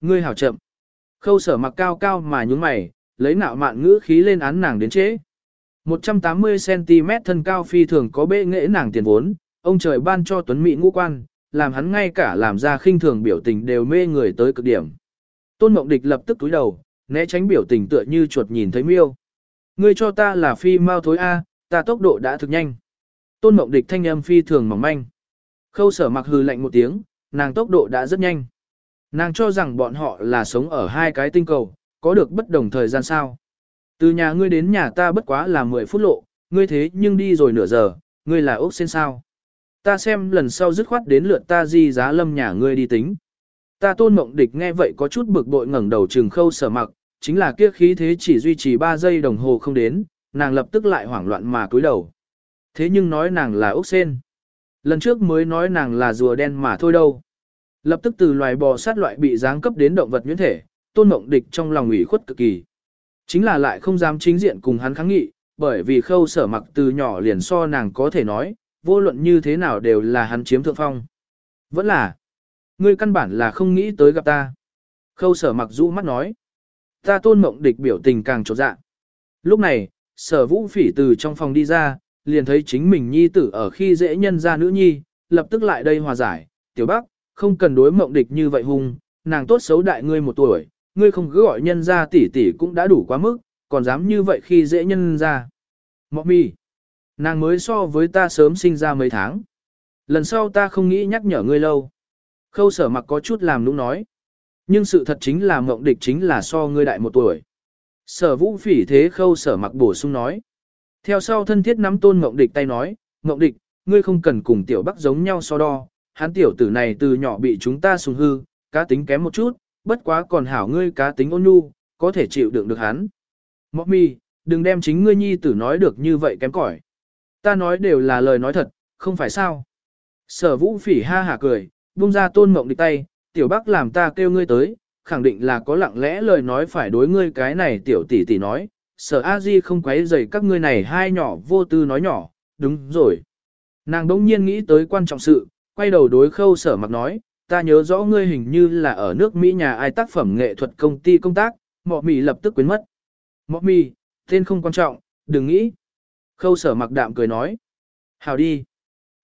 Ngươi hảo chậm. Khâu sở mặc cao cao mà nhúng mày, lấy nạo mạn ngữ khí lên án nàng đến chế. 180cm thân cao phi thường có bệ nghệ nàng tiền vốn, ông trời ban cho tuấn mỹ ngũ quan, làm hắn ngay cả làm ra khinh thường biểu tình đều mê người tới cực điểm. Tôn Mộng Địch lập tức túi đầu, né tránh biểu tình tựa như chuột nhìn thấy miêu. Ngươi cho ta là phi mau thối A, ta tốc độ đã thực nhanh. Tôn Mộng Địch thanh âm phi thường mỏng manh. Khâu sở mặc hừ lạnh một tiếng, nàng tốc độ đã rất nhanh. Nàng cho rằng bọn họ là sống ở hai cái tinh cầu, có được bất đồng thời gian sao. Từ nhà ngươi đến nhà ta bất quá là 10 phút lộ, ngươi thế nhưng đi rồi nửa giờ, ngươi là ốc sen sao. Ta xem lần sau dứt khoát đến lượt ta di giá lâm nhà ngươi đi tính. Ta tôn mộng địch nghe vậy có chút bực bội ngẩng đầu trừng khâu sở mặc, chính là kia khí thế chỉ duy trì 3 giây đồng hồ không đến, nàng lập tức lại hoảng loạn mà cúi đầu. Thế nhưng nói nàng là ốc sen. Lần trước mới nói nàng là rùa đen mà thôi đâu. Lập tức từ loài bò sát loại bị giáng cấp đến động vật nhuyễn thể, tôn mộng địch trong lòng ủy khuất cực kỳ. Chính là lại không dám chính diện cùng hắn kháng nghị, bởi vì khâu sở mặc từ nhỏ liền so nàng có thể nói, vô luận như thế nào đều là hắn chiếm thượng phong. Vẫn là, ngươi căn bản là không nghĩ tới gặp ta. Khâu sở mặc rũ mắt nói, ta tôn mộng địch biểu tình càng trột dạ. Lúc này, sở vũ phỉ từ trong phòng đi ra, liền thấy chính mình nhi tử ở khi dễ nhân ra nữ nhi, lập tức lại đây hòa giải, tiểu bác, không cần đối mộng địch như vậy hung, nàng tốt xấu đại ngươi một tuổi, ngươi không cứ gọi nhân ra tỷ tỷ cũng đã đủ quá mức, còn dám như vậy khi dễ nhân ra. Mộng mi, nàng mới so với ta sớm sinh ra mấy tháng. Lần sau ta không nghĩ nhắc nhở ngươi lâu. Khâu sở mặc có chút làm nũng nói. Nhưng sự thật chính là mộng địch chính là so ngươi đại một tuổi. Sở vũ phỉ thế khâu sở mặc bổ sung nói. Theo sau thân thiết nắm tôn mộng địch tay nói, mộng địch, ngươi không cần cùng tiểu bắc giống nhau so đo, hắn tiểu tử này từ nhỏ bị chúng ta sùng hư, cá tính kém một chút, bất quá còn hảo ngươi cá tính ôn nhu, có thể chịu đựng được hắn. Mọc mi, đừng đem chính ngươi nhi tử nói được như vậy kém cỏi. Ta nói đều là lời nói thật, không phải sao. Sở vũ phỉ ha hả cười, buông ra tôn mộng địch tay, tiểu bắc làm ta kêu ngươi tới, khẳng định là có lặng lẽ lời nói phải đối ngươi cái này tiểu tỷ tỷ nói, sở a di không quấy rầy các ngươi này hai nhỏ vô tư nói nhỏ, đúng rồi. Nàng đỗng nhiên nghĩ tới quan trọng sự, quay đầu đối khâu sở mặc nói, ta nhớ rõ ngươi hình như là ở nước Mỹ nhà ai tác phẩm nghệ thuật công ty công tác, mọ mì lập tức quên mất. Mọ mì, tên không quan trọng, đừng nghĩ. Khâu sở mặc đạm cười nói. Hào đi.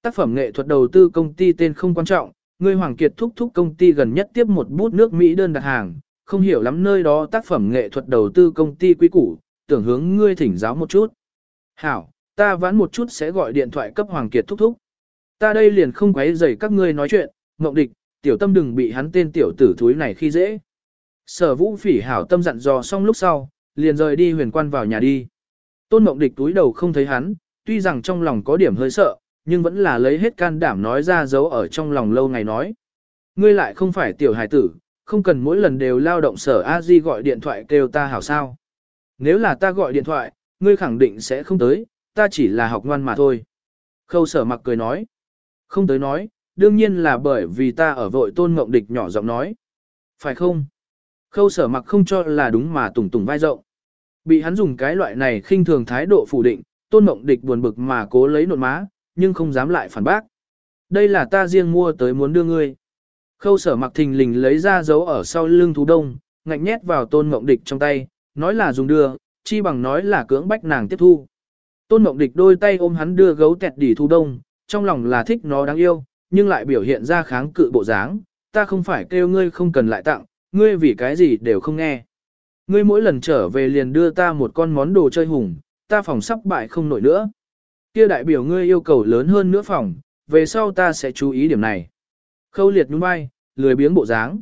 Tác phẩm nghệ thuật đầu tư công ty tên không quan trọng, ngươi Hoàng Kiệt thúc thúc công ty gần nhất tiếp một bút nước Mỹ đơn đặt hàng, không hiểu lắm nơi đó tác phẩm nghệ thuật đầu tư công ty quý củ, tưởng hướng ngươi thỉnh giáo một chút. Hảo, ta vãn một chút sẽ gọi điện thoại cấp Hoàng Kiệt thúc thúc. Ta đây liền không quấy rầy các ngươi nói chuyện, Ngộng Địch, tiểu tâm đừng bị hắn tên tiểu tử thúi này khi dễ. Sở vũ phỉ hảo tâm dặn dò xong lúc sau, liền rời đi huyền quan vào nhà đi. Tôn Ngộng Địch túi đầu không thấy hắn, tuy rằng trong lòng có điểm hơi sợ, nhưng vẫn là lấy hết can đảm nói ra giấu ở trong lòng lâu ngày nói. Ngươi lại không phải tiểu hài tử, không cần mỗi lần đều lao động sở a di gọi điện thoại kêu ta hảo sao. Nếu là ta gọi điện thoại, ngươi khẳng định sẽ không tới, ta chỉ là học ngoan mà thôi. Khâu sở mặc cười nói. Không tới nói, đương nhiên là bởi vì ta ở vội tôn ngộng địch nhỏ giọng nói. Phải không? Khâu sở mặc không cho là đúng mà tùng tùng vai rộng. Bị hắn dùng cái loại này khinh thường thái độ phủ định, tôn ngộng địch buồn bực mà cố lấy nột má, nhưng không dám lại phản bác. Đây là ta riêng mua tới muốn đưa ngươi. Khâu sở mặc thình lình lấy ra dấu ở sau lưng thú đông, ngạnh nhét vào tôn ngộng địch trong tay, nói là dùng đưa, chi bằng nói là cưỡng bách nàng tiếp thu. Tôn ngộng địch đôi tay ôm hắn đưa gấu tẹt đỉ thú đông, trong lòng là thích nó đáng yêu, nhưng lại biểu hiện ra kháng cự bộ dáng, ta không phải kêu ngươi không cần lại tặng, ngươi vì cái gì đều không nghe. Ngươi mỗi lần trở về liền đưa ta một con món đồ chơi hùng, ta phòng sắp bại không nổi nữa. Kia đại biểu ngươi yêu cầu lớn hơn nữa phòng, về sau ta sẽ chú ý điểm này. Khâu liệt nhún vai, lười biếng bộ dáng.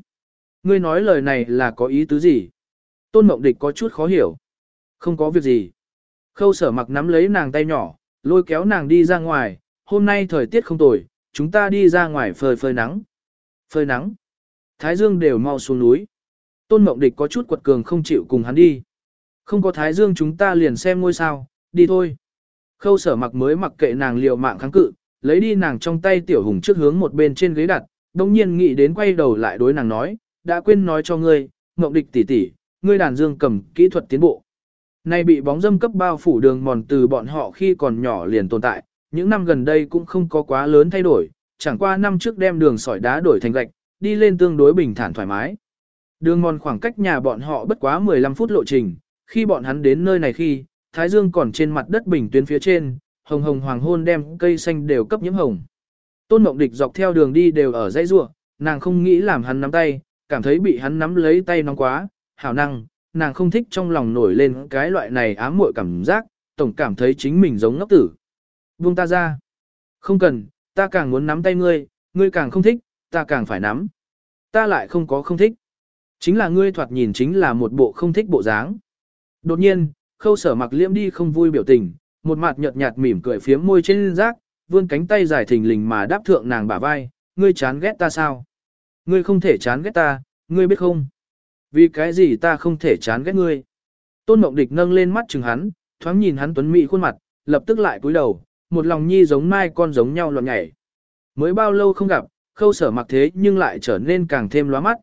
Ngươi nói lời này là có ý tứ gì? Tôn Mộng Địch có chút khó hiểu. Không có việc gì. Khâu sở mặc nắm lấy nàng tay nhỏ, lôi kéo nàng đi ra ngoài, hôm nay thời tiết không tồi, chúng ta đi ra ngoài phơi phơi nắng. Phơi nắng. Thái dương đều mau xuống núi. Tôn Mộng Địch có chút quật cường không chịu cùng hắn đi. Không có Thái dương chúng ta liền xem ngôi sao, đi thôi. Khâu sở mặc mới mặc kệ nàng liều mạng kháng cự, lấy đi nàng trong tay tiểu hùng trước hướng một bên trên ghế đặt, đồng nhiên nghĩ đến quay đầu lại đối nàng nói, đã quên nói cho ngươi, Mộng Địch tỷ tỷ, ngươi đàn dương cầm kỹ thuật tiến bộ. Nay bị bóng dâm cấp bao phủ đường mòn từ bọn họ khi còn nhỏ liền tồn tại, những năm gần đây cũng không có quá lớn thay đổi, chẳng qua năm trước đem đường sỏi đá đổi thành gạch, đi lên tương đối bình thản thoải mái. Đường mòn khoảng cách nhà bọn họ bất quá 15 phút lộ trình, khi bọn hắn đến nơi này khi, Thái Dương còn trên mặt đất bình tuyến phía trên, hồng hồng hoàng hôn đem cây xanh đều cấp nhiễm hồng. Tôn Mộng Địch dọc theo đường đi đều ở dãy rua, nàng không nghĩ làm hắn nắm tay, cảm thấy bị hắn nắm lấy tay nóng quá, hảo năng, nàng không thích trong lòng nổi lên cái loại này ám muội cảm giác, tổng cảm thấy chính mình giống ngốc tử. Buông ta ra. Không cần, ta càng muốn nắm tay ngươi, ngươi càng không thích, ta càng phải nắm. Ta lại không có không thích. Chính là ngươi thoạt nhìn chính là một bộ không thích bộ dáng. Đột nhiên, khâu sở mặc liễm đi không vui biểu tình, một mặt nhợt nhạt mỉm cười phiếm môi trên rác, vươn cánh tay dài thình lình mà đáp thượng nàng bả vai, ngươi chán ghét ta sao? Ngươi không thể chán ghét ta, ngươi biết không? Vì cái gì ta không thể chán ghét ngươi? Tôn Mộng Địch nâng lên mắt chừng hắn, thoáng nhìn hắn tuấn mỹ khuôn mặt, lập tức lại cúi đầu, một lòng nhi giống mai con giống nhau loạn nhảy. Mới bao lâu không gặp, khâu sở mặc thế nhưng lại trở nên càng thêm lóa mắt.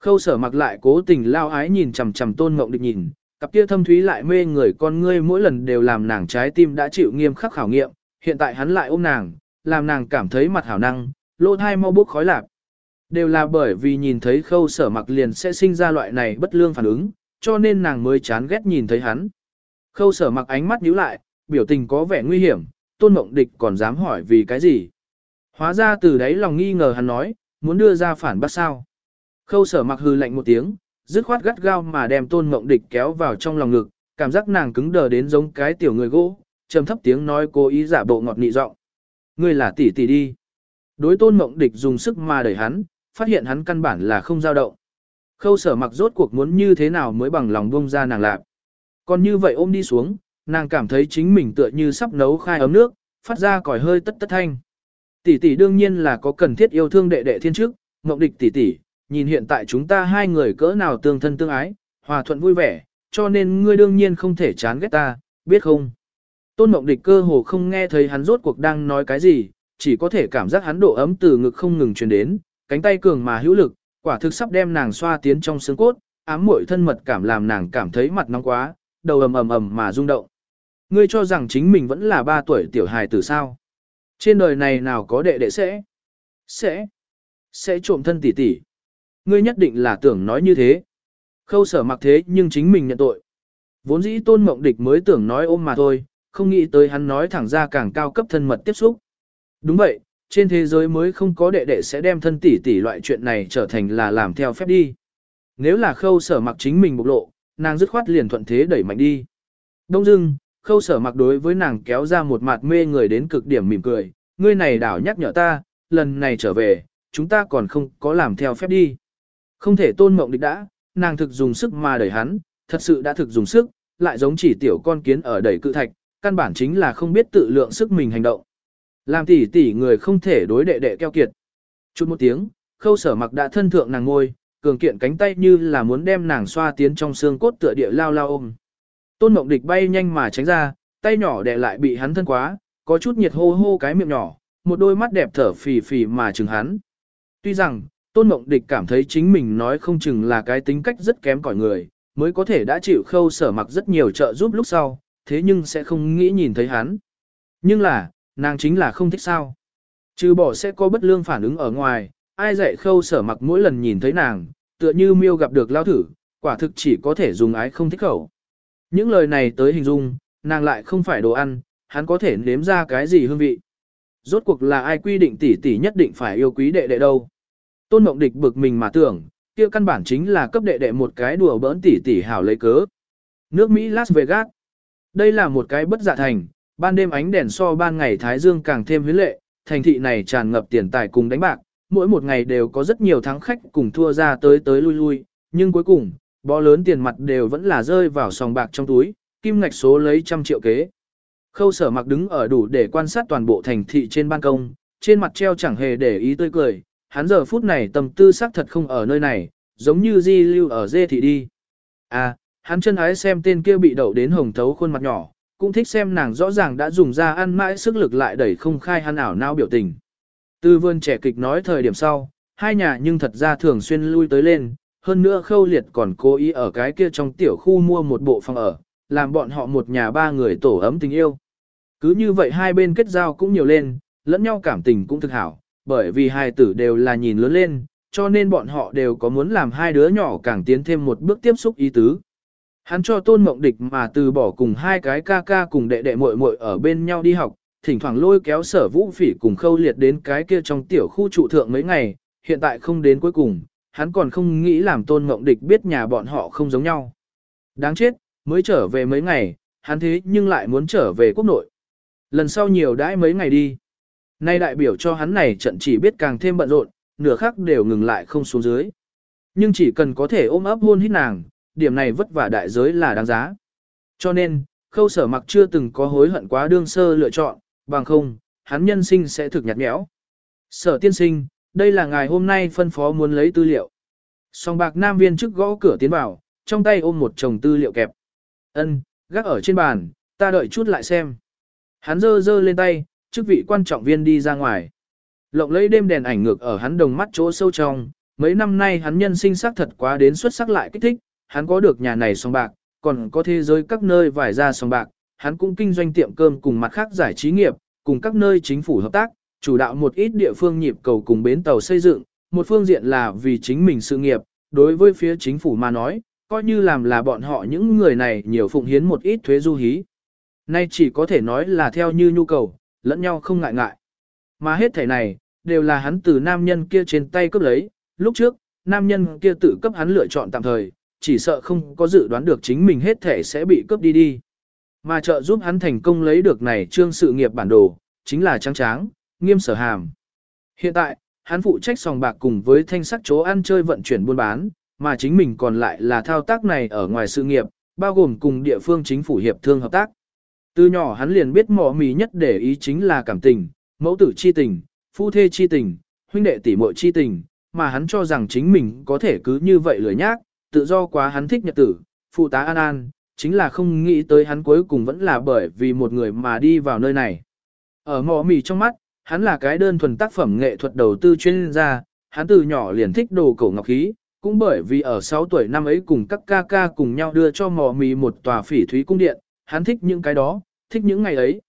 Khâu sở mặc lại cố tình lao ái nhìn chằm chằm tôn ngộng địch nhìn, cặp kia thâm thúy lại mê người con ngươi mỗi lần đều làm nàng trái tim đã chịu nghiêm khắc khảo nghiệm, hiện tại hắn lại ôm nàng, làm nàng cảm thấy mặt hảo năng, lỗ thai mau bước khói lạc. Đều là bởi vì nhìn thấy khâu sở mặc liền sẽ sinh ra loại này bất lương phản ứng, cho nên nàng mới chán ghét nhìn thấy hắn. Khâu sở mặc ánh mắt nhíu lại, biểu tình có vẻ nguy hiểm, tôn mộng địch còn dám hỏi vì cái gì. Hóa ra từ đấy lòng nghi ngờ hắn nói, muốn đưa ra phản bác sao. Khâu sở mặc hư lạnh một tiếng, dứt khoát gắt gao mà đem tôn mộng địch kéo vào trong lòng ngực, cảm giác nàng cứng đờ đến giống cái tiểu người gỗ, trầm thấp tiếng nói cố ý giả bộ ngọt nị giọng. Ngươi là tỷ tỷ đi. Đối tôn mộng địch dùng sức mà đẩy hắn, phát hiện hắn căn bản là không dao động. Khâu sở mặc rốt cuộc muốn như thế nào mới bằng lòng buông ra nàng lạc. Còn như vậy ôm đi xuống, nàng cảm thấy chính mình tựa như sắp nấu khai ấm nước, phát ra còi hơi tất tất thanh. Tỷ tỷ đương nhiên là có cần thiết yêu thương đệ đệ thiên trước, mộng địch tỷ tỷ, nhìn hiện tại chúng ta hai người cỡ nào tương thân tương ái, hòa thuận vui vẻ, cho nên ngươi đương nhiên không thể chán ghét ta, biết không? Tôn mộng địch cơ hồ không nghe thấy hắn rốt cuộc đang nói cái gì, chỉ có thể cảm giác hắn độ ấm từ ngực không ngừng truyền đến, cánh tay cường mà hữu lực, quả thực sắp đem nàng xoa tiến trong xương cốt, ám muội thân mật cảm làm nàng cảm thấy mặt nóng quá, đầu ầm ầm ầm mà rung động. Ngươi cho rằng chính mình vẫn là ba tuổi tiểu hài tử sao? Trên đời này nào có đệ đệ sẽ? Sẽ? Sẽ trộm thân tỷ tỷ. Ngươi nhất định là tưởng nói như thế. Khâu sở mặc thế nhưng chính mình nhận tội. Vốn dĩ tôn mộng địch mới tưởng nói ôm mà thôi, không nghĩ tới hắn nói thẳng ra càng cao cấp thân mật tiếp xúc. Đúng vậy, trên thế giới mới không có đệ đệ sẽ đem thân tỷ tỷ loại chuyện này trở thành là làm theo phép đi. Nếu là khâu sở mặc chính mình bộc lộ, nàng dứt khoát liền thuận thế đẩy mạnh đi. Đông dưng, khâu sở mặc đối với nàng kéo ra một mặt mê người đến cực điểm mỉm cười, ngươi này đảo nhắc nhở ta, lần này trở về, chúng ta còn không có làm theo phép đi. Không thể tôn mộng địch đã, nàng thực dùng sức mà đẩy hắn, thật sự đã thực dùng sức, lại giống chỉ tiểu con kiến ở đẩy cự thạch, căn bản chính là không biết tự lượng sức mình hành động. Làm tỉ tỉ người không thể đối đệ đệ keo kiệt. Chút một tiếng, khâu sở mặc đã thân thượng nàng ngôi, cường kiện cánh tay như là muốn đem nàng xoa tiến trong xương cốt tựa địa lao lao ôm. Tôn mộng địch bay nhanh mà tránh ra, tay nhỏ đè lại bị hắn thân quá, có chút nhiệt hô hô cái miệng nhỏ, một đôi mắt đẹp thở phì phì mà chừng hắn. Tuy rằng, Tôn Mộng Địch cảm thấy chính mình nói không chừng là cái tính cách rất kém cỏi người, mới có thể đã chịu khâu sở mặc rất nhiều trợ giúp lúc sau, thế nhưng sẽ không nghĩ nhìn thấy hắn. Nhưng là, nàng chính là không thích sao. Trừ bỏ sẽ có bất lương phản ứng ở ngoài, ai dạy khâu sở mặc mỗi lần nhìn thấy nàng, tựa như miêu gặp được lao thử, quả thực chỉ có thể dùng ái không thích khẩu. Những lời này tới hình dung, nàng lại không phải đồ ăn, hắn có thể nếm ra cái gì hương vị. Rốt cuộc là ai quy định tỷ tỷ nhất định phải yêu quý đệ đệ đâu. Tôn Mộng Địch bực mình mà tưởng, kia căn bản chính là cấp đệ đệ một cái đùa bỡn tỷ tỷ hảo lấy cớ. Nước Mỹ Las Vegas. Đây là một cái bất dạ thành, ban đêm ánh đèn so ban ngày Thái Dương càng thêm huyến lệ, thành thị này tràn ngập tiền tài cùng đánh bạc, mỗi một ngày đều có rất nhiều thắng khách cùng thua ra tới tới lui lui, nhưng cuối cùng, bó lớn tiền mặt đều vẫn là rơi vào sòng bạc trong túi, kim ngạch số lấy trăm triệu kế. Khâu sở mặc đứng ở đủ để quan sát toàn bộ thành thị trên ban công, trên mặt treo chẳng hề để ý tươi cười, hắn giờ phút này tâm tư xác thật không ở nơi này, giống như di lưu ở dê thị đi. À, hắn chân ái xem tên kia bị đậu đến hồng thấu khuôn mặt nhỏ, cũng thích xem nàng rõ ràng đã dùng ra ăn mãi sức lực lại đẩy không khai hắn ảo nao biểu tình. Từ vườn trẻ kịch nói thời điểm sau, hai nhà nhưng thật ra thường xuyên lui tới lên, hơn nữa khâu liệt còn cố ý ở cái kia trong tiểu khu mua một bộ phòng ở, làm bọn họ một nhà ba người tổ ấm tình yêu. Cứ như vậy hai bên kết giao cũng nhiều lên, lẫn nhau cảm tình cũng thực hảo, bởi vì hai tử đều là nhìn lớn lên, cho nên bọn họ đều có muốn làm hai đứa nhỏ càng tiến thêm một bước tiếp xúc ý tứ. Hắn cho tôn mộng địch mà từ bỏ cùng hai cái ca ca cùng đệ đệ muội muội ở bên nhau đi học, thỉnh thoảng lôi kéo sở vũ phỉ cùng khâu liệt đến cái kia trong tiểu khu trụ thượng mấy ngày, hiện tại không đến cuối cùng, hắn còn không nghĩ làm tôn mộng địch biết nhà bọn họ không giống nhau. Đáng chết, mới trở về mấy ngày, hắn thế nhưng lại muốn trở về quốc nội. Lần sau nhiều đãi mấy ngày đi. Nay đại biểu cho hắn này trận chỉ biết càng thêm bận rộn, nửa khắc đều ngừng lại không xuống dưới. Nhưng chỉ cần có thể ôm ấp hôn hít nàng, điểm này vất vả đại giới là đáng giá. Cho nên, khâu sở mặc chưa từng có hối hận quá đương sơ lựa chọn, bằng không, hắn nhân sinh sẽ thực nhạt nhẽo. Sở tiên sinh, đây là ngài hôm nay phân phó muốn lấy tư liệu. Song bạc nam viên trước gõ cửa tiến vào, trong tay ôm một chồng tư liệu kẹp. Ân, gác ở trên bàn, ta đợi chút lại xem. Hắn giơ giơ lên tay, chức vị quan trọng viên đi ra ngoài. Lộng lấy đêm đèn ảnh ngược ở hắn đồng mắt chỗ sâu trong, mấy năm nay hắn nhân sinh sắc thật quá đến xuất sắc lại kích thích, hắn có được nhà này song bạc, còn có thế giới các nơi vải ra song bạc, hắn cũng kinh doanh tiệm cơm cùng mặt khác giải trí nghiệp, cùng các nơi chính phủ hợp tác, chủ đạo một ít địa phương nhịp cầu cùng bến tàu xây dựng, một phương diện là vì chính mình sự nghiệp, đối với phía chính phủ mà nói, coi như làm là bọn họ những người này nhiều phụng hiến một ít thuế du hí. Nay chỉ có thể nói là theo như nhu cầu, lẫn nhau không ngại ngại. Mà hết thể này, đều là hắn từ nam nhân kia trên tay cướp lấy, lúc trước, nam nhân kia tự cấp hắn lựa chọn tạm thời, chỉ sợ không có dự đoán được chính mình hết thể sẽ bị cướp đi đi. Mà trợ giúp hắn thành công lấy được này trương sự nghiệp bản đồ, chính là trắng tráng, nghiêm sở hàm. Hiện tại, hắn phụ trách sòng bạc cùng với thanh sắc chỗ ăn chơi vận chuyển buôn bán, mà chính mình còn lại là thao tác này ở ngoài sự nghiệp, bao gồm cùng địa phương chính phủ hiệp thương hợp tác. Từ nhỏ hắn liền biết mỏ mì nhất để ý chính là cảm tình, mẫu tử chi tình, phu thê chi tình, huynh đệ tỷ muội chi tình, mà hắn cho rằng chính mình có thể cứ như vậy lười nhác, tự do quá hắn thích nhật tử, phụ tá an an, chính là không nghĩ tới hắn cuối cùng vẫn là bởi vì một người mà đi vào nơi này. Ở mỏ mì trong mắt, hắn là cái đơn thuần tác phẩm nghệ thuật đầu tư chuyên gia, hắn từ nhỏ liền thích đồ cổ ngọc khí, cũng bởi vì ở 6 tuổi năm ấy cùng các ca ca cùng nhau đưa cho Mò mì một tòa phỉ thúy cung điện, hắn thích những cái đó, thích những ngày ấy.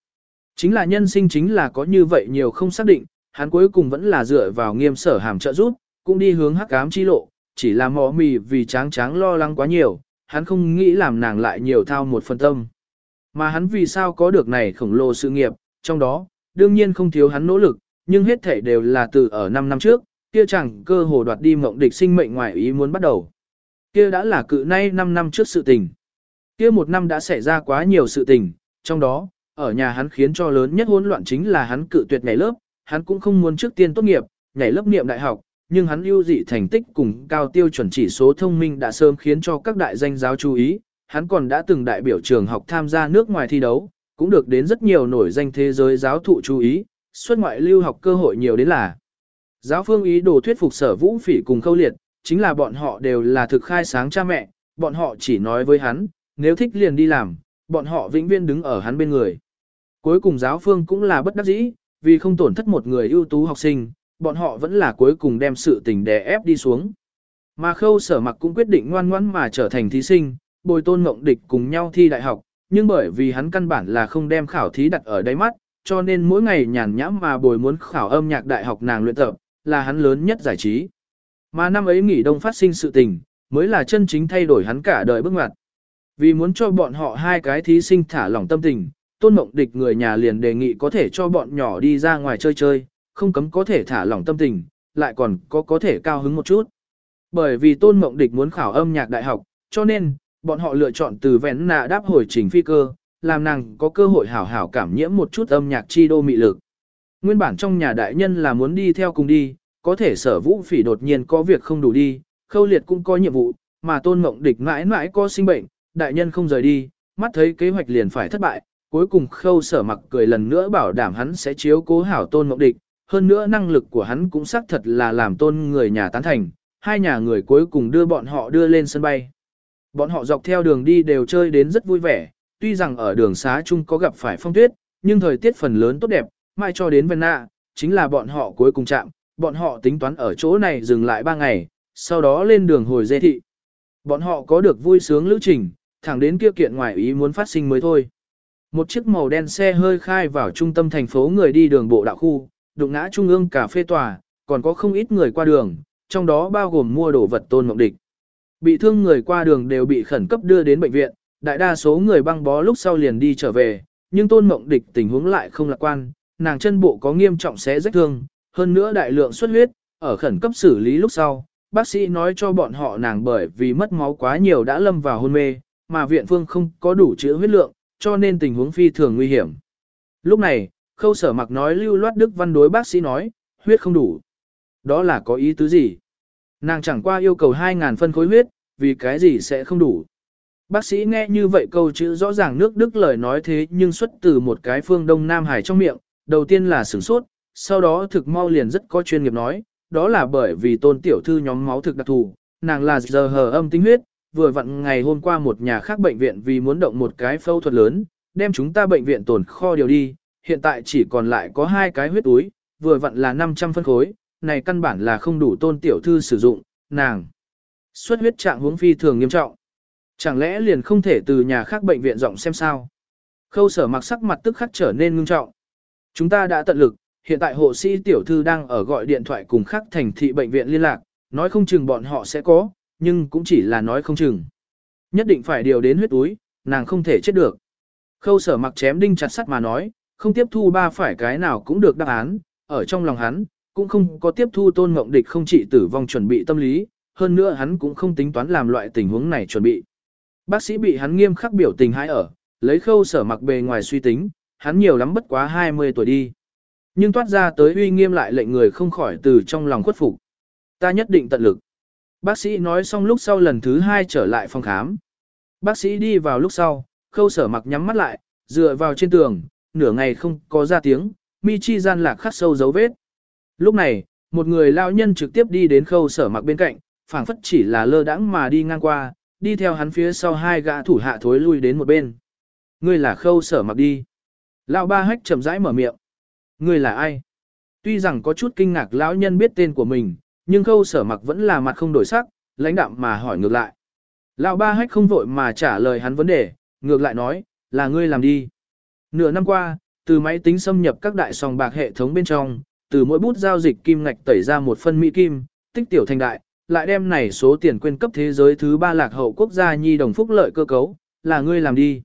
Chính là nhân sinh chính là có như vậy nhiều không xác định, hắn cuối cùng vẫn là dựa vào nghiêm sở hàm trợ giúp, cũng đi hướng hắc ám chi lộ, chỉ là Mò mì vì tráng tráng lo lắng quá nhiều, hắn không nghĩ làm nàng lại nhiều thao một phần tâm. Mà hắn vì sao có được này khổng lồ sự nghiệp, trong đó, đương nhiên không thiếu hắn nỗ lực, nhưng hết thể đều là từ ở 5 năm trước, kia chẳng cơ hồ đoạt đi mộng địch sinh mệnh ngoài ý muốn bắt đầu. Kia đã là cự nay 5 năm trước sự tình. Kia một năm đã xảy ra quá nhiều sự tình, trong đó, ở nhà hắn khiến cho lớn nhất hỗn loạn chính là hắn cự tuyệt nhảy lớp, hắn cũng không muốn trước tiên tốt nghiệp, nhảy lớp niệm đại học, nhưng hắn ưu dị thành tích cùng cao tiêu chuẩn chỉ số thông minh đã sớm khiến cho các đại danh giáo chú ý, hắn còn đã từng đại biểu trường học tham gia nước ngoài thi đấu, cũng được đến rất nhiều nổi danh thế giới giáo thụ chú ý, xuất ngoại lưu học cơ hội nhiều đến là. Giáo phương ý đồ thuyết phục sở vũ phỉ cùng khâu liệt, chính là bọn họ đều là thực khai sáng cha mẹ, bọn họ chỉ nói với hắn, nếu thích liền đi làm, bọn họ vĩnh viễn đứng ở hắn bên người. Cuối cùng giáo phương cũng là bất đắc dĩ, vì không tổn thất một người ưu tú học sinh, bọn họ vẫn là cuối cùng đem sự tình đè ép đi xuống. Mà khâu sở mặc cũng quyết định ngoan ngoãn mà trở thành thí sinh, bồi tôn mộng địch cùng nhau thi đại học, nhưng bởi vì hắn căn bản là không đem khảo thí đặt ở đáy mắt, cho nên mỗi ngày nhàn nhãm mà bồi muốn khảo âm nhạc đại học nàng luyện tập, là hắn lớn nhất giải trí. Mà năm ấy nghỉ đông phát sinh sự tình, mới là chân chính thay đổi hắn cả đời bước ngoặt. Vì muốn cho bọn họ hai cái thí sinh thả lỏng tâm tình, tôn mộng địch người nhà liền đề nghị có thể cho bọn nhỏ đi ra ngoài chơi chơi, không cấm có thể thả lỏng tâm tình, lại còn có có thể cao hứng một chút. Bởi vì tôn mộng địch muốn khảo âm nhạc đại học, cho nên, bọn họ lựa chọn từ vén nạ đáp hồi trình phi cơ, làm nàng có cơ hội hảo hảo cảm nhiễm một chút âm nhạc chi đô mị lực. Nguyên bản trong nhà đại nhân là muốn đi theo cùng đi, có thể sở vũ phỉ đột nhiên có việc không đủ đi, khâu liệt cũng có nhiệm vụ, mà tôn ngộng địch mãi mãi có sinh bệnh, đại nhân không rời đi, mắt thấy kế hoạch liền phải thất bại, cuối cùng khâu sở mặc cười lần nữa bảo đảm hắn sẽ chiếu cố hảo tôn ngộng địch, hơn nữa năng lực của hắn cũng xác thật là làm tôn người nhà tán thành, hai nhà người cuối cùng đưa bọn họ đưa lên sân bay. Bọn họ dọc theo đường đi đều chơi đến rất vui vẻ, tuy rằng ở đường xá chung có gặp phải phong tuyết, nhưng thời tiết phần lớn tốt đẹp, mai cho đến Venna, chính là bọn họ cuối cùng chạm, bọn họ tính toán ở chỗ này dừng lại 3 ngày, sau đó lên đường hồi dê thị. Bọn họ có được vui sướng lữ trình, thẳng đến kia kiện ngoài ý muốn phát sinh mới thôi. Một chiếc màu đen xe hơi khai vào trung tâm thành phố người đi đường bộ đạo khu, đụng ngã trung ương cà phê tòa, còn có không ít người qua đường, trong đó bao gồm mua đồ vật tôn mộng địch. Bị thương người qua đường đều bị khẩn cấp đưa đến bệnh viện, đại đa số người băng bó lúc sau liền đi trở về, nhưng tôn mộng địch tình huống lại không lạc quan, nàng chân bộ có nghiêm trọng xé rách thương, hơn nữa đại lượng xuất huyết, ở khẩn cấp xử lý lúc sau, bác sĩ nói cho bọn họ nàng bởi vì mất máu quá nhiều đã lâm vào hôn mê, mà viện phương không có đủ chữa huyết lượng, cho nên tình huống phi thường nguy hiểm. Lúc này, khâu sở mặc nói lưu loát Đức Văn đối bác sĩ nói, huyết không đủ. Đó là có ý tứ gì? Nàng chẳng qua yêu cầu 2.000 phân khối huyết, vì cái gì sẽ không đủ. Bác sĩ nghe như vậy câu chữ rõ ràng nước Đức lời nói thế nhưng xuất từ một cái phương Đông Nam Hải trong miệng, đầu tiên là sửng sốt, sau đó thực mau liền rất có chuyên nghiệp nói, đó là bởi vì tôn tiểu thư nhóm máu thực đặc thù, nàng là giờ hờ âm tính huyết, vừa vặn ngày hôm qua một nhà khác bệnh viện vì muốn động một cái phẫu thuật lớn, đem chúng ta bệnh viện tồn kho điều đi, hiện tại chỉ còn lại có hai cái huyết túi, vừa vặn là 500 phân khối, này căn bản là không đủ tôn tiểu thư sử dụng, nàng. Xuất huyết trạng huống phi thường nghiêm trọng. Chẳng lẽ liền không thể từ nhà khác bệnh viện rộng xem sao? Khâu sở mặc sắc mặt tức khắc trở nên ngưng trọng. Chúng ta đã tận lực, hiện tại hộ sĩ tiểu thư đang ở gọi điện thoại cùng khắc thành thị bệnh viện liên lạc, nói không chừng bọn họ sẽ có, nhưng cũng chỉ là nói không chừng. Nhất định phải điều đến huyết túi, nàng không thể chết được. Khâu sở mặc chém đinh chặt sắt mà nói, không tiếp thu ba phải cái nào cũng được đáp án, ở trong lòng hắn, cũng không có tiếp thu tôn ngộng địch không chỉ tử vong chuẩn bị tâm lý, hơn nữa hắn cũng không tính toán làm loại tình huống này chuẩn bị. Bác sĩ bị hắn nghiêm khắc biểu tình hãi ở, lấy khâu sở mặc bề ngoài suy tính, hắn nhiều lắm bất quá 20 tuổi đi. Nhưng toát ra tới uy nghiêm lại lệnh người không khỏi từ trong lòng khuất phục. Ta nhất định tận lực. Bác sĩ nói xong lúc sau lần thứ hai trở lại phòng khám. Bác sĩ đi vào lúc sau, khâu sở mặc nhắm mắt lại, dựa vào trên tường, nửa ngày không có ra tiếng, mi chi gian lạc khắc sâu dấu vết. Lúc này, một người lao nhân trực tiếp đi đến khâu sở mặc bên cạnh, phảng phất chỉ là lơ đãng mà đi ngang qua, đi theo hắn phía sau hai gã thủ hạ thối lui đến một bên. Ngươi là khâu sở mặc đi. Lão ba hách chậm rãi mở miệng. Ngươi là ai? Tuy rằng có chút kinh ngạc lão nhân biết tên của mình, nhưng khâu sở mặc vẫn là mặt không đổi sắc, lãnh đạm mà hỏi ngược lại. Lão ba hách không vội mà trả lời hắn vấn đề, ngược lại nói, là ngươi làm đi. Nửa năm qua, từ máy tính xâm nhập các đại sòng bạc hệ thống bên trong, từ mỗi bút giao dịch kim ngạch tẩy ra một phân mỹ kim, tích tiểu thành đại, lại đem này số tiền quyên cấp thế giới thứ ba lạc hậu quốc gia nhi đồng phúc lợi cơ cấu, là ngươi làm đi.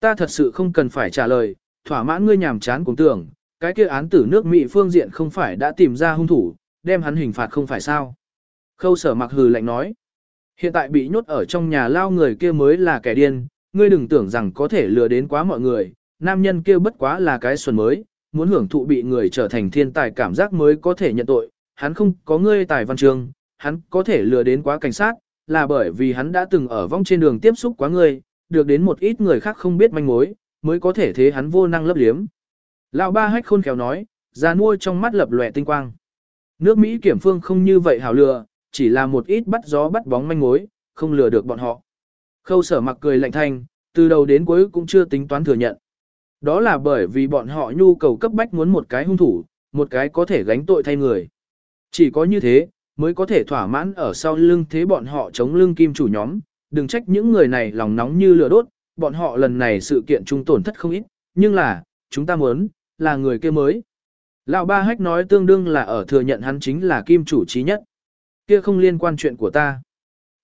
Ta thật sự không cần phải trả lời, thỏa mãn ngươi nhàm chán cũng tưởng, cái kia án tử nước Mỹ phương diện không phải đã tìm ra hung thủ, đem hắn hình phạt không phải sao. Khâu sở mặc hừ lạnh nói, hiện tại bị nhốt ở trong nhà lao người kia mới là kẻ điên, ngươi đừng tưởng rằng có thể lừa đến quá mọi người, nam nhân kia bất quá là cái xuân mới, muốn hưởng thụ bị người trở thành thiên tài cảm giác mới có thể nhận tội, hắn không có ngươi tài văn trường, hắn có thể lừa đến quá cảnh sát, là bởi vì hắn đã từng ở vong trên đường tiếp xúc quá ngươi, được đến một ít người khác không biết manh mối, mới có thể thế hắn vô năng lấp liếm. Lão ba hách khôn khéo nói, ra nuôi trong mắt lập lòe tinh quang. Nước Mỹ kiểm phương không như vậy hảo lừa, chỉ là một ít bắt gió bắt bóng manh mối, không lừa được bọn họ. Khâu sở mặc cười lạnh thanh, từ đầu đến cuối cũng chưa tính toán thừa nhận. Đó là bởi vì bọn họ nhu cầu cấp bách muốn một cái hung thủ, một cái có thể gánh tội thay người. Chỉ có như thế, mới có thể thỏa mãn ở sau lưng thế bọn họ chống lưng kim chủ nhóm, đừng trách những người này lòng nóng như lửa đốt, bọn họ lần này sự kiện trung tổn thất không ít, nhưng là, chúng ta muốn, là người kia mới. Lão ba hách nói tương đương là ở thừa nhận hắn chính là kim chủ trí nhất. Kia không liên quan chuyện của ta.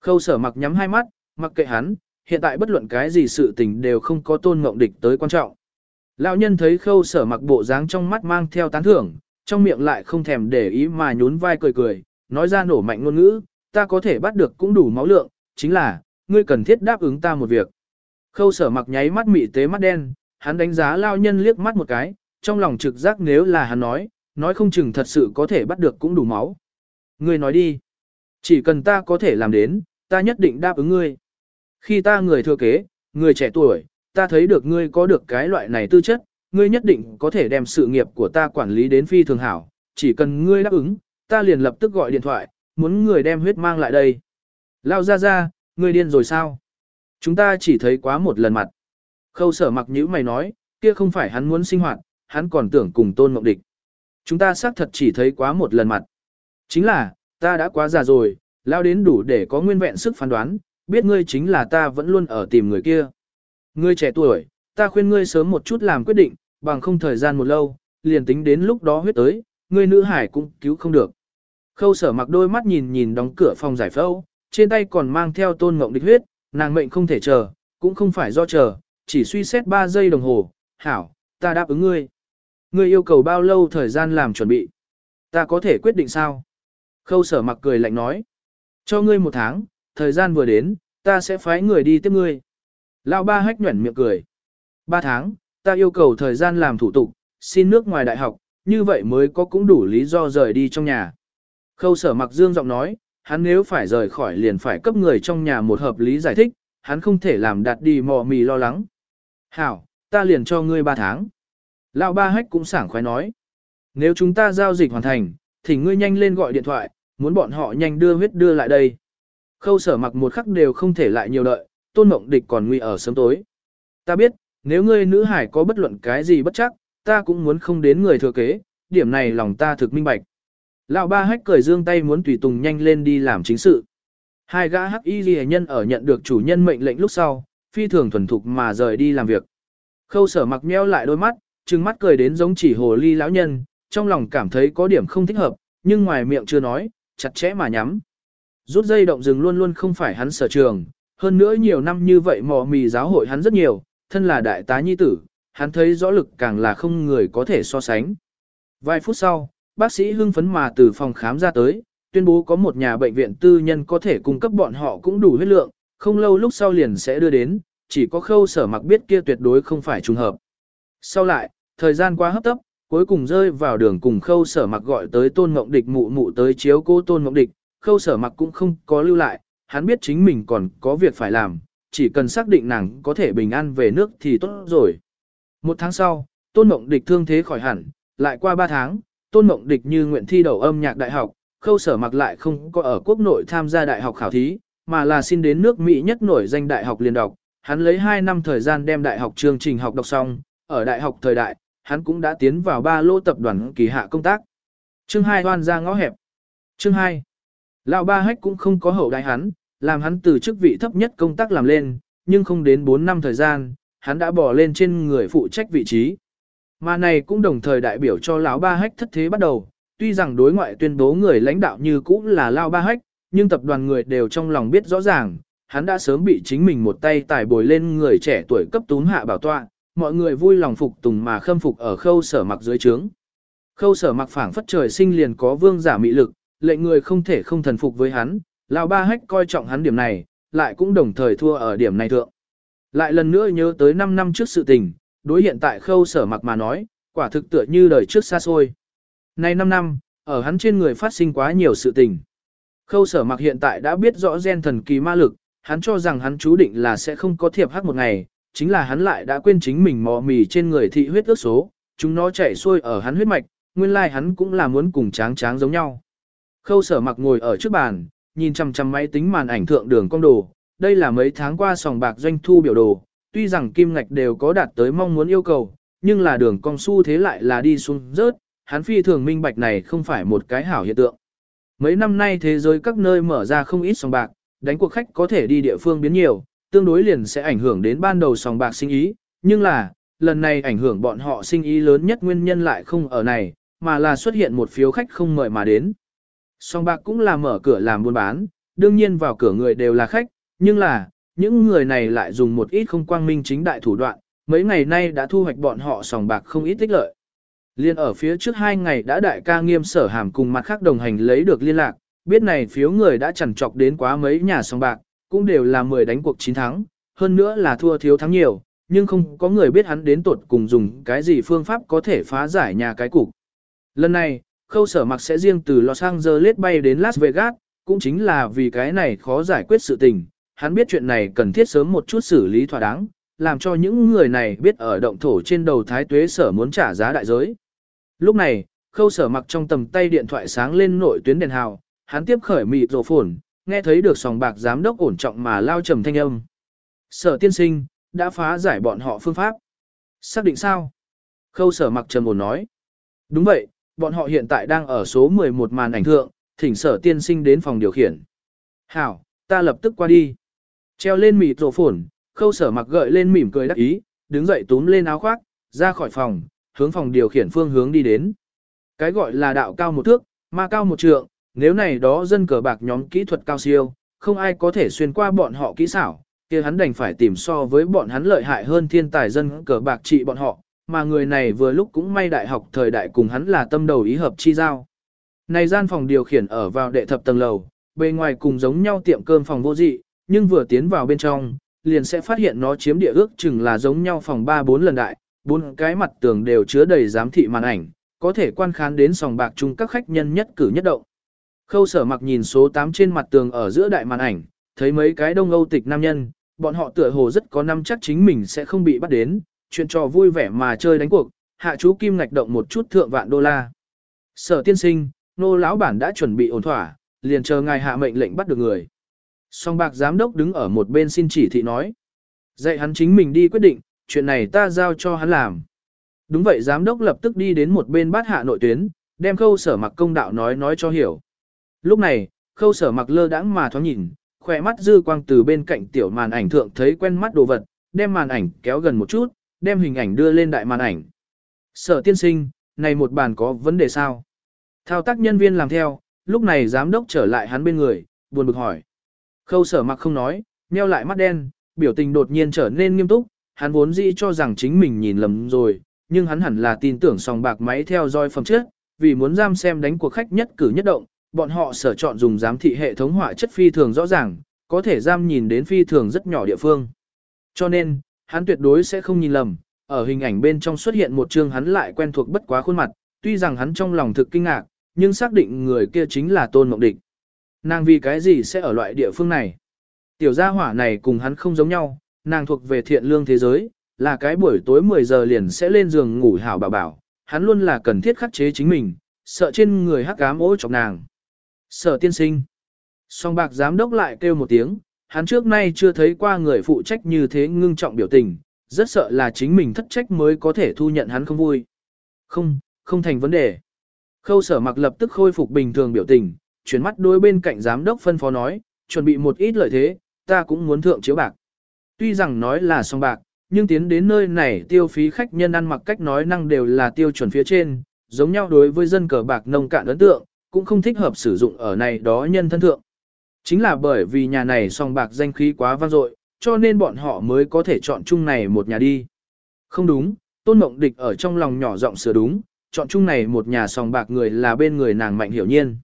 Khâu sở mặc nhắm hai mắt, mặc kệ hắn, hiện tại bất luận cái gì sự tình đều không có tôn ngộng địch tới quan trọng. Lão nhân thấy khâu sở mặc bộ dáng trong mắt mang theo tán thưởng, trong miệng lại không thèm để ý mà nhún vai cười cười, nói ra nổ mạnh ngôn ngữ, ta có thể bắt được cũng đủ máu lượng, chính là, ngươi cần thiết đáp ứng ta một việc. Khâu sở mặc nháy mắt mị tế mắt đen, hắn đánh giá lao nhân liếc mắt một cái, trong lòng trực giác nếu là hắn nói, nói không chừng thật sự có thể bắt được cũng đủ máu. Ngươi nói đi. Chỉ cần ta có thể làm đến, ta nhất định đáp ứng ngươi. Khi ta người thừa kế, người trẻ tuổi, ta thấy được ngươi có được cái loại này tư chất, ngươi nhất định có thể đem sự nghiệp của ta quản lý đến phi thường hảo, chỉ cần ngươi đáp ứng, ta liền lập tức gọi điện thoại, muốn người đem huyết mang lại đây. Lao ra ra, ngươi điên rồi sao? Chúng ta chỉ thấy quá một lần mặt. Khâu sở mặc nhữ mày nói, kia không phải hắn muốn sinh hoạt, hắn còn tưởng cùng tôn mộng địch. Chúng ta xác thật chỉ thấy quá một lần mặt. Chính là, ta đã quá già rồi, lao đến đủ để có nguyên vẹn sức phán đoán, biết ngươi chính là ta vẫn luôn ở tìm người kia. Ngươi trẻ tuổi, ta khuyên ngươi sớm một chút làm quyết định, bằng không thời gian một lâu, liền tính đến lúc đó huyết tới, ngươi nữ hải cũng cứu không được. Khâu sở mặc đôi mắt nhìn nhìn đóng cửa phòng giải phẫu, trên tay còn mang theo tôn ngộng địch huyết, nàng mệnh không thể chờ, cũng không phải do chờ, chỉ suy xét 3 giây đồng hồ, hảo, ta đáp ứng ngươi. Ngươi yêu cầu bao lâu thời gian làm chuẩn bị? Ta có thể quyết định sao? Khâu sở mặc cười lạnh nói. Cho ngươi một tháng, thời gian vừa đến, ta sẽ phái người đi tiếp ngươi. Lão ba hách nhuẩn miệng cười. Ba tháng, ta yêu cầu thời gian làm thủ tục, xin nước ngoài đại học, như vậy mới có cũng đủ lý do rời đi trong nhà. Khâu sở mặc dương giọng nói, hắn nếu phải rời khỏi liền phải cấp người trong nhà một hợp lý giải thích, hắn không thể làm đạt đi mò mì lo lắng. Hảo, ta liền cho ngươi ba tháng. Lão ba hách cũng sảng khoái nói. Nếu chúng ta giao dịch hoàn thành, thì ngươi nhanh lên gọi điện thoại, muốn bọn họ nhanh đưa huyết đưa lại đây. Khâu sở mặc một khắc đều không thể lại nhiều đợi, tôn mộng địch còn nguy ở sớm tối. Ta biết, nếu ngươi nữ hải có bất luận cái gì bất chắc, ta cũng muốn không đến người thừa kế, điểm này lòng ta thực minh bạch. Lão ba hách cười dương tay muốn tùy tùng nhanh lên đi làm chính sự. Hai gã hắc y ghi nhân ở nhận được chủ nhân mệnh lệnh lúc sau, phi thường thuần thục mà rời đi làm việc. Khâu sở mặc meo lại đôi mắt, trừng mắt cười đến giống chỉ hồ ly lão nhân, trong lòng cảm thấy có điểm không thích hợp, nhưng ngoài miệng chưa nói, chặt chẽ mà nhắm. Rút dây động rừng luôn luôn không phải hắn sở trường, hơn nữa nhiều năm như vậy mò mì giáo hội hắn rất nhiều, thân là đại tá nhi tử, hắn thấy rõ lực càng là không người có thể so sánh. Vài phút sau, bác sĩ hưng phấn mà từ phòng khám ra tới, tuyên bố có một nhà bệnh viện tư nhân có thể cung cấp bọn họ cũng đủ huyết lượng, không lâu lúc sau liền sẽ đưa đến, chỉ có khâu sở mặc biết kia tuyệt đối không phải trùng hợp. Sau lại, thời gian quá hấp tấp, cuối cùng rơi vào đường cùng khâu sở mặc gọi tới tôn ngộng địch mụ mụ tới chiếu cô tôn ngộng địch, khâu sở mặc cũng không có lưu lại, hắn biết chính mình còn có việc phải làm, chỉ cần xác định nàng có thể bình an về nước thì tốt rồi. Một tháng sau, tôn Mộng địch thương thế khỏi hẳn, lại qua ba tháng, tôn Mộng địch như nguyện thi đầu âm nhạc đại học, khâu sở mặc lại không có ở quốc nội tham gia đại học khảo thí, mà là xin đến nước Mỹ nhất nổi danh đại học liên đọc. Hắn lấy 2 năm thời gian đem đại học chương trình học đọc xong, ở đại học thời đại, hắn cũng đã tiến vào ba lô tập đoàn kỳ hạ công tác. Chương 2 hoan ra ngõ hẹp. Chương 2. Lão ba hách cũng không có hậu đại hắn, làm hắn từ chức vị thấp nhất công tác làm lên, nhưng không đến 4 năm thời gian, hắn đã bỏ lên trên người phụ trách vị trí. Mà này cũng đồng thời đại biểu cho lão ba hách thất thế bắt đầu, tuy rằng đối ngoại tuyên bố người lãnh đạo như cũ là Lão Ba Hách, nhưng tập đoàn người đều trong lòng biết rõ ràng, hắn đã sớm bị chính mình một tay tải bồi lên người trẻ tuổi cấp tún hạ bảo tọa, mọi người vui lòng phục tùng mà khâm phục ở khâu sở mặc dưới trướng. Khâu sở mặc phảng phất trời sinh liền có vương giả mị lực, lệnh người không thể không thần phục với hắn, lão Ba Hách coi trọng hắn điểm này, lại cũng đồng thời thua ở điểm này thượng. Lại lần nữa nhớ tới 5 năm trước sự tình, đối hiện tại khâu sở mặc mà nói, quả thực tựa như đời trước xa xôi. Nay 5 năm, ở hắn trên người phát sinh quá nhiều sự tình. Khâu sở mặc hiện tại đã biết rõ gen thần kỳ ma lực, hắn cho rằng hắn chú định là sẽ không có thiệp hắc một ngày, chính là hắn lại đã quên chính mình mò mì trên người thị huyết ước số, chúng nó chảy xuôi ở hắn huyết mạch, nguyên lai like hắn cũng là muốn cùng tráng tráng giống nhau. Khâu sở mặc ngồi ở trước bàn, nhìn chằm chằm máy tính màn ảnh thượng đường công đồ, đây là mấy tháng qua sòng bạc doanh thu biểu đồ, tuy rằng kim ngạch đều có đạt tới mong muốn yêu cầu, nhưng là đường cong su thế lại là đi xuống rớt, hắn phi thường minh bạch này không phải một cái hảo hiện tượng. Mấy năm nay thế giới các nơi mở ra không ít sòng bạc, đánh cuộc khách có thể đi địa phương biến nhiều, tương đối liền sẽ ảnh hưởng đến ban đầu sòng bạc sinh ý, nhưng là, lần này ảnh hưởng bọn họ sinh ý lớn nhất nguyên nhân lại không ở này, mà là xuất hiện một phiếu khách không mời mà đến. Song bạc cũng là mở cửa làm buôn bán, đương nhiên vào cửa người đều là khách, nhưng là, những người này lại dùng một ít không quang minh chính đại thủ đoạn, mấy ngày nay đã thu hoạch bọn họ sòng bạc không ít tích lợi. Liên ở phía trước hai ngày đã đại ca nghiêm sở hàm cùng mặt khác đồng hành lấy được liên lạc, biết này phiếu người đã chẳng chọc đến quá mấy nhà sòng bạc, cũng đều là 10 đánh cuộc 9 thắng, hơn nữa là thua thiếu thắng nhiều, nhưng không có người biết hắn đến tuột cùng dùng cái gì phương pháp có thể phá giải nhà cái cục. Lần này, khâu sở mặc sẽ riêng từ Los Angeles bay đến Las Vegas, cũng chính là vì cái này khó giải quyết sự tình, hắn biết chuyện này cần thiết sớm một chút xử lý thỏa đáng, làm cho những người này biết ở động thổ trên đầu thái tuế sở muốn trả giá đại giới. Lúc này, khâu sở mặc trong tầm tay điện thoại sáng lên nội tuyến đèn hào, hắn tiếp khởi mịt rổ phồn, nghe thấy được sòng bạc giám đốc ổn trọng mà lao trầm thanh âm. Sở tiên sinh, đã phá giải bọn họ phương pháp. Xác định sao? Khâu sở mặc trầm ổn nói. Đúng vậy, bọn họ hiện tại đang ở số 11 màn ảnh thượng, thỉnh sở tiên sinh đến phòng điều khiển. Hảo, ta lập tức qua đi. Treo lên mịt rổ phổn, khâu sở mặc gợi lên mỉm cười đắc ý, đứng dậy túm lên áo khoác, ra khỏi phòng, hướng phòng điều khiển phương hướng đi đến. Cái gọi là đạo cao một thước, ma cao một trượng, nếu này đó dân cờ bạc nhóm kỹ thuật cao siêu, không ai có thể xuyên qua bọn họ kỹ xảo, kia hắn đành phải tìm so với bọn hắn lợi hại hơn thiên tài dân cờ bạc trị bọn họ, mà người này vừa lúc cũng may đại học thời đại cùng hắn là tâm đầu ý hợp chi giao. Này gian phòng điều khiển ở vào đệ thập tầng lầu, bề ngoài cùng giống nhau tiệm cơm phòng vô dị, nhưng vừa tiến vào bên trong, liền sẽ phát hiện nó chiếm địa ước chừng là giống nhau phòng 3-4 lần đại, bốn cái mặt tường đều chứa đầy giám thị màn ảnh, có thể quan khán đến sòng bạc chung các khách nhân nhất cử nhất động. Khâu sở mặc nhìn số 8 trên mặt tường ở giữa đại màn ảnh, thấy mấy cái đông âu tịch nam nhân, bọn họ tựa hồ rất có năm chắc chính mình sẽ không bị bắt đến, chuyện trò vui vẻ mà chơi đánh cuộc, hạ chú kim ngạch động một chút thượng vạn đô la. Sở tiên sinh, nô lão bản đã chuẩn bị ổn thỏa, liền chờ ngài hạ mệnh lệnh bắt được người. Song bạc giám đốc đứng ở một bên xin chỉ thị nói. Dạy hắn chính mình đi quyết định, chuyện này ta giao cho hắn làm. Đúng vậy giám đốc lập tức đi đến một bên bát hạ nội tuyến, đem khâu sở mặc công đạo nói nói cho hiểu. Lúc này, khâu sở mặc lơ đãng mà thoáng nhìn, khỏe mắt dư quang từ bên cạnh tiểu màn ảnh thượng thấy quen mắt đồ vật, đem màn ảnh kéo gần một chút, đem hình ảnh đưa lên đại màn ảnh. Sở tiên sinh, này một bàn có vấn đề sao? Thao tác nhân viên làm theo, lúc này giám đốc trở lại hắn bên người, buồn bực hỏi. Khâu sở mặc không nói, nheo lại mắt đen, biểu tình đột nhiên trở nên nghiêm túc, hắn vốn dĩ cho rằng chính mình nhìn lầm rồi, nhưng hắn hẳn là tin tưởng sòng bạc máy theo dõi phẩm chất, vì muốn giam xem đánh cuộc khách nhất cử nhất động, bọn họ sở chọn dùng giám thị hệ thống họa chất phi thường rõ ràng, có thể giam nhìn đến phi thường rất nhỏ địa phương. Cho nên, hắn tuyệt đối sẽ không nhìn lầm, ở hình ảnh bên trong xuất hiện một chương hắn lại quen thuộc bất quá khuôn mặt, tuy rằng hắn trong lòng thực kinh ngạc, nhưng xác định người kia chính là Tôn Mộng Địch. Nàng vì cái gì sẽ ở loại địa phương này? Tiểu gia hỏa này cùng hắn không giống nhau, nàng thuộc về thiện lương thế giới, là cái buổi tối 10 giờ liền sẽ lên giường ngủ hảo bảo bảo, hắn luôn là cần thiết khắc chế chính mình, sợ trên người hắc ám ố chọc nàng. Sở tiên sinh. Song bạc giám đốc lại kêu một tiếng, hắn trước nay chưa thấy qua người phụ trách như thế ngưng trọng biểu tình, rất sợ là chính mình thất trách mới có thể thu nhận hắn không vui. Không, không thành vấn đề. Khâu sở mặc lập tức khôi phục bình thường biểu tình, chuyển mắt đối bên cạnh giám đốc phân phó nói, chuẩn bị một ít lợi thế, ta cũng muốn thượng chiếu bạc. Tuy rằng nói là song bạc, nhưng tiến đến nơi này tiêu phí khách nhân ăn mặc cách nói năng đều là tiêu chuẩn phía trên, giống nhau đối với dân cờ bạc nông cạn ấn tượng, cũng không thích hợp sử dụng ở này đó nhân thân thượng. Chính là bởi vì nhà này song bạc danh khí quá vang dội, cho nên bọn họ mới có thể chọn chung này một nhà đi. Không đúng, tôn mộng địch ở trong lòng nhỏ giọng sửa đúng, chọn chung này một nhà song bạc người là bên người nàng mạnh hiểu nhiên.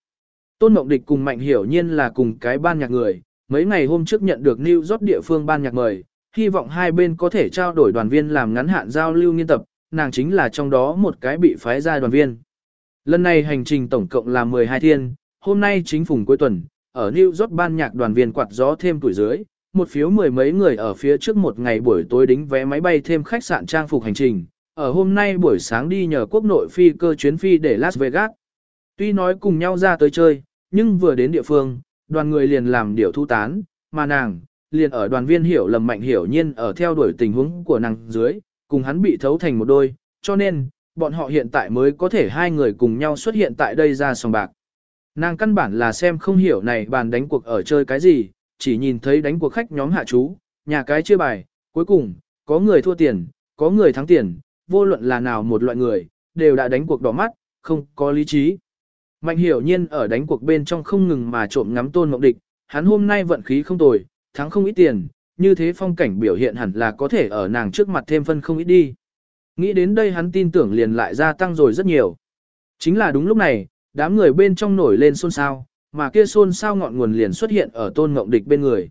Tôn mộng địch cùng mạnh hiểu nhiên là cùng cái ban nhạc người, mấy ngày hôm trước nhận được New York địa phương ban nhạc mời, hy vọng hai bên có thể trao đổi đoàn viên làm ngắn hạn giao lưu nghiên tập, nàng chính là trong đó một cái bị phái ra đoàn viên. Lần này hành trình tổng cộng là 12 thiên, hôm nay chính phủ cuối tuần, ở New York ban nhạc đoàn viên quạt gió thêm tuổi dưới, một phiếu mười mấy người ở phía trước một ngày buổi tối đính vé máy bay thêm khách sạn trang phục hành trình, ở hôm nay buổi sáng đi nhờ quốc nội phi cơ chuyến phi để Las Vegas. Tuy nói cùng nhau ra tới chơi, nhưng vừa đến địa phương, đoàn người liền làm điều thu tán, mà nàng, liền ở đoàn viên hiểu lầm mạnh hiểu nhiên ở theo đuổi tình huống của nàng dưới, cùng hắn bị thấu thành một đôi, cho nên, bọn họ hiện tại mới có thể hai người cùng nhau xuất hiện tại đây ra sòng bạc. Nàng căn bản là xem không hiểu này bàn đánh cuộc ở chơi cái gì, chỉ nhìn thấy đánh cuộc khách nhóm hạ chú, nhà cái chia bài, cuối cùng, có người thua tiền, có người thắng tiền, vô luận là nào một loại người, đều đã đánh cuộc đỏ mắt, không có lý trí. Mạnh hiểu nhiên ở đánh cuộc bên trong không ngừng mà trộm ngắm tôn mộng địch, hắn hôm nay vận khí không tồi, thắng không ít tiền, như thế phong cảnh biểu hiện hẳn là có thể ở nàng trước mặt thêm phân không ít đi. Nghĩ đến đây hắn tin tưởng liền lại gia tăng rồi rất nhiều. Chính là đúng lúc này, đám người bên trong nổi lên xôn xao, mà kia xôn xao ngọn nguồn liền xuất hiện ở tôn ngộng địch bên người.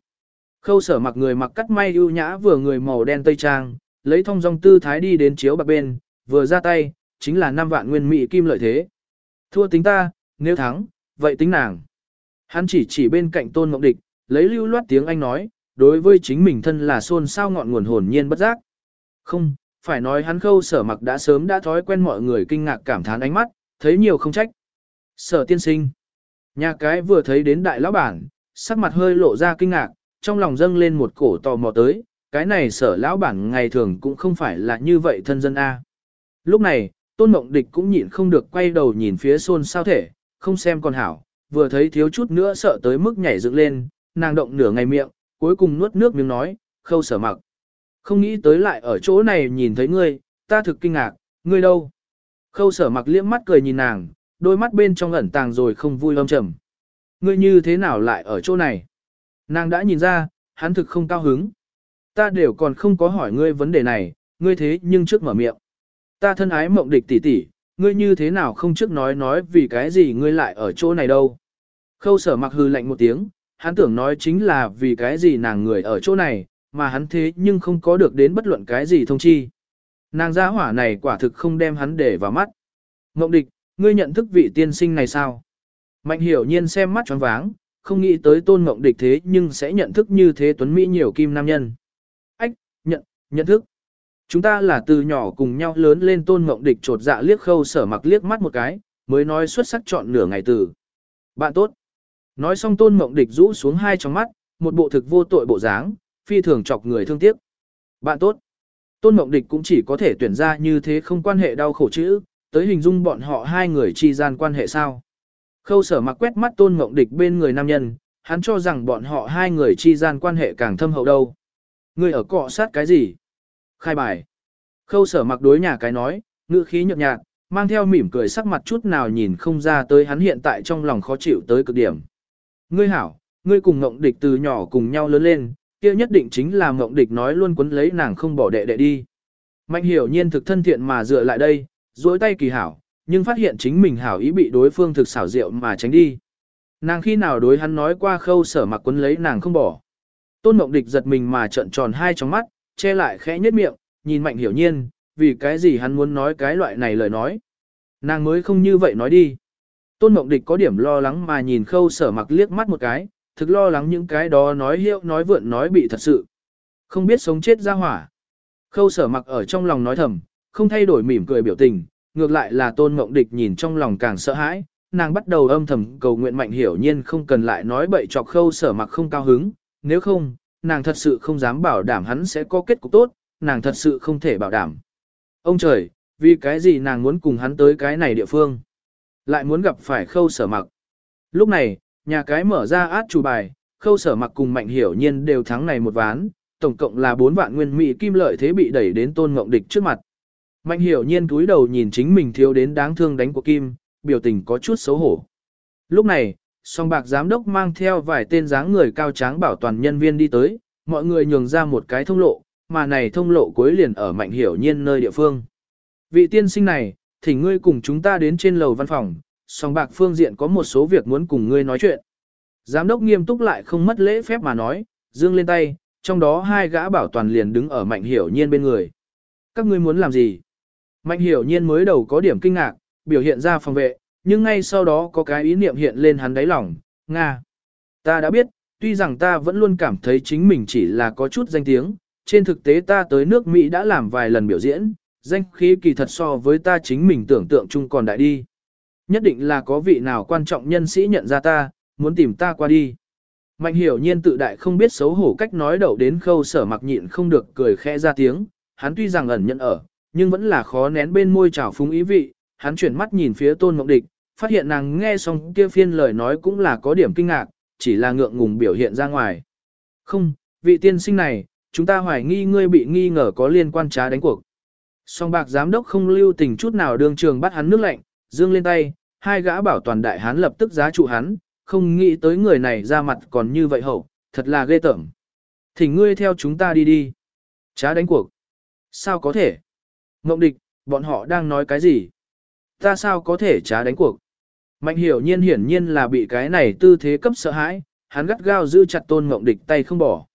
Khâu sở mặc người mặc cắt may ưu nhã vừa người màu đen tây trang, lấy thông dong tư thái đi đến chiếu bạc bên, vừa ra tay, chính là năm vạn nguyên mỹ kim lợi thế. Thua tính ta, nếu thắng, vậy tính nàng. Hắn chỉ chỉ bên cạnh tôn ngộng địch, lấy lưu loát tiếng Anh nói, đối với chính mình thân là xôn xao ngọn nguồn hồn nhiên bất giác. Không, phải nói hắn khâu sở mặc đã sớm đã thói quen mọi người kinh ngạc cảm thán ánh mắt, thấy nhiều không trách. Sở tiên sinh. Nhà cái vừa thấy đến đại lão bản, sắc mặt hơi lộ ra kinh ngạc, trong lòng dâng lên một cổ tò mò tới, cái này sở lão bản ngày thường cũng không phải là như vậy thân dân A. Lúc này, tôn mộng địch cũng nhịn không được quay đầu nhìn phía xôn sao thể, không xem còn hảo, vừa thấy thiếu chút nữa sợ tới mức nhảy dựng lên, nàng động nửa ngày miệng, cuối cùng nuốt nước miếng nói, khâu sở mặc. Không nghĩ tới lại ở chỗ này nhìn thấy ngươi, ta thực kinh ngạc, ngươi đâu? Khâu sở mặc liếc mắt cười nhìn nàng, đôi mắt bên trong ẩn tàng rồi không vui âm trầm, ngươi như thế nào lại ở chỗ này? Nàng đã nhìn ra, hắn thực không cao hứng. Ta đều còn không có hỏi ngươi vấn đề này, ngươi thế nhưng trước mở miệng. Ta thân ái mộng địch tỷ tỷ, ngươi như thế nào không trước nói nói vì cái gì ngươi lại ở chỗ này đâu. Khâu sở mặc hư lạnh một tiếng, hắn tưởng nói chính là vì cái gì nàng người ở chỗ này, mà hắn thế nhưng không có được đến bất luận cái gì thông chi. Nàng gia hỏa này quả thực không đem hắn để vào mắt. Ngộng địch, ngươi nhận thức vị tiên sinh này sao? Mạnh hiểu nhiên xem mắt choáng váng, không nghĩ tới tôn ngộng địch thế nhưng sẽ nhận thức như thế tuấn Mỹ nhiều kim nam nhân. Ách, nhận, nhận thức. Chúng ta là từ nhỏ cùng nhau lớn lên tôn ngộng địch trột dạ liếc khâu sở mặc liếc mắt một cái, mới nói xuất sắc chọn nửa ngày từ. Bạn tốt. Nói xong tôn ngộng địch rũ xuống hai trong mắt, một bộ thực vô tội bộ dáng, phi thường chọc người thương tiếc. Bạn tốt. Tôn ngộng địch cũng chỉ có thể tuyển ra như thế không quan hệ đau khổ chữ, tới hình dung bọn họ hai người chi gian quan hệ sao. Khâu sở mặc quét mắt tôn ngộng địch bên người nam nhân, hắn cho rằng bọn họ hai người chi gian quan hệ càng thâm hậu đâu. Người ở cọ sát cái gì? Khai bài. Khâu sở mặc đối nhà cái nói, ngữ khí nhợt nhạt, mang theo mỉm cười sắc mặt chút nào nhìn không ra tới hắn hiện tại trong lòng khó chịu tới cực điểm. Ngươi hảo, ngươi cùng ngộng địch từ nhỏ cùng nhau lớn lên, kia nhất định chính là ngộng địch nói luôn quấn lấy nàng không bỏ đệ đệ đi. Mạnh hiểu nhiên thực thân thiện mà dựa lại đây, duỗi tay kỳ hảo, nhưng phát hiện chính mình hảo ý bị đối phương thực xảo diệu mà tránh đi. Nàng khi nào đối hắn nói qua khâu sở mặc quấn lấy nàng không bỏ. Tôn Mộng Địch giật mình mà trợn tròn hai trong mắt, che lại khẽ nhếch miệng, nhìn Mạnh Hiểu Nhiên, vì cái gì hắn muốn nói cái loại này lời nói. Nàng mới không như vậy nói đi. Tôn Mộng Địch có điểm lo lắng mà nhìn khâu sở mặc liếc mắt một cái, thực lo lắng những cái đó nói hiệu nói vượn nói bị thật sự. Không biết sống chết ra hỏa. Khâu sở mặc ở trong lòng nói thầm, không thay đổi mỉm cười biểu tình, ngược lại là tôn mộng địch nhìn trong lòng càng sợ hãi, nàng bắt đầu âm thầm cầu nguyện mạnh hiểu nhiên không cần lại nói bậy chọc khâu sở mặc không cao hứng, nếu không, nàng thật sự không dám bảo đảm hắn sẽ có kết cục tốt, nàng thật sự không thể bảo đảm. Ông trời, vì cái gì nàng muốn cùng hắn tới cái này địa phương? Lại muốn gặp phải khâu sở mặc. Lúc này, nhà cái mở ra át chủ bài, khâu sở mặc cùng mạnh hiểu nhiên đều thắng này một ván, tổng cộng là 4 vạn nguyên mỹ kim lợi thế bị đẩy đến tôn ngộng địch trước mặt. Mạnh hiểu nhiên túi đầu nhìn chính mình thiếu đến đáng thương đánh của Kim, biểu tình có chút xấu hổ. Lúc này, song bạc giám đốc mang theo vài tên dáng người cao tráng bảo toàn nhân viên đi tới, mọi người nhường ra một cái thông lộ, mà này thông lộ cuối liền ở mạnh hiểu nhiên nơi địa phương. Vị tiên sinh này, thỉnh ngươi cùng chúng ta đến trên lầu văn phòng, song bạc phương diện có một số việc muốn cùng ngươi nói chuyện. Giám đốc nghiêm túc lại không mất lễ phép mà nói, dương lên tay, trong đó hai gã bảo toàn liền đứng ở mạnh hiểu nhiên bên người. Các ngươi muốn làm gì? Mạnh hiểu nhiên mới đầu có điểm kinh ngạc, biểu hiện ra phòng vệ, nhưng ngay sau đó có cái ý niệm hiện lên hắn đáy lòng, Nga. Ta đã biết, tuy rằng ta vẫn luôn cảm thấy chính mình chỉ là có chút danh tiếng, trên thực tế ta tới nước Mỹ đã làm vài lần biểu diễn, danh khí kỳ thật so với ta chính mình tưởng tượng chung còn đại đi. Nhất định là có vị nào quan trọng nhân sĩ nhận ra ta, muốn tìm ta qua đi. Mạnh hiểu nhiên tự đại không biết xấu hổ cách nói đầu đến khâu sở mặc nhịn không được cười khẽ ra tiếng, hắn tuy rằng ẩn nhận ở, nhưng vẫn là khó nén bên môi trào phúng ý vị, hắn chuyển mắt nhìn phía tôn mộng địch, phát hiện nàng nghe xong kia phiên lời nói cũng là có điểm kinh ngạc, chỉ là ngượng ngùng biểu hiện ra ngoài. Không, vị tiên sinh này, chúng ta hoài nghi ngươi bị nghi ngờ có liên quan trá đánh cuộc. Song bạc giám đốc không lưu tình chút nào đường trường bắt hắn nước lạnh, dương lên tay, hai gã bảo toàn đại hắn lập tức giá trụ hắn, không nghĩ tới người này ra mặt còn như vậy hậu, thật là ghê tởm. Thỉnh ngươi theo chúng ta đi đi. Trá đánh cuộc. Sao có thể? Ngộng địch, bọn họ đang nói cái gì? Ta sao có thể trá đánh cuộc? Mạnh hiểu nhiên hiển nhiên là bị cái này tư thế cấp sợ hãi, hắn gắt gao giữ chặt tôn ngộng địch tay không bỏ.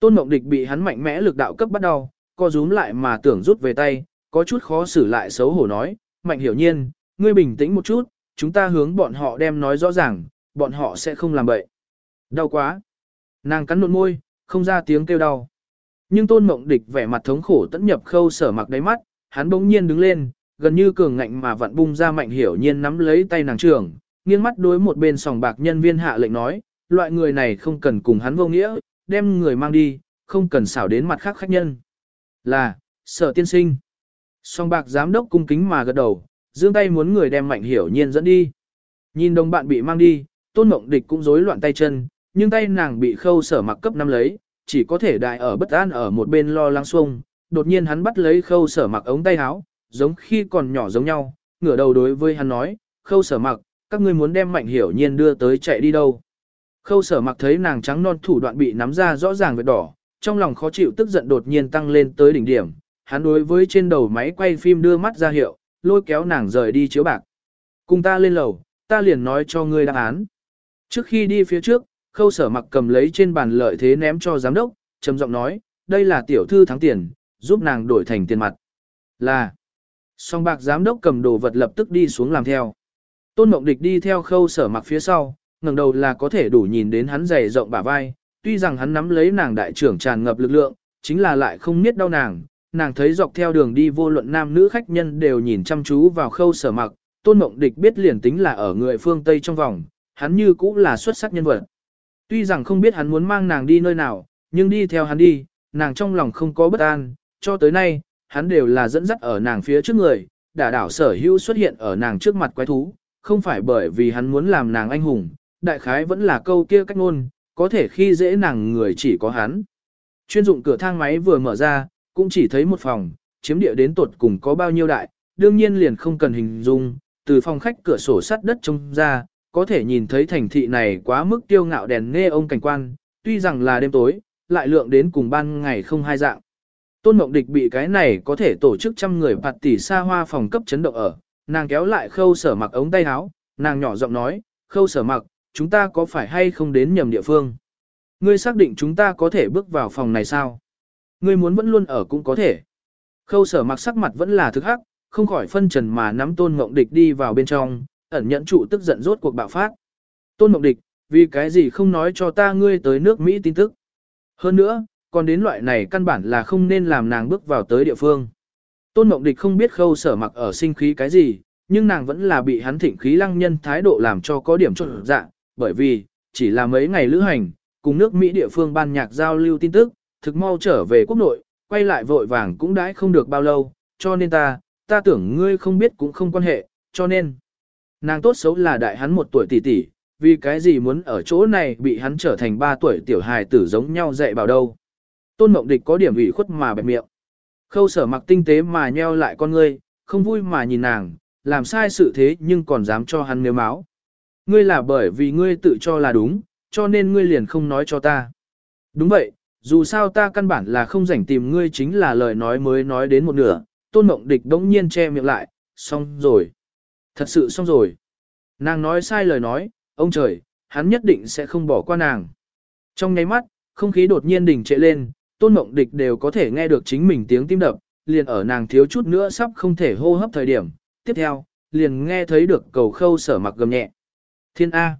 Tôn ngộng địch bị hắn mạnh mẽ lực đạo cấp bắt đầu, co rúm lại mà tưởng rút về tay, có chút khó xử lại xấu hổ nói, mạnh hiểu nhiên, ngươi bình tĩnh một chút, chúng ta hướng bọn họ đem nói rõ ràng, bọn họ sẽ không làm bậy. Đau quá. Nàng cắn nụn môi, không ra tiếng kêu đau. Nhưng tôn mộng địch vẻ mặt thống khổ tẫn nhập khâu sở mặc đáy mắt, hắn bỗng nhiên đứng lên, gần như cường ngạnh mà vặn bung ra mạnh hiểu nhiên nắm lấy tay nàng trưởng, nghiêng mắt đối một bên sòng bạc nhân viên hạ lệnh nói, loại người này không cần cùng hắn vô nghĩa, đem người mang đi, không cần xảo đến mặt khác khách nhân. Là, sở tiên sinh. Song bạc giám đốc cung kính mà gật đầu, giương tay muốn người đem mạnh hiểu nhiên dẫn đi. Nhìn đồng bạn bị mang đi, tôn mộng địch cũng rối loạn tay chân, nhưng tay nàng bị khâu sở mặc cấp năm lấy, chỉ có thể đại ở bất an ở một bên lo lắng xuông, đột nhiên hắn bắt lấy khâu sở mặc ống tay áo, giống khi còn nhỏ giống nhau, ngửa đầu đối với hắn nói, khâu sở mặc, các ngươi muốn đem mạnh hiểu nhiên đưa tới chạy đi đâu. Khâu sở mặc thấy nàng trắng non thủ đoạn bị nắm ra rõ ràng vệt đỏ, trong lòng khó chịu tức giận đột nhiên tăng lên tới đỉnh điểm, hắn đối với trên đầu máy quay phim đưa mắt ra hiệu, lôi kéo nàng rời đi chiếu bạc. Cùng ta lên lầu, ta liền nói cho ngươi đáp án. Trước khi đi phía trước, khâu sở mặc cầm lấy trên bàn lợi thế ném cho giám đốc, trầm giọng nói, đây là tiểu thư thắng tiền, giúp nàng đổi thành tiền mặt. Là, song bạc giám đốc cầm đồ vật lập tức đi xuống làm theo. Tôn Mộng Địch đi theo khâu sở mặc phía sau, ngẩng đầu là có thể đủ nhìn đến hắn dày rộng bả vai, tuy rằng hắn nắm lấy nàng đại trưởng tràn ngập lực lượng, chính là lại không biết đau nàng. Nàng thấy dọc theo đường đi vô luận nam nữ khách nhân đều nhìn chăm chú vào khâu sở mặc, tôn mộng địch biết liền tính là ở người phương Tây trong vòng, hắn như cũng là xuất sắc nhân vật. Tuy rằng không biết hắn muốn mang nàng đi nơi nào, nhưng đi theo hắn đi, nàng trong lòng không có bất an, cho tới nay, hắn đều là dẫn dắt ở nàng phía trước người, đả đảo sở hữu xuất hiện ở nàng trước mặt quái thú, không phải bởi vì hắn muốn làm nàng anh hùng, đại khái vẫn là câu kia cách ngôn, có thể khi dễ nàng người chỉ có hắn. Chuyên dụng cửa thang máy vừa mở ra, cũng chỉ thấy một phòng, chiếm địa đến tột cùng có bao nhiêu đại, đương nhiên liền không cần hình dung, từ phòng khách cửa sổ sắt đất trông ra, có thể nhìn thấy thành thị này quá mức tiêu ngạo đèn nghe ông cảnh quan, tuy rằng là đêm tối, lại lượng đến cùng ban ngày không hai dạng. Tôn Mộng Địch bị cái này có thể tổ chức trăm người bạt tỷ xa hoa phòng cấp chấn động ở, nàng kéo lại khâu sở mặc ống tay áo, nàng nhỏ giọng nói, khâu sở mặc, chúng ta có phải hay không đến nhầm địa phương? Ngươi xác định chúng ta có thể bước vào phòng này sao? Ngươi muốn vẫn luôn ở cũng có thể. Khâu sở mặc sắc mặt vẫn là thực hắc, không khỏi phân trần mà nắm tôn mộng địch đi vào bên trong, ẩn nhẫn trụ tức giận rốt cuộc bạo phát. Tôn mộng địch, vì cái gì không nói cho ta ngươi tới nước Mỹ tin tức? Hơn nữa, còn đến loại này căn bản là không nên làm nàng bước vào tới địa phương. Tôn mộng địch không biết khâu sở mặc ở sinh khí cái gì, nhưng nàng vẫn là bị hắn thịnh khí lăng nhân thái độ làm cho có điểm trộn dạ, bởi vì, chỉ là mấy ngày lữ hành, cùng nước Mỹ địa phương ban nhạc giao lưu tin tức, thực mau trở về quốc nội, quay lại vội vàng cũng đãi không được bao lâu, cho nên ta, ta tưởng ngươi không biết cũng không quan hệ, cho nên, nàng tốt xấu là đại hắn một tuổi tỷ tỷ, vì cái gì muốn ở chỗ này bị hắn trở thành ba tuổi tiểu hài tử giống nhau dạy bảo đâu. Tôn Mộng Địch có điểm ủy khuất mà bẹp miệng. Khâu sở mặc tinh tế mà nheo lại con ngươi, không vui mà nhìn nàng, làm sai sự thế nhưng còn dám cho hắn nếu máu. Ngươi là bởi vì ngươi tự cho là đúng, cho nên ngươi liền không nói cho ta. Đúng vậy, dù sao ta căn bản là không rảnh tìm ngươi chính là lời nói mới nói đến một nửa, tôn mộng địch đống nhiên che miệng lại, xong rồi. Thật sự xong rồi. Nàng nói sai lời nói, ông trời, hắn nhất định sẽ không bỏ qua nàng. Trong nháy mắt, không khí đột nhiên đỉnh trệ lên, tôn mộng địch đều có thể nghe được chính mình tiếng tim đập, liền ở nàng thiếu chút nữa sắp không thể hô hấp thời điểm. Tiếp theo, liền nghe thấy được cầu khâu sở mặc gầm nhẹ. Thiên A.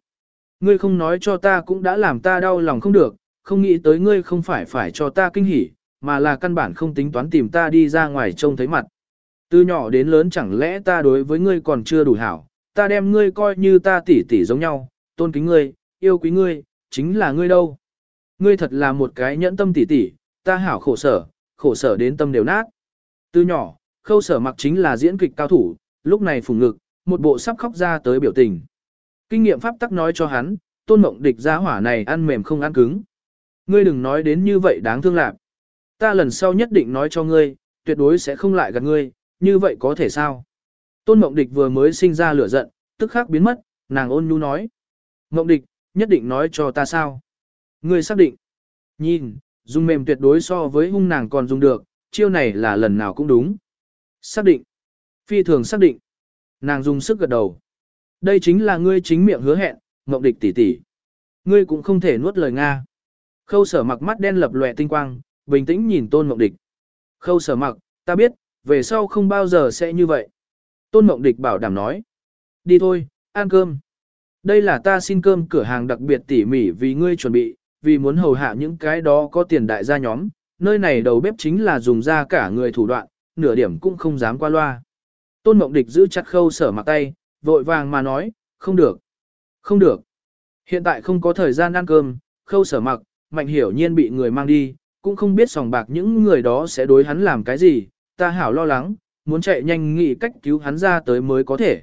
Ngươi không nói cho ta cũng đã làm ta đau lòng không được, không nghĩ tới ngươi không phải phải cho ta kinh hỉ, mà là căn bản không tính toán tìm ta đi ra ngoài trông thấy mặt. Từ nhỏ đến lớn chẳng lẽ ta đối với ngươi còn chưa đủ hảo, ta đem ngươi coi như ta tỷ tỷ giống nhau, tôn kính ngươi, yêu quý ngươi, chính là ngươi đâu. Ngươi thật là một cái nhẫn tâm tỷ tỷ, ta hảo khổ sở, khổ sở đến tâm đều nát. Từ nhỏ, khâu sở mặc chính là diễn kịch cao thủ, lúc này phùng ngực, một bộ sắp khóc ra tới biểu tình. Kinh nghiệm pháp tắc nói cho hắn, tôn mộng địch giá hỏa này ăn mềm không ăn cứng. Ngươi đừng nói đến như vậy đáng thương lạc. Ta lần sau nhất định nói cho ngươi, tuyệt đối sẽ không lại gạt ngươi, như vậy có thể sao? Tôn mộng địch vừa mới sinh ra lửa giận, tức khắc biến mất, nàng ôn nhu nói. Mộng địch, nhất định nói cho ta sao? Ngươi xác định. Nhìn, dùng mềm tuyệt đối so với hung nàng còn dùng được, chiêu này là lần nào cũng đúng. Xác định. Phi thường xác định. Nàng dùng sức gật đầu. Đây chính là ngươi chính miệng hứa hẹn, mộng địch tỷ tỷ. Ngươi cũng không thể nuốt lời Nga. Khâu sở mặc mắt đen lập lòe tinh quang, bình tĩnh nhìn tôn mộng địch. Khâu sở mặc, ta biết, về sau không bao giờ sẽ như vậy. Tôn mộng địch bảo đảm nói. Đi thôi, ăn cơm. Đây là ta xin cơm cửa hàng đặc biệt tỉ mỉ vì ngươi chuẩn bị, vì muốn hầu hạ những cái đó có tiền đại gia nhóm. Nơi này đầu bếp chính là dùng ra cả người thủ đoạn, nửa điểm cũng không dám qua loa. Tôn mộng địch giữ chặt khâu sở mặc tay, vội vàng mà nói, không được, không được. Hiện tại không có thời gian ăn cơm, khâu sở mặc, mạnh hiểu nhiên bị người mang đi, cũng không biết sòng bạc những người đó sẽ đối hắn làm cái gì, ta hảo lo lắng, muốn chạy nhanh nghĩ cách cứu hắn ra tới mới có thể.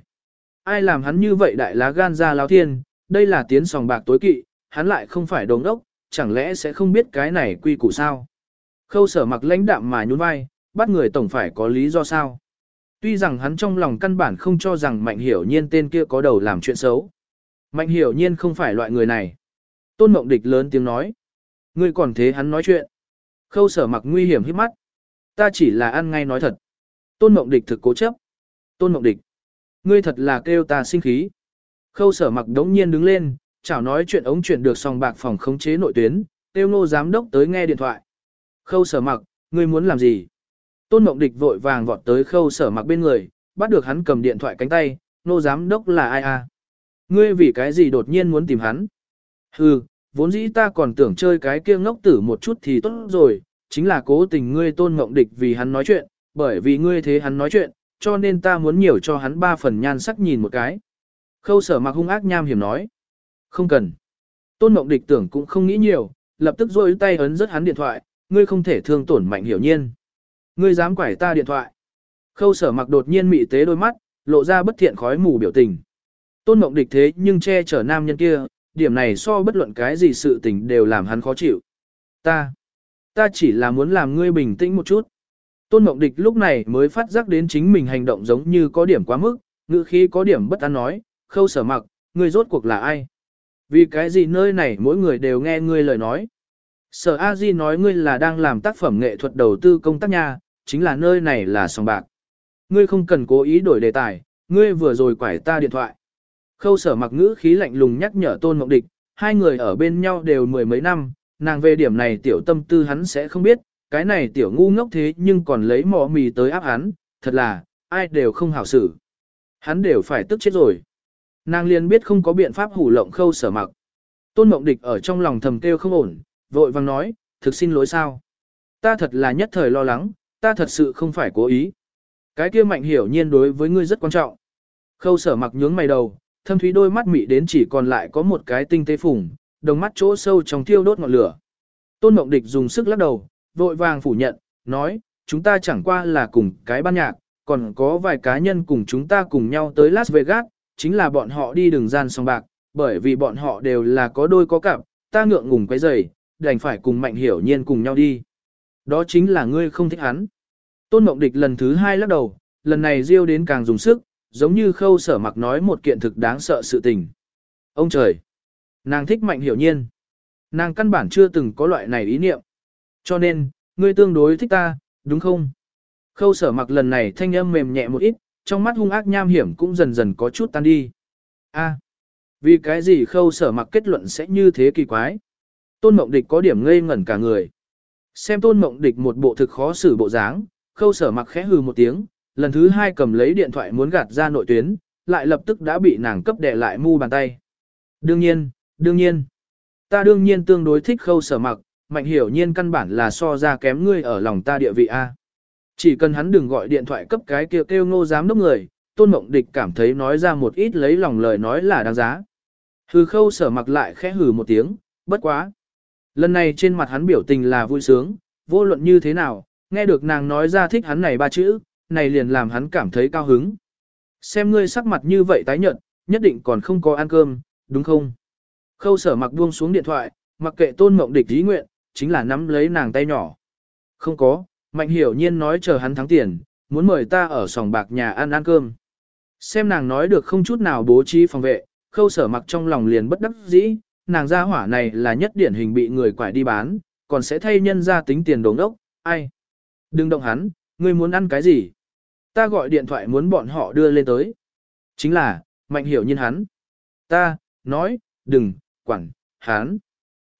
Ai làm hắn như vậy đại lá gan ra lao thiên, đây là tiến sòng bạc tối kỵ, hắn lại không phải đồng ốc, chẳng lẽ sẽ không biết cái này quy củ sao. Khâu sở mặc lãnh đạm mà nhún vai, bắt người tổng phải có lý do sao. Tuy rằng hắn trong lòng căn bản không cho rằng Mạnh Hiểu Nhiên tên kia có đầu làm chuyện xấu. Mạnh Hiểu Nhiên không phải loại người này. Tôn Mộng Địch lớn tiếng nói. Ngươi còn thế hắn nói chuyện. Khâu sở mặc nguy hiểm hít mắt. Ta chỉ là ăn ngay nói thật. Tôn Mộng Địch thực cố chấp. Tôn Mộng Địch. Ngươi thật là kêu ta sinh khí. Khâu sở mặc đống nhiên đứng lên, chảo nói chuyện ống chuyển được song bạc phòng khống chế nội tuyến, tiêu nô giám đốc tới nghe điện thoại. Khâu sở mặc, ngươi muốn làm gì? Tôn Mộng Địch vội vàng vọt tới khâu sở mặc bên người, bắt được hắn cầm điện thoại cánh tay, nô giám đốc là ai à? Ngươi vì cái gì đột nhiên muốn tìm hắn? Hừ, vốn dĩ ta còn tưởng chơi cái kia ngốc tử một chút thì tốt rồi, chính là cố tình ngươi tôn Mộng Địch vì hắn nói chuyện, bởi vì ngươi thế hắn nói chuyện, cho nên ta muốn nhiều cho hắn ba phần nhan sắc nhìn một cái. Khâu sở mặc hung ác nham hiểm nói. Không cần. Tôn Mộng Địch tưởng cũng không nghĩ nhiều, lập tức rôi tay ấn rất hắn điện thoại, ngươi không thể thương tổn mạnh hiểu nhiên. Ngươi dám quải ta điện thoại. Khâu sở mặc đột nhiên mị tế đôi mắt, lộ ra bất thiện khói mù biểu tình. Tôn Mộng Địch thế nhưng che chở nam nhân kia, điểm này so bất luận cái gì sự tình đều làm hắn khó chịu. Ta, ta chỉ là muốn làm ngươi bình tĩnh một chút. Tôn Mộng Địch lúc này mới phát giác đến chính mình hành động giống như có điểm quá mức, ngữ khí có điểm bất an nói, khâu sở mặc, ngươi rốt cuộc là ai? Vì cái gì nơi này mỗi người đều nghe ngươi lời nói? Sở A Di nói ngươi là đang làm tác phẩm nghệ thuật đầu tư công tác nha, chính là nơi này là sòng bạc. Ngươi không cần cố ý đổi đề tài, ngươi vừa rồi quải ta điện thoại. Khâu sở mặc ngữ khí lạnh lùng nhắc nhở tôn mộng địch, hai người ở bên nhau đều mười mấy năm, nàng về điểm này tiểu tâm tư hắn sẽ không biết, cái này tiểu ngu ngốc thế nhưng còn lấy mỏ mì tới áp hắn, thật là, ai đều không hảo xử. Hắn đều phải tức chết rồi. Nàng liền biết không có biện pháp hủ lộng khâu sở mặc. Tôn mộng địch ở trong lòng thầm kêu không ổn, vội vàng nói, thực xin lỗi sao. Ta thật là nhất thời lo lắng, ta thật sự không phải cố ý. Cái kia mạnh hiểu nhiên đối với ngươi rất quan trọng. Khâu sở mặc nhướng mày đầu, thâm thúy đôi mắt mị đến chỉ còn lại có một cái tinh tế phủng, đồng mắt chỗ sâu trong thiêu đốt ngọn lửa. Tôn Mộng Địch dùng sức lắc đầu, vội vàng phủ nhận, nói, chúng ta chẳng qua là cùng cái ban nhạc, còn có vài cá nhân cùng chúng ta cùng nhau tới Las Vegas, chính là bọn họ đi đường gian song bạc, bởi vì bọn họ đều là có đôi có cặp, ta ngượng ngùng quấy rầy, đành phải cùng Mạnh Hiểu Nhiên cùng nhau đi. Đó chính là ngươi không thích hắn. Tôn Mộng Địch lần thứ hai lắc đầu, lần này riêu đến càng dùng sức, giống như khâu sở mặc nói một kiện thực đáng sợ sự tình. Ông trời! Nàng thích Mạnh Hiểu Nhiên. Nàng căn bản chưa từng có loại này ý niệm. Cho nên, ngươi tương đối thích ta, đúng không? Khâu sở mặc lần này thanh âm mềm nhẹ một ít, trong mắt hung ác nham hiểm cũng dần dần có chút tan đi. A, vì cái gì khâu sở mặc kết luận sẽ như thế kỳ quái? Tôn mộng địch có điểm ngây ngẩn cả người. Xem tôn mộng địch một bộ thực khó xử bộ dáng, khâu sở mặc khẽ hừ một tiếng, lần thứ hai cầm lấy điện thoại muốn gạt ra nội tuyến, lại lập tức đã bị nàng cấp đè lại mu bàn tay. Đương nhiên, đương nhiên. Ta đương nhiên tương đối thích khâu sở mặc, mạnh hiểu nhiên căn bản là so ra kém ngươi ở lòng ta địa vị A. Chỉ cần hắn đừng gọi điện thoại cấp cái kêu kêu ngô giám đốc người, tôn mộng địch cảm thấy nói ra một ít lấy lòng lời nói là đáng giá. Hừ khâu sở mặc lại khẽ hừ một tiếng, bất quá. Lần này trên mặt hắn biểu tình là vui sướng, vô luận như thế nào, nghe được nàng nói ra thích hắn này ba chữ, này liền làm hắn cảm thấy cao hứng. Xem ngươi sắc mặt như vậy tái nhợt, nhất định còn không có ăn cơm, đúng không? Khâu sở mặc buông xuống điện thoại, mặc kệ tôn mộng địch ý nguyện, chính là nắm lấy nàng tay nhỏ. Không có, mạnh hiểu nhiên nói chờ hắn thắng tiền, muốn mời ta ở sòng bạc nhà ăn ăn cơm. Xem nàng nói được không chút nào bố trí phòng vệ, khâu sở mặc trong lòng liền bất đắc dĩ, nàng gia hỏa này là nhất điển hình bị người quải đi bán, còn sẽ thay nhân ra tính tiền đống đốc, ai? Đừng động hắn, ngươi muốn ăn cái gì? Ta gọi điện thoại muốn bọn họ đưa lên tới. Chính là, mạnh hiểu nhiên hắn. Ta, nói, đừng, quản, hắn.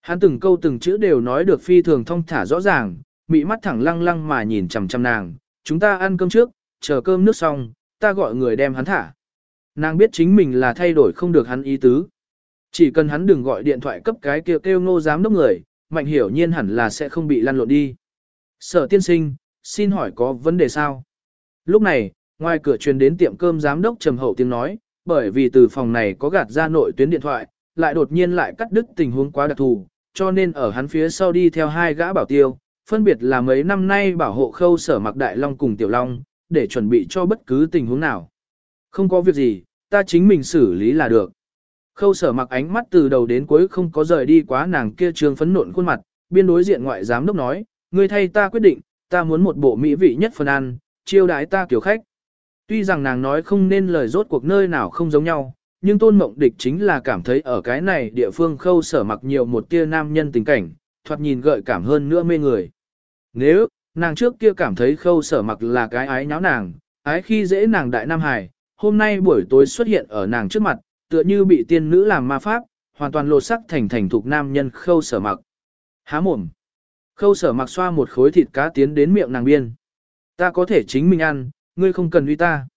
Hắn từng câu từng chữ đều nói được phi thường thông thả rõ ràng, mị mắt thẳng lăng lăng mà nhìn chằm chằm nàng. Chúng ta ăn cơm trước, chờ cơm nước xong, ta gọi người đem hắn thả. Nàng biết chính mình là thay đổi không được hắn ý tứ. Chỉ cần hắn đừng gọi điện thoại cấp cái kêu kêu ngô giám đốc người, mạnh hiểu nhiên hẳn là sẽ không bị lăn lộn đi. Sở tiên sinh, xin hỏi có vấn đề sao? Lúc này, ngoài cửa truyền đến tiệm cơm giám đốc trầm hậu tiếng nói, bởi vì từ phòng này có gạt ra nội tuyến điện thoại, lại đột nhiên lại cắt đứt tình huống quá đặc thù, cho nên ở hắn phía sau đi theo hai gã bảo tiêu, phân biệt là mấy năm nay bảo hộ khâu sở mặc đại long cùng tiểu long, để chuẩn bị cho bất cứ tình huống nào. Không có việc gì, ta chính mình xử lý là được. Khâu sở mặc ánh mắt từ đầu đến cuối không có rời đi quá nàng kia trương phấn nộn khuôn mặt, biên đối diện ngoại giám đốc nói, ngươi thay ta quyết định, ta muốn một bộ mỹ vị nhất phần ăn, chiêu đái ta kiểu khách. Tuy rằng nàng nói không nên lời rốt cuộc nơi nào không giống nhau, nhưng tôn mộng địch chính là cảm thấy ở cái này địa phương khâu sở mặc nhiều một tia nam nhân tình cảnh, thoạt nhìn gợi cảm hơn nữa mê người. Nếu, nàng trước kia cảm thấy khâu sở mặc là cái ái nháo nàng, ái khi dễ nàng đại nam hải, hôm nay buổi tối xuất hiện ở nàng trước mặt, tựa như bị tiên nữ làm ma pháp, hoàn toàn lột sắc thành thành thục nam nhân khâu sở mặc. Há mồm. Khâu sở mặc xoa một khối thịt cá tiến đến miệng nàng biên. Ta có thể chính mình ăn, ngươi không cần uy ta.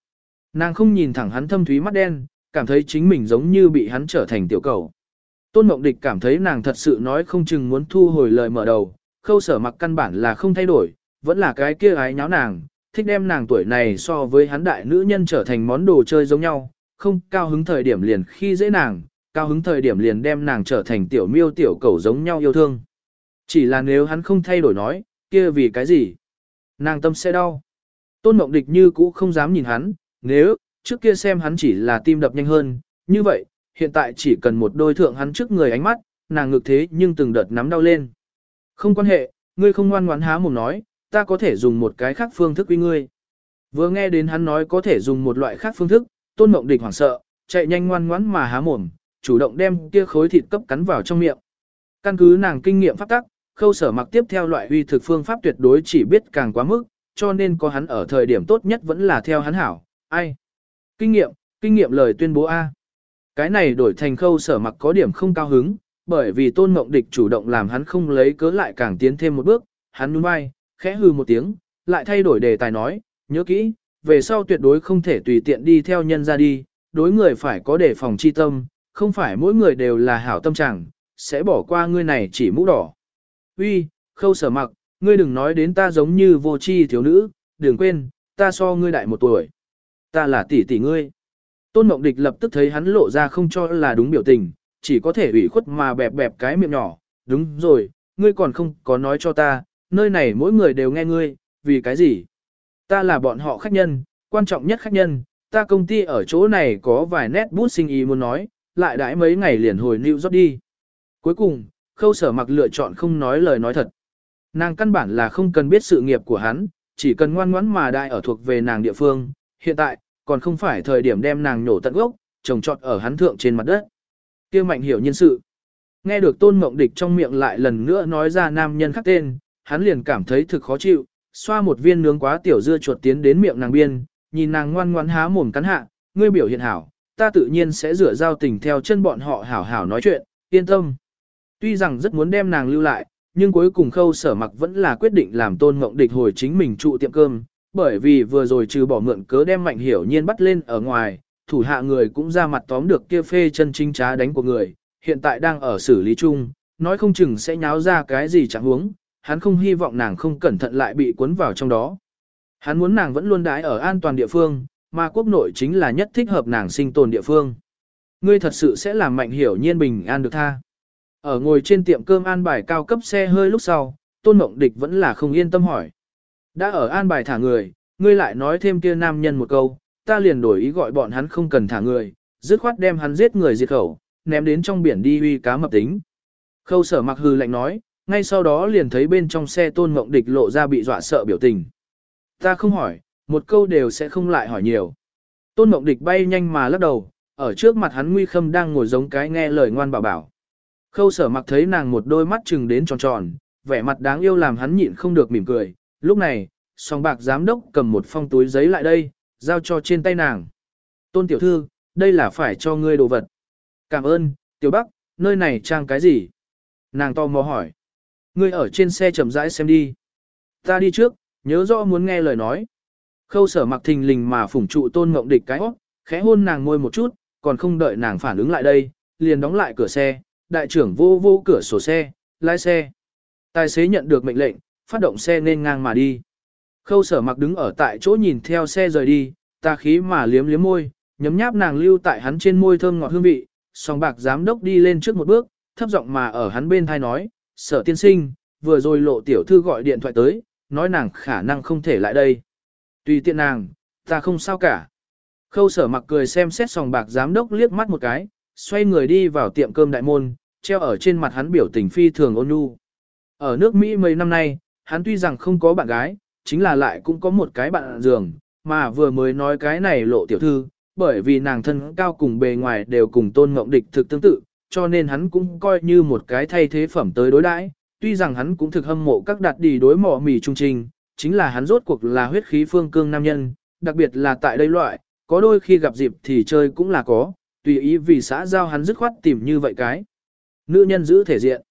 Nàng không nhìn thẳng hắn thâm thúy mắt đen, cảm thấy chính mình giống như bị hắn trở thành tiểu cầu. Tôn Mộng Địch cảm thấy nàng thật sự nói không chừng muốn thu hồi lời mở đầu, khâu sở mặc căn bản là không thay đổi, vẫn là cái kia ái nháo nàng, thích đem nàng tuổi này so với hắn đại nữ nhân trở thành món đồ chơi giống nhau, không cao hứng thời điểm liền khi dễ nàng, cao hứng thời điểm liền đem nàng trở thành tiểu miêu tiểu cầu giống nhau yêu thương. Chỉ là nếu hắn không thay đổi nói, kia vì cái gì? Nàng tâm sẽ đau. Tôn Mộng Địch như cũ không dám nhìn hắn, nếu, trước kia xem hắn chỉ là tim đập nhanh hơn, như vậy, hiện tại chỉ cần một đôi thượng hắn trước người ánh mắt, nàng ngược thế nhưng từng đợt nắm đau lên. Không quan hệ, ngươi không ngoan ngoãn há mồm nói, ta có thể dùng một cái khác phương thức với ngươi. Vừa nghe đến hắn nói có thể dùng một loại khác phương thức, tôn mộng địch hoảng sợ, chạy nhanh ngoan ngoãn mà há mồm, chủ động đem kia khối thịt cấp cắn vào trong miệng. Căn cứ nàng kinh nghiệm pháp tắc, khâu sở mặc tiếp theo loại uy thực phương pháp tuyệt đối chỉ biết càng quá mức, cho nên có hắn ở thời điểm tốt nhất vẫn là theo hắn hảo, ai. Kinh nghiệm, kinh nghiệm lời tuyên bố A. Cái này đổi thành khâu sở mặc có điểm không cao hứng, bởi vì tôn mộng địch chủ động làm hắn không lấy cớ lại càng tiến thêm một bước, hắn nhún vai, khẽ hư một tiếng, lại thay đổi đề tài nói, nhớ kỹ, về sau tuyệt đối không thể tùy tiện đi theo nhân ra đi, đối người phải có đề phòng chi tâm, không phải mỗi người đều là hảo tâm chẳng sẽ bỏ qua ngươi này chỉ mũ đỏ. Uy, khâu sở mặc, ngươi đừng nói đến ta giống như vô chi thiếu nữ, đừng quên, ta so ngươi đại một tuổi. Ta là tỷ tỷ ngươi. Tôn Mộng Địch lập tức thấy hắn lộ ra không cho là đúng biểu tình, chỉ có thể ủy khuất mà bẹp bẹp cái miệng nhỏ. Đúng rồi, ngươi còn không có nói cho ta, nơi này mỗi người đều nghe ngươi, vì cái gì? Ta là bọn họ khách nhân, quan trọng nhất khách nhân, ta công ty ở chỗ này có vài nét bút sinh ý muốn nói, lại đãi mấy ngày liền hồi New York đi. Cuối cùng, khâu sở mặc lựa chọn không nói lời nói thật. Nàng căn bản là không cần biết sự nghiệp của hắn, chỉ cần ngoan ngoãn mà đại ở thuộc về nàng địa phương. Hiện tại, còn không phải thời điểm đem nàng nhổ tận gốc, trồng trọt ở hắn thượng trên mặt đất kia mạnh hiểu nhân sự. Nghe được tôn mộng địch trong miệng lại lần nữa nói ra nam nhân khác tên, hắn liền cảm thấy thực khó chịu, xoa một viên nướng quá tiểu dưa chuột tiến đến miệng nàng biên, nhìn nàng ngoan ngoãn há mồm cắn hạ, ngươi biểu hiện hảo, ta tự nhiên sẽ rửa giao tình theo chân bọn họ hảo hảo nói chuyện, yên tâm. Tuy rằng rất muốn đem nàng lưu lại, nhưng cuối cùng khâu sở mặc vẫn là quyết định làm tôn mộng địch hồi chính mình trụ tiệm cơm, bởi vì vừa rồi trừ bỏ mượn cớ đem mạnh hiểu nhiên bắt lên ở ngoài, thủ hạ người cũng ra mặt tóm được kia phê chân chính trá đánh của người, hiện tại đang ở xử lý chung, nói không chừng sẽ nháo ra cái gì chẳng huống, hắn không hy vọng nàng không cẩn thận lại bị cuốn vào trong đó. Hắn muốn nàng vẫn luôn đái ở an toàn địa phương, mà quốc nội chính là nhất thích hợp nàng sinh tồn địa phương. Ngươi thật sự sẽ làm mạnh hiểu nhiên bình an được tha. Ở ngồi trên tiệm cơm an bài cao cấp xe hơi lúc sau, tôn mộng địch vẫn là không yên tâm hỏi. Đã ở an bài thả người, ngươi lại nói thêm kia nam nhân một câu, ta liền đổi ý gọi bọn hắn không cần thả người, dứt khoát đem hắn giết người diệt khẩu, ném đến trong biển đi uy cá mập tính. Khâu sở mặc hư lạnh nói, ngay sau đó liền thấy bên trong xe tôn mộng địch lộ ra bị dọa sợ biểu tình. Ta không hỏi, một câu đều sẽ không lại hỏi nhiều. Tôn mộng địch bay nhanh mà lắc đầu, ở trước mặt hắn nguy khâm đang ngồi giống cái nghe lời ngoan bảo bảo. Khâu sở mặc thấy nàng một đôi mắt chừng đến tròn tròn, vẻ mặt đáng yêu làm hắn nhịn không được mỉm cười. Lúc này, song bạc giám đốc cầm một phong túi giấy lại đây, giao cho trên tay nàng. Tôn tiểu thư, đây là phải cho ngươi đồ vật. Cảm ơn, tiểu bắc, nơi này trang cái gì? Nàng to mò hỏi. Ngươi ở trên xe chậm rãi xem đi. Ta đi trước, nhớ rõ muốn nghe lời nói. Khâu sở mặc thình lình mà phủng trụ tôn ngộng địch cái hót, khẽ hôn nàng môi một chút, còn không đợi nàng phản ứng lại đây, liền đóng lại cửa xe, đại trưởng vô vô cửa sổ xe, lái xe. Tài xế nhận được mệnh lệnh, phát động xe nên ngang mà đi. Khâu sở mặc đứng ở tại chỗ nhìn theo xe rời đi, ta khí mà liếm liếm môi, nhấm nháp nàng lưu tại hắn trên môi thơm ngọt hương vị, song bạc giám đốc đi lên trước một bước, thấp giọng mà ở hắn bên thai nói, sở tiên sinh, vừa rồi lộ tiểu thư gọi điện thoại tới, nói nàng khả năng không thể lại đây. Tùy tiện nàng, ta không sao cả. Khâu sở mặc cười xem xét sòng bạc giám đốc liếc mắt một cái, xoay người đi vào tiệm cơm đại môn, treo ở trên mặt hắn biểu tình phi thường ôn nhu. Ở nước Mỹ mấy năm nay, hắn tuy rằng không có bạn gái, chính là lại cũng có một cái bạn giường, mà vừa mới nói cái này lộ tiểu thư, bởi vì nàng thân cao cùng bề ngoài đều cùng tôn ngộng địch thực tương tự, cho nên hắn cũng coi như một cái thay thế phẩm tới đối đãi. Tuy rằng hắn cũng thực hâm mộ các đạt đi đối mỏ mì trung trình, chính là hắn rốt cuộc là huyết khí phương cương nam nhân, đặc biệt là tại đây loại, có đôi khi gặp dịp thì chơi cũng là có, tùy ý vì xã giao hắn dứt khoát tìm như vậy cái. Nữ nhân giữ thể diện.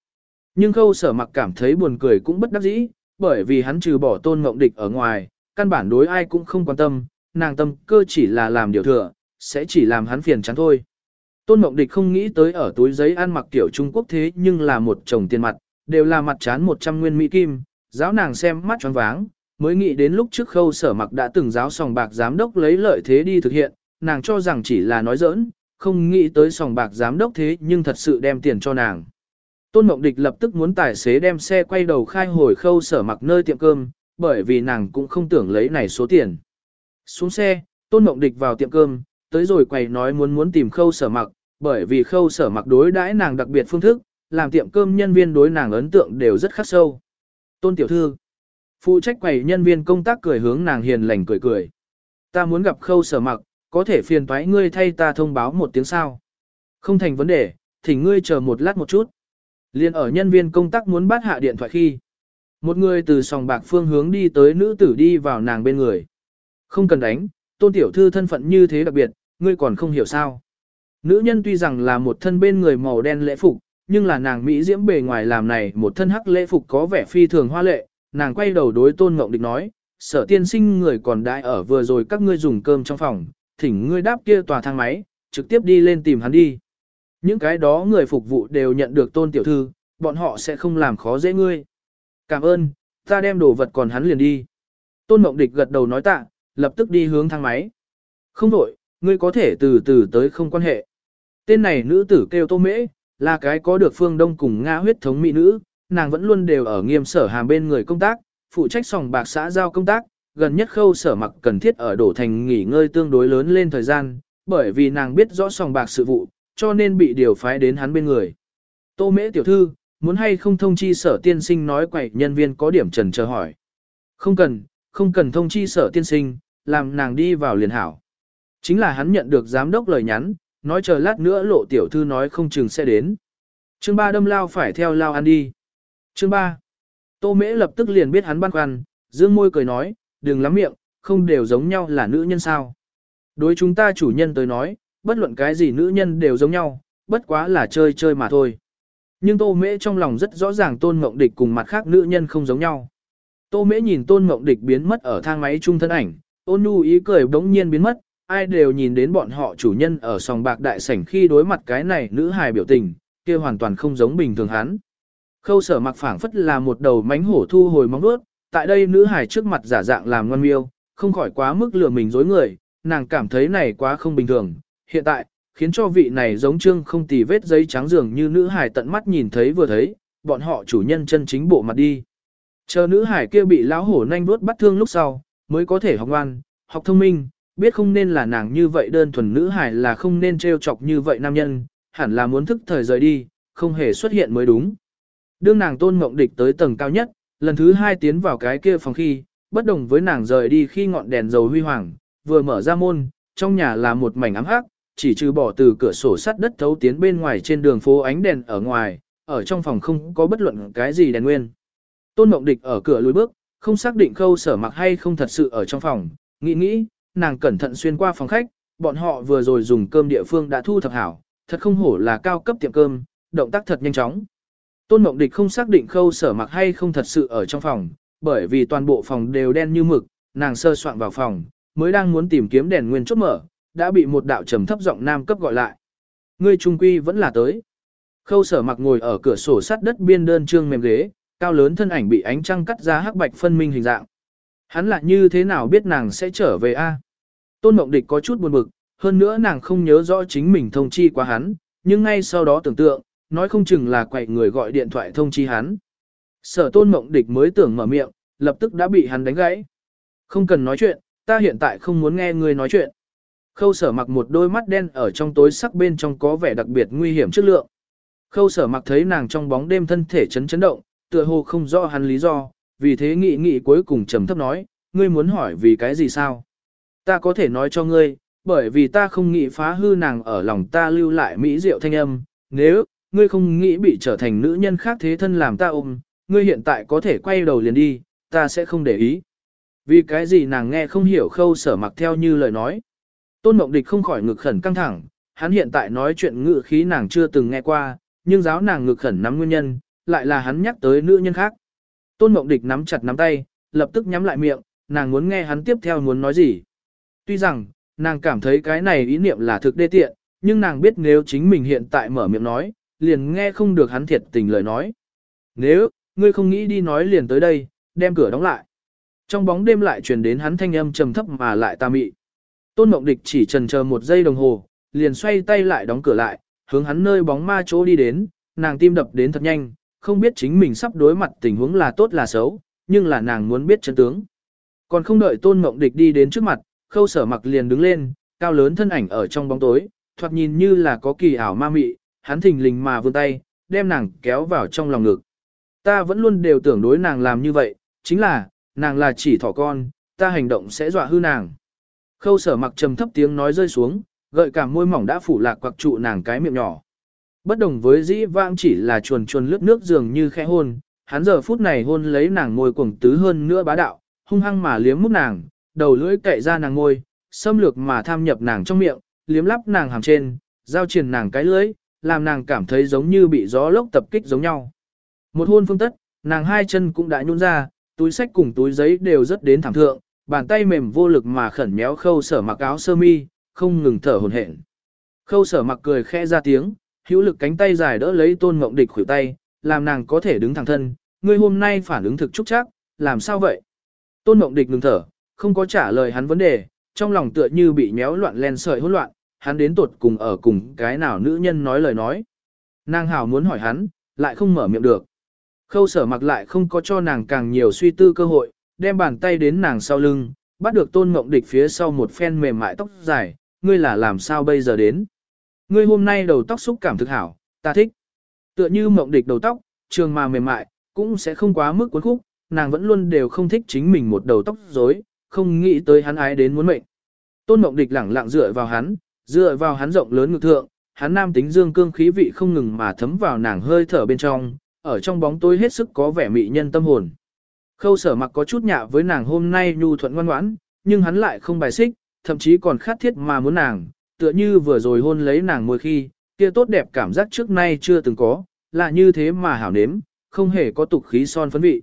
Nhưng khâu sở mặc cảm thấy buồn cười cũng bất đắc dĩ, bởi vì hắn trừ bỏ tôn ngộng địch ở ngoài, căn bản đối ai cũng không quan tâm, nàng tâm cơ chỉ là làm điều thừa, sẽ chỉ làm hắn phiền chán thôi. Tôn ngọc Địch không nghĩ tới ở túi giấy ăn mặc kiểu Trung Quốc thế nhưng là một chồng tiền mặt, đều là mặt chán 100 nguyên mỹ kim, giáo nàng xem mắt choáng váng, mới nghĩ đến lúc trước khâu sở mặc đã từng giáo sòng bạc giám đốc lấy lợi thế đi thực hiện, nàng cho rằng chỉ là nói giỡn, không nghĩ tới sòng bạc giám đốc thế nhưng thật sự đem tiền cho nàng. Tôn Mộng Địch lập tức muốn tài xế đem xe quay đầu khai hồi khâu sở mặc nơi tiệm cơm, bởi vì nàng cũng không tưởng lấy này số tiền. Xuống xe, Tôn Mộng Địch vào tiệm cơm, tới rồi quầy nói muốn muốn tìm khâu sở mặc, bởi vì khâu sở mặc đối đãi nàng đặc biệt phương thức, làm tiệm cơm nhân viên đối nàng ấn tượng đều rất khắc sâu. Tôn tiểu thư, phụ trách quầy nhân viên công tác cười hướng nàng hiền lành cười cười. Ta muốn gặp khâu sở mặc, có thể phiền toái ngươi thay ta thông báo một tiếng sao. Không thành vấn đề, thỉnh ngươi chờ một lát một chút. Liên ở nhân viên công tác muốn bắt hạ điện thoại khi. Một người từ sòng bạc phương hướng đi tới nữ tử đi vào nàng bên người. Không cần đánh, tôn tiểu thư thân phận như thế đặc biệt, ngươi còn không hiểu sao. Nữ nhân tuy rằng là một thân bên người màu đen lễ phục, nhưng là nàng Mỹ diễm bề ngoài làm này một thân hắc lễ phục có vẻ phi thường hoa lệ, nàng quay đầu đối tôn ngộng địch nói, sở tiên sinh người còn đại ở vừa rồi các ngươi dùng cơm trong phòng, thỉnh ngươi đáp kia tòa thang máy, trực tiếp đi lên tìm hắn đi. Những cái đó người phục vụ đều nhận được tôn tiểu thư, bọn họ sẽ không làm khó dễ ngươi. Cảm ơn, ta đem đồ vật còn hắn liền đi. Tôn Mộng Địch gật đầu nói tạ, lập tức đi hướng thang máy. Không đổi, ngươi có thể từ từ tới không quan hệ. Tên này nữ tử kêu Tô Mễ, là cái có được phương đông cùng Nga huyết thống mỹ nữ, nàng vẫn luôn đều ở nghiêm sở hàm bên người công tác, phụ trách sòng bạc xã giao công tác, gần nhất khâu sở mặc cần thiết ở đổ thành nghỉ ngơi tương đối lớn lên thời gian, bởi vì nàng biết rõ sòng bạc sự vụ, cho nên bị điều phái đến hắn bên người. Tô Mễ tiểu thư, muốn hay không thông chi sở tiên sinh nói quậy nhân viên có điểm trần chờ hỏi. Không cần, không cần thông chi sở tiên sinh, làm nàng đi vào liền hảo. Chính là hắn nhận được giám đốc lời nhắn, nói chờ lát nữa lộ tiểu thư nói không chừng sẽ đến. Chương Ba đâm lao phải theo lao ăn đi. Chương Ba, Tô Mễ lập tức liền biết hắn băn khoăn, dương môi cười nói, đừng lắm miệng, không đều giống nhau là nữ nhân sao. Đối chúng ta chủ nhân tới nói, bất luận cái gì nữ nhân đều giống nhau, bất quá là chơi chơi mà thôi. Nhưng Tô Mễ trong lòng rất rõ ràng Tôn Ngộng Địch cùng mặt khác nữ nhân không giống nhau. Tô Mễ nhìn Tôn Ngộng Địch biến mất ở thang máy trung thân ảnh, ôn nhu ý cười bỗng nhiên biến mất, ai đều nhìn đến bọn họ chủ nhân ở sòng bạc đại sảnh khi đối mặt cái này nữ hài biểu tình, kia hoàn toàn không giống bình thường hắn. Khâu sở mặc phảng phất là một đầu mánh hổ thu hồi móng vuốt, tại đây nữ hài trước mặt giả dạng làm ngoan miêu, không khỏi quá mức lừa mình dối người, nàng cảm thấy này quá không bình thường. Hiện tại, khiến cho vị này giống trương không tì vết giấy trắng dường như nữ hải tận mắt nhìn thấy vừa thấy, bọn họ chủ nhân chân chính bộ mặt đi. Chờ nữ hải kia bị lão hổ nhanh vuốt bắt thương lúc sau, mới có thể học ngoan, học thông minh, biết không nên là nàng như vậy đơn thuần nữ hải là không nên trêu chọc như vậy nam nhân, hẳn là muốn thức thời rời đi, không hề xuất hiện mới đúng. Đương nàng tôn mộng địch tới tầng cao nhất, lần thứ hai tiến vào cái kia phòng khi, bất đồng với nàng rời đi khi ngọn đèn dầu huy hoàng, vừa mở ra môn, trong nhà là một mảnh ám hắc, chỉ trừ bỏ từ cửa sổ sắt đất thấu tiến bên ngoài trên đường phố ánh đèn ở ngoài, ở trong phòng không có bất luận cái gì đèn nguyên. Tôn Mộng Địch ở cửa lùi bước, không xác định khâu sở mặc hay không thật sự ở trong phòng, nghĩ nghĩ, nàng cẩn thận xuyên qua phòng khách, bọn họ vừa rồi dùng cơm địa phương đã thu thập hảo, thật không hổ là cao cấp tiệm cơm, động tác thật nhanh chóng. Tôn Mộng Địch không xác định khâu sở mặc hay không thật sự ở trong phòng, bởi vì toàn bộ phòng đều đen như mực, nàng sơ soạn vào phòng, mới đang muốn tìm kiếm đèn nguyên chốt mở, đã bị một đạo trầm thấp giọng nam cấp gọi lại. Ngươi trung quy vẫn là tới. Khâu sở mặc ngồi ở cửa sổ sắt đất biên đơn trương mềm ghế, cao lớn thân ảnh bị ánh trăng cắt ra hắc bạch phân minh hình dạng. Hắn lại như thế nào biết nàng sẽ trở về a? Tôn Mộng Địch có chút buồn bực, hơn nữa nàng không nhớ rõ chính mình thông chi qua hắn, nhưng ngay sau đó tưởng tượng, nói không chừng là quậy người gọi điện thoại thông chi hắn. Sở Tôn Mộng Địch mới tưởng mở miệng, lập tức đã bị hắn đánh gãy. Không cần nói chuyện, ta hiện tại không muốn nghe ngươi nói chuyện. Khâu sở mặc một đôi mắt đen ở trong tối sắc bên trong có vẻ đặc biệt nguy hiểm chất lượng. Khâu sở mặc thấy nàng trong bóng đêm thân thể chấn chấn động, tựa hồ không rõ hắn lý do, vì thế nghị nghị cuối cùng trầm thấp nói, ngươi muốn hỏi vì cái gì sao? Ta có thể nói cho ngươi, bởi vì ta không nghĩ phá hư nàng ở lòng ta lưu lại mỹ diệu thanh âm, nếu, ngươi không nghĩ bị trở thành nữ nhân khác thế thân làm ta ôm, ngươi hiện tại có thể quay đầu liền đi, ta sẽ không để ý. Vì cái gì nàng nghe không hiểu khâu sở mặc theo như lời nói. Tôn Mộng Địch không khỏi ngực khẩn căng thẳng, hắn hiện tại nói chuyện ngự khí nàng chưa từng nghe qua, nhưng giáo nàng ngực khẩn nắm nguyên nhân, lại là hắn nhắc tới nữ nhân khác. Tôn Mộng Địch nắm chặt nắm tay, lập tức nhắm lại miệng, nàng muốn nghe hắn tiếp theo muốn nói gì. Tuy rằng, nàng cảm thấy cái này ý niệm là thực đê tiện, nhưng nàng biết nếu chính mình hiện tại mở miệng nói, liền nghe không được hắn thiệt tình lời nói. Nếu, ngươi không nghĩ đi nói liền tới đây, đem cửa đóng lại. Trong bóng đêm lại truyền đến hắn thanh âm trầm thấp mà lại tà mị. Tôn Mộng Địch chỉ trần chờ một giây đồng hồ, liền xoay tay lại đóng cửa lại, hướng hắn nơi bóng ma chỗ đi đến, nàng tim đập đến thật nhanh, không biết chính mình sắp đối mặt tình huống là tốt là xấu, nhưng là nàng muốn biết chân tướng. Còn không đợi Tôn Mộng Địch đi đến trước mặt, khâu sở mặc liền đứng lên, cao lớn thân ảnh ở trong bóng tối, thoạt nhìn như là có kỳ ảo ma mị, hắn thình lình mà vươn tay, đem nàng kéo vào trong lòng ngực. Ta vẫn luôn đều tưởng đối nàng làm như vậy, chính là, nàng là chỉ thỏ con, ta hành động sẽ dọa hư nàng. Khâu sở mặc trầm thấp tiếng nói rơi xuống, gợi cảm môi mỏng đã phủ lạc quặc trụ nàng cái miệng nhỏ. Bất đồng với dĩ vãng chỉ là chuồn chuồn lướt nước dường như khẽ hôn, hắn giờ phút này hôn lấy nàng môi cuồng tứ hơn nữa bá đạo, hung hăng mà liếm mút nàng, đầu lưỡi cậy ra nàng môi, xâm lược mà tham nhập nàng trong miệng, liếm lắp nàng hàm trên, giao truyền nàng cái lưỡi, làm nàng cảm thấy giống như bị gió lốc tập kích giống nhau. Một hôn phương tất, nàng hai chân cũng đã nhún ra, túi sách cùng túi giấy đều rất đến thảm thượng, bàn tay mềm vô lực mà khẩn méo khâu sở mặc áo sơ mi, không ngừng thở hổn hển. Khâu sở mặc cười khẽ ra tiếng, hữu lực cánh tay dài đỡ lấy tôn ngộng địch khuỷu tay, làm nàng có thể đứng thẳng thân, ngươi hôm nay phản ứng thực trúc chắc, làm sao vậy? Tôn ngộng địch ngừng thở, không có trả lời hắn vấn đề, trong lòng tựa như bị méo loạn len sợi hỗn loạn, hắn đến tột cùng ở cùng cái nào nữ nhân nói lời nói. Nàng hào muốn hỏi hắn, lại không mở miệng được. Khâu sở mặc lại không có cho nàng càng nhiều suy tư cơ hội, đem bàn tay đến nàng sau lưng, bắt được tôn ngộng địch phía sau một phen mềm mại tóc dài, ngươi là làm sao bây giờ đến. Ngươi hôm nay đầu tóc xúc cảm thực hảo, ta thích. Tựa như mộng địch đầu tóc, trường mà mềm mại, cũng sẽ không quá mức cuốn khúc, nàng vẫn luôn đều không thích chính mình một đầu tóc rối, không nghĩ tới hắn ái đến muốn mệnh. Tôn mộng địch lẳng lặng dựa vào hắn, dựa vào hắn rộng lớn ngực thượng, hắn nam tính dương cương khí vị không ngừng mà thấm vào nàng hơi thở bên trong, ở trong bóng tối hết sức có vẻ mị nhân tâm hồn. Khâu sở mặc có chút nhạ với nàng hôm nay nhu thuận ngoan ngoãn, nhưng hắn lại không bài xích, thậm chí còn khát thiết mà muốn nàng, tựa như vừa rồi hôn lấy nàng môi khi, kia tốt đẹp cảm giác trước nay chưa từng có, là như thế mà hảo nếm, không hề có tục khí son phấn vị.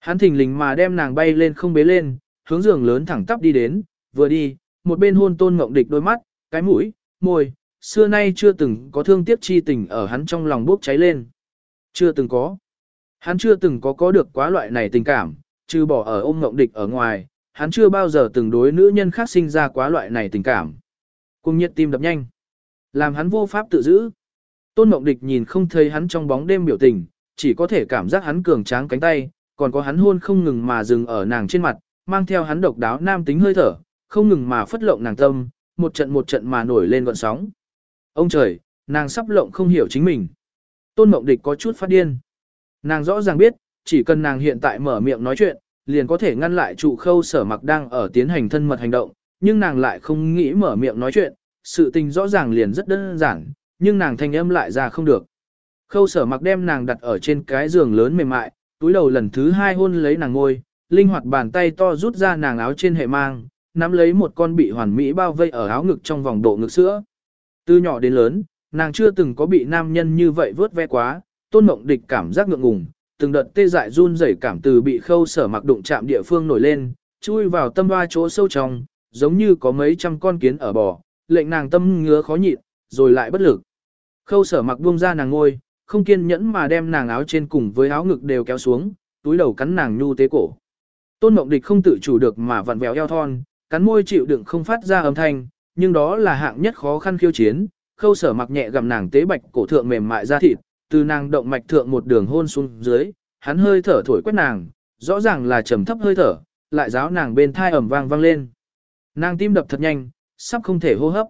Hắn thình lình mà đem nàng bay lên không bế lên, hướng giường lớn thẳng tắp đi đến, vừa đi, một bên hôn tôn ngộng địch đôi mắt, cái mũi, môi, xưa nay chưa từng có thương tiếc chi tình ở hắn trong lòng bốc cháy lên. Chưa từng có. Hắn chưa từng có có được quá loại này tình cảm, trừ bỏ ở ôm ngộng địch ở ngoài, hắn chưa bao giờ từng đối nữ nhân khác sinh ra quá loại này tình cảm. Cùng nhiệt tim đập nhanh. Làm hắn vô pháp tự giữ. Tôn Mộng Địch nhìn không thấy hắn trong bóng đêm biểu tình, chỉ có thể cảm giác hắn cường tráng cánh tay, còn có hắn hôn không ngừng mà dừng ở nàng trên mặt, mang theo hắn độc đáo nam tính hơi thở, không ngừng mà phất lộng nàng tâm, một trận một trận mà nổi lên gọn sóng. Ông trời, nàng sắp lộng không hiểu chính mình. Tôn Mộng Địch có chút phát điên. Nàng rõ ràng biết, chỉ cần nàng hiện tại mở miệng nói chuyện, liền có thể ngăn lại trụ khâu sở mặc đang ở tiến hành thân mật hành động, nhưng nàng lại không nghĩ mở miệng nói chuyện, sự tình rõ ràng liền rất đơn giản, nhưng nàng thanh âm lại ra không được. Khâu sở mặc đem nàng đặt ở trên cái giường lớn mềm mại, túi đầu lần thứ hai hôn lấy nàng ngôi, linh hoạt bàn tay to rút ra nàng áo trên hệ mang, nắm lấy một con bị hoàn mỹ bao vây ở áo ngực trong vòng độ ngực sữa. Từ nhỏ đến lớn, nàng chưa từng có bị nam nhân như vậy vớt ve quá, tôn mộng địch cảm giác ngượng ngùng, từng đợt tê dại run rẩy cảm từ bị khâu sở mặc đụng chạm địa phương nổi lên, chui vào tâm hoa chỗ sâu trong, giống như có mấy trăm con kiến ở bò, lệnh nàng tâm ngứa khó nhịn, rồi lại bất lực. Khâu sở mặc buông ra nàng ngôi, không kiên nhẫn mà đem nàng áo trên cùng với áo ngực đều kéo xuống, túi đầu cắn nàng nhu tế cổ. Tôn Mộng Địch không tự chủ được mà vặn vẹo eo thon, cắn môi chịu đựng không phát ra âm thanh, nhưng đó là hạng nhất khó khăn khiêu chiến. Khâu sở mặc nhẹ gặm nàng tế bạch cổ thượng mềm mại ra thịt, từ nàng động mạch thượng một đường hôn xuống dưới, hắn hơi thở thổi quét nàng, rõ ràng là trầm thấp hơi thở, lại giáo nàng bên thai ẩm vang vang lên. Nàng tim đập thật nhanh, sắp không thể hô hấp.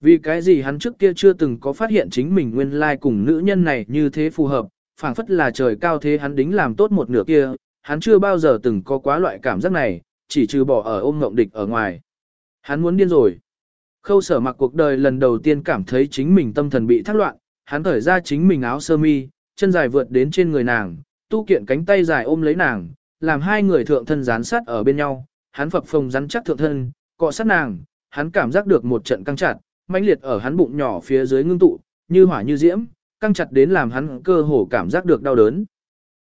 Vì cái gì hắn trước kia chưa từng có phát hiện chính mình nguyên lai like cùng nữ nhân này như thế phù hợp, phảng phất là trời cao thế hắn đính làm tốt một nửa kia, hắn chưa bao giờ từng có quá loại cảm giác này, chỉ trừ bỏ ở ôm ngộng địch ở ngoài. Hắn muốn điên rồi. Khâu sở mặc cuộc đời lần đầu tiên cảm thấy chính mình tâm thần bị thác loạn, hắn thở ra chính mình áo sơ mi, chân dài vượt đến trên người nàng, tu kiện cánh tay dài ôm lấy nàng, làm hai người thượng thân dán sát ở bên nhau, hắn phập phồng rắn chắc thượng thân, cọ sát nàng, hắn cảm giác được một trận căng chặt, mãnh liệt ở hắn bụng nhỏ phía dưới ngưng tụ, như hỏa như diễm, căng chặt đến làm hắn cơ hồ cảm giác được đau đớn.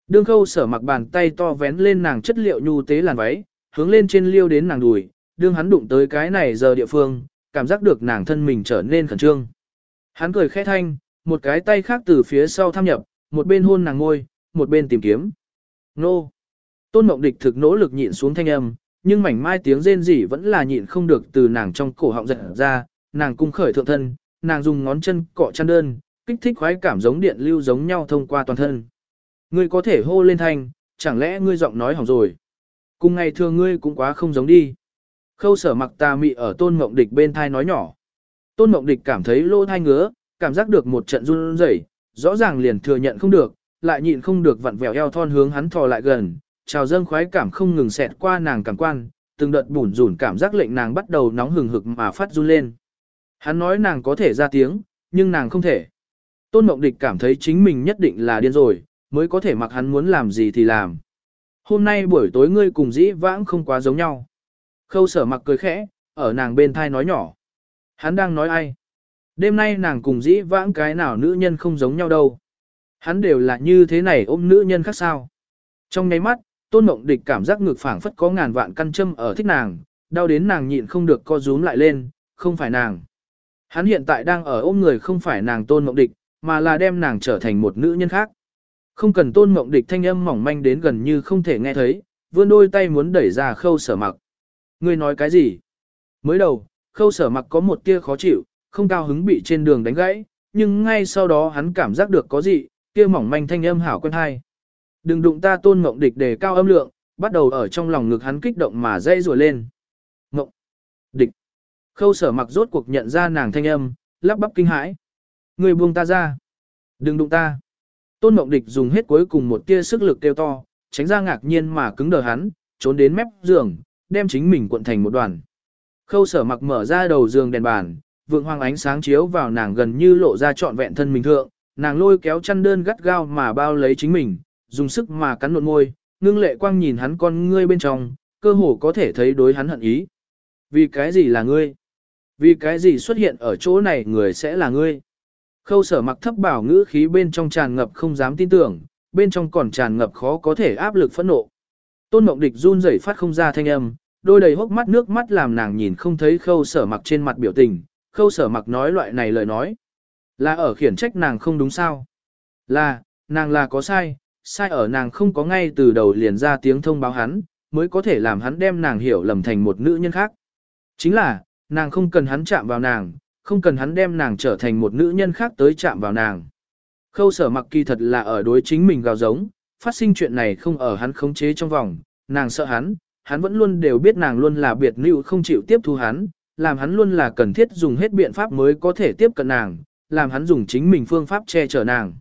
Đương khâu sở mặc bàn tay to vén lên nàng chất liệu nhu tế làn váy, hướng lên trên liêu đến nàng đùi, đương hắn đụng tới cái này giờ địa phương, cảm giác được nàng thân mình trở nên khẩn trương. Hắn cười khẽ thanh, một cái tay khác từ phía sau tham nhập, một bên hôn nàng ngôi, một bên tìm kiếm. Nô! Tôn Mộng Địch thực nỗ lực nhịn xuống thanh âm, nhưng mảnh mai tiếng rên rỉ vẫn là nhịn không được từ nàng trong cổ họng giật ra, nàng cung khởi thượng thân, nàng dùng ngón chân cọ chăn đơn, kích thích khoái cảm giống điện lưu giống nhau thông qua toàn thân. Ngươi có thể hô lên thanh, chẳng lẽ ngươi giọng nói hỏng rồi? Cùng ngày thường ngươi cũng quá không giống đi. Khâu sở mặc tà mị ở tôn mộng địch bên thai nói nhỏ. Tôn mộng địch cảm thấy lỗ thai ngứa, cảm giác được một trận run rẩy, rõ ràng liền thừa nhận không được, lại nhịn không được vặn vẹo eo thon hướng hắn thò lại gần, trào dâng khoái cảm không ngừng xẹt qua nàng cảm quan, từng đợt bủn rủn cảm giác lệnh nàng bắt đầu nóng hừng hực mà phát run lên. Hắn nói nàng có thể ra tiếng, nhưng nàng không thể. Tôn Mộng Địch cảm thấy chính mình nhất định là điên rồi, mới có thể mặc hắn muốn làm gì thì làm. Hôm nay buổi tối ngươi cùng dĩ vãng không quá giống nhau. Khâu sở mặc cười khẽ, ở nàng bên thai nói nhỏ. Hắn đang nói ai? Đêm nay nàng cùng dĩ vãng cái nào nữ nhân không giống nhau đâu. Hắn đều là như thế này ôm nữ nhân khác sao. Trong nháy mắt, tôn mộng địch cảm giác ngực phảng phất có ngàn vạn căn châm ở thích nàng, đau đến nàng nhịn không được co rúm lại lên, không phải nàng. Hắn hiện tại đang ở ôm người không phải nàng tôn mộng địch, mà là đem nàng trở thành một nữ nhân khác. Không cần tôn mộng địch thanh âm mỏng manh đến gần như không thể nghe thấy, vươn đôi tay muốn đẩy ra khâu sở mặc. Ngươi nói cái gì? Mới đầu, khâu sở mặc có một tia khó chịu, không cao hứng bị trên đường đánh gãy, nhưng ngay sau đó hắn cảm giác được có gì, kia mỏng manh thanh âm hảo quen hay. Đừng đụng ta tôn ngộng địch để cao âm lượng, bắt đầu ở trong lòng ngực hắn kích động mà dây rùa lên. Ngộng, địch, khâu sở mặc rốt cuộc nhận ra nàng thanh âm, lắp bắp kinh hãi. Người buông ta ra, đừng đụng ta. Tôn ngộng địch dùng hết cuối cùng một tia sức lực kêu to, tránh ra ngạc nhiên mà cứng đờ hắn, trốn đến mép giường, đem chính mình cuộn thành một đoàn. Khâu sở mặc mở ra đầu giường đèn bàn, vượng hoàng ánh sáng chiếu vào nàng gần như lộ ra trọn vẹn thân mình thượng, nàng lôi kéo chăn đơn gắt gao mà bao lấy chính mình, dùng sức mà cắn nộn môi, ngưng lệ quang nhìn hắn con ngươi bên trong, cơ hồ có thể thấy đối hắn hận ý. Vì cái gì là ngươi? Vì cái gì xuất hiện ở chỗ này người sẽ là ngươi? Khâu sở mặc thấp bảo ngữ khí bên trong tràn ngập không dám tin tưởng, bên trong còn tràn ngập khó có thể áp lực phẫn nộ. Tôn mộng địch run rẩy phát không ra thanh âm, đôi đầy hốc mắt nước mắt làm nàng nhìn không thấy khâu sở mặc trên mặt biểu tình, khâu sở mặc nói loại này lời nói. Là ở khiển trách nàng không đúng sao? Là, nàng là có sai, sai ở nàng không có ngay từ đầu liền ra tiếng thông báo hắn, mới có thể làm hắn đem nàng hiểu lầm thành một nữ nhân khác. Chính là, nàng không cần hắn chạm vào nàng, không cần hắn đem nàng trở thành một nữ nhân khác tới chạm vào nàng. Khâu sở mặc kỳ thật là ở đối chính mình gào giống, phát sinh chuyện này không ở hắn khống chế trong vòng, nàng sợ hắn, hắn vẫn luôn đều biết nàng luôn là biệt nữ không chịu tiếp thu hắn, làm hắn luôn là cần thiết dùng hết biện pháp mới có thể tiếp cận nàng, làm hắn dùng chính mình phương pháp che chở nàng.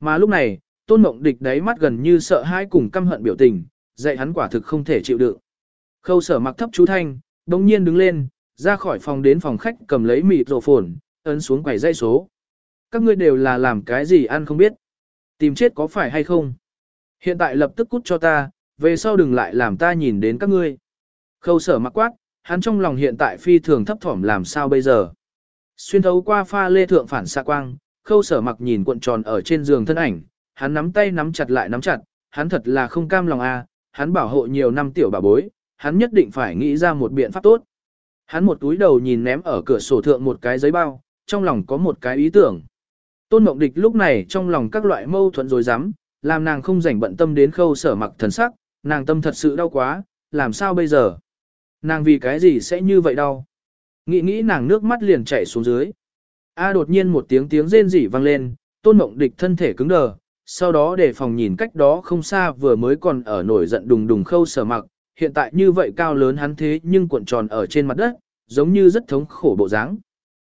Mà lúc này, tôn mộng địch đáy mắt gần như sợ hãi cùng căm hận biểu tình, dạy hắn quả thực không thể chịu đựng. Khâu sở mặc thấp chú thanh, bỗng nhiên đứng lên, ra khỏi phòng đến phòng khách cầm lấy mịt rổ phồn, ấn xuống quầy dây số. Các ngươi đều là làm cái gì ăn không biết. Tìm chết có phải hay không? Hiện tại lập tức cút cho ta, về sau đừng lại làm ta nhìn đến các ngươi. Khâu sở mặc quát, hắn trong lòng hiện tại phi thường thấp thỏm làm sao bây giờ. Xuyên thấu qua pha lê thượng phản xạ quang, khâu sở mặc nhìn cuộn tròn ở trên giường thân ảnh, hắn nắm tay nắm chặt lại nắm chặt, hắn thật là không cam lòng a, hắn bảo hộ nhiều năm tiểu bà bối, hắn nhất định phải nghĩ ra một biện pháp tốt. Hắn một túi đầu nhìn ném ở cửa sổ thượng một cái giấy bao, trong lòng có một cái ý tưởng. Tôn Mộng Địch lúc này trong lòng các loại mâu thuẫn rồi dám, làm nàng không rảnh bận tâm đến khâu sở mặc thần sắc, nàng tâm thật sự đau quá, làm sao bây giờ? Nàng vì cái gì sẽ như vậy đau? Nghĩ nghĩ nàng nước mắt liền chảy xuống dưới. A đột nhiên một tiếng tiếng rên rỉ vang lên, tôn mộng địch thân thể cứng đờ, sau đó để phòng nhìn cách đó không xa vừa mới còn ở nổi giận đùng đùng khâu sở mặc, hiện tại như vậy cao lớn hắn thế nhưng cuộn tròn ở trên mặt đất, giống như rất thống khổ bộ dáng.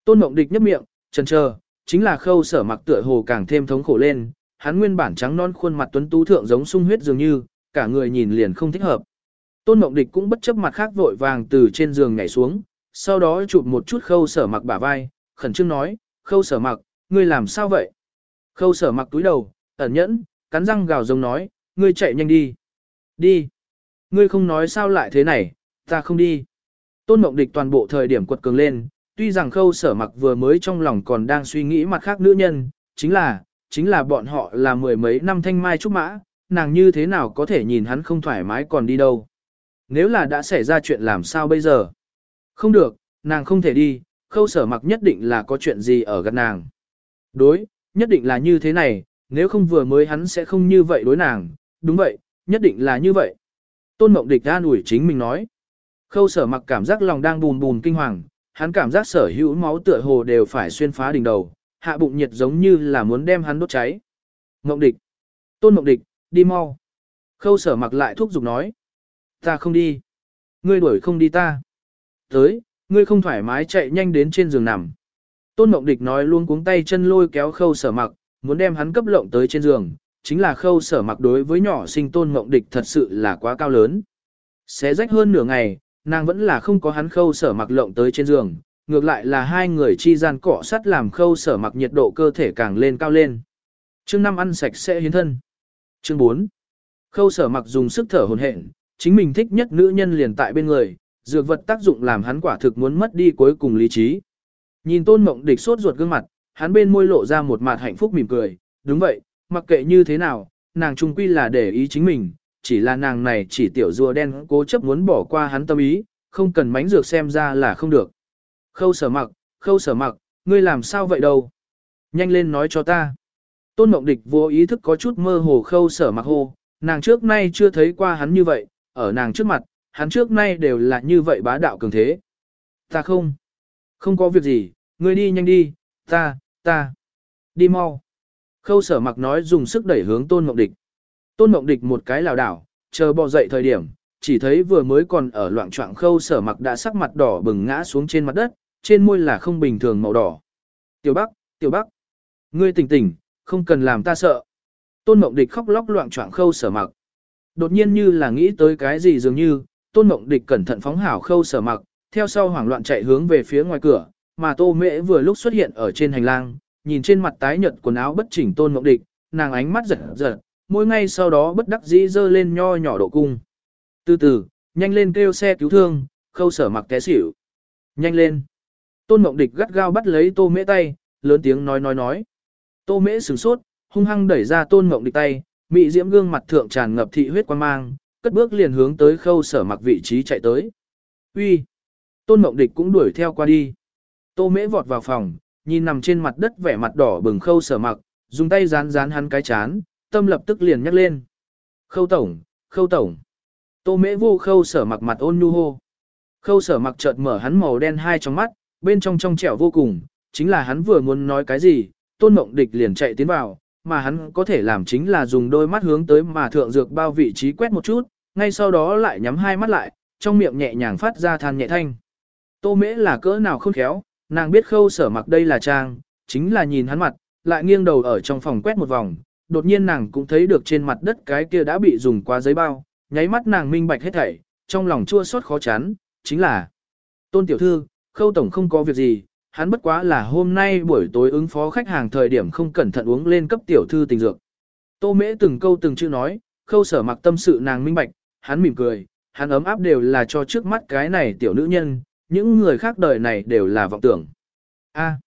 Tôn mộng địch nhấp miệng, chần chờ, chính là khâu sở mặc tựa hồ càng thêm thống khổ lên, hắn nguyên bản trắng non khuôn mặt tuấn tú thượng giống sung huyết dường như, cả người nhìn liền không thích hợp. Tôn mộng địch cũng bất chấp mặt khác vội vàng từ trên giường nhảy xuống, sau đó chụp một chút khâu sở mặc bả vai, khẩn trương nói, khâu sở mặc, ngươi làm sao vậy? Khâu sở mặc túi đầu, ẩn nhẫn, cắn răng gào giống nói, ngươi chạy nhanh đi. Đi. Ngươi không nói sao lại thế này, ta không đi. Tôn Mộng Địch toàn bộ thời điểm quật cường lên, tuy rằng khâu sở mặc vừa mới trong lòng còn đang suy nghĩ mặt khác nữ nhân, chính là, chính là bọn họ là mười mấy năm thanh mai trúc mã, nàng như thế nào có thể nhìn hắn không thoải mái còn đi đâu. Nếu là đã xảy ra chuyện làm sao bây giờ? Không được, nàng không thể đi, khâu sở mặc nhất định là có chuyện gì ở gần nàng. Đối, nhất định là như thế này, nếu không vừa mới hắn sẽ không như vậy đối nàng, đúng vậy, nhất định là như vậy. Tôn Mộng Địch an ủi chính mình nói. Khâu sở mặc cảm giác lòng đang bùn bùn kinh hoàng, hắn cảm giác sở hữu máu tựa hồ đều phải xuyên phá đỉnh đầu, hạ bụng nhiệt giống như là muốn đem hắn đốt cháy. Mộng Địch. Tôn Mộng Địch, đi mau. Khâu sở mặc lại thúc giục nói. Ta không đi. Ngươi đuổi không đi ta. Tới, ngươi không thoải mái chạy nhanh đến trên giường nằm. Tôn Mộng Địch nói luôn cuống tay chân lôi kéo khâu sở mặc, muốn đem hắn cấp lộng tới trên giường, chính là khâu sở mặc đối với nhỏ sinh Tôn Mộng Địch thật sự là quá cao lớn. Xé rách hơn nửa ngày, nàng vẫn là không có hắn khâu sở mặc lộng tới trên giường, ngược lại là hai người chi gian cọ sắt làm khâu sở mặc nhiệt độ cơ thể càng lên cao lên. Chương 5 ăn sạch sẽ hiến thân. Chương 4. Khâu sở mặc dùng sức thở hồn hển, chính mình thích nhất nữ nhân liền tại bên người, dược vật tác dụng làm hắn quả thực muốn mất đi cuối cùng lý trí. Nhìn tôn mộng địch sốt ruột gương mặt, hắn bên môi lộ ra một mặt hạnh phúc mỉm cười, đúng vậy, mặc kệ như thế nào, nàng trung quy là để ý chính mình, chỉ là nàng này chỉ tiểu rùa đen cố chấp muốn bỏ qua hắn tâm ý, không cần mánh dược xem ra là không được. Khâu sở mặc, khâu sở mặc, ngươi làm sao vậy đâu? Nhanh lên nói cho ta. Tôn Mộng Địch vô ý thức có chút mơ hồ khâu sở mặc hô, nàng trước nay chưa thấy qua hắn như vậy, ở nàng trước mặt, hắn trước nay đều là như vậy bá đạo cường thế. Ta không, không có việc gì, ngươi đi nhanh đi, ta, ta, đi mau. Khâu sở mặc nói dùng sức đẩy hướng Tôn Mộng Địch. Tôn Mộng Địch một cái lảo đảo, chờ bò dậy thời điểm, chỉ thấy vừa mới còn ở loạn trọng khâu sở mặc đã sắc mặt đỏ bừng ngã xuống trên mặt đất, trên môi là không bình thường màu đỏ. Tiểu Bắc, Tiểu Bắc, ngươi tỉnh tỉnh, không cần làm ta sợ. Tôn Mộng Địch khóc lóc loạn trọng khâu sở mặc. Đột nhiên như là nghĩ tới cái gì dường như, Tôn Mộng Địch cẩn thận phóng hảo khâu sở mặc, theo sau hoảng loạn chạy hướng về phía ngoài cửa, mà Tô Mễ vừa lúc xuất hiện ở trên hành lang, nhìn trên mặt tái nhợt quần áo bất chỉnh Tôn Mộng Địch, nàng ánh mắt giật giật, mỗi ngay sau đó bất đắc dĩ dơ lên nho nhỏ độ cung. Từ từ, nhanh lên kêu xe cứu thương, khâu sở mặc té xỉu. Nhanh lên. Tôn Mộng Địch gắt gao bắt lấy Tô Mễ tay, lớn tiếng nói nói nói. Tô Mễ sửng sốt, hung hăng đẩy ra Tôn Mộng Địch tay, mị diễm gương mặt thượng tràn ngập thị huyết quan mang, cất bước liền hướng tới khâu sở mặc vị trí chạy tới. Uy. Tôn Mộng Địch cũng đuổi theo qua đi. Tô Mễ vọt vào phòng, nhìn nằm trên mặt đất vẻ mặt đỏ bừng khâu sở mặc, dùng tay dán dán hắn cái chán, tâm lập tức liền nhắc lên. Khâu tổng, khâu tổng. Tô mễ vô khâu sở mặc mặt ôn nhu hô. Khâu sở mặc chợt mở hắn màu đen hai trong mắt, bên trong trong trẻo vô cùng, chính là hắn vừa muốn nói cái gì, tôn mộng địch liền chạy tiến vào, mà hắn có thể làm chính là dùng đôi mắt hướng tới mà thượng dược bao vị trí quét một chút, ngay sau đó lại nhắm hai mắt lại, trong miệng nhẹ nhàng phát ra than nhẹ thanh. Tô mễ là cỡ nào không khéo, nàng biết khâu sở mặc đây là trang, chính là nhìn hắn mặt, lại nghiêng đầu ở trong phòng quét một vòng, đột nhiên nàng cũng thấy được trên mặt đất cái kia đã bị dùng qua giấy bao, nháy mắt nàng minh bạch hết thảy, trong lòng chua xót khó chán, chính là Tôn tiểu thư, khâu tổng không có việc gì, hắn bất quá là hôm nay buổi tối ứng phó khách hàng thời điểm không cẩn thận uống lên cấp tiểu thư tình dược. Tô mễ từng câu từng chữ nói, khâu sở mặc tâm sự nàng minh bạch, hắn mỉm cười, hắn ấm áp đều là cho trước mắt cái này tiểu nữ nhân, những người khác đời này đều là vọng tưởng. A. À,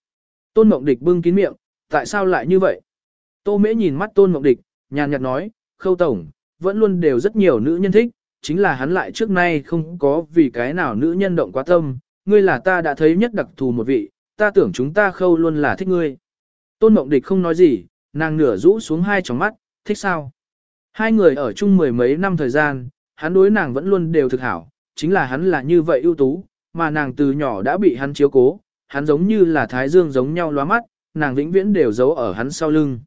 tôn mộng địch bưng kín miệng, tại sao lại như vậy? Tô Mễ nhìn mắt Tôn Mộng Địch, nhàn nhạt nói, khâu tổng, vẫn luôn đều rất nhiều nữ nhân thích, chính là hắn lại trước nay không có vì cái nào nữ nhân động quá tâm, ngươi là ta đã thấy nhất đặc thù một vị, ta tưởng chúng ta khâu luôn là thích ngươi. Tôn Mộng Địch không nói gì, nàng nửa rũ xuống hai tròng mắt, thích sao? Hai người ở chung mười mấy năm thời gian, hắn đối nàng vẫn luôn đều thực hảo, chính là hắn là như vậy ưu tú, mà nàng từ nhỏ đã bị hắn chiếu cố, hắn giống như là thái dương giống nhau lóa mắt, nàng vĩnh viễn đều giấu ở hắn sau lưng.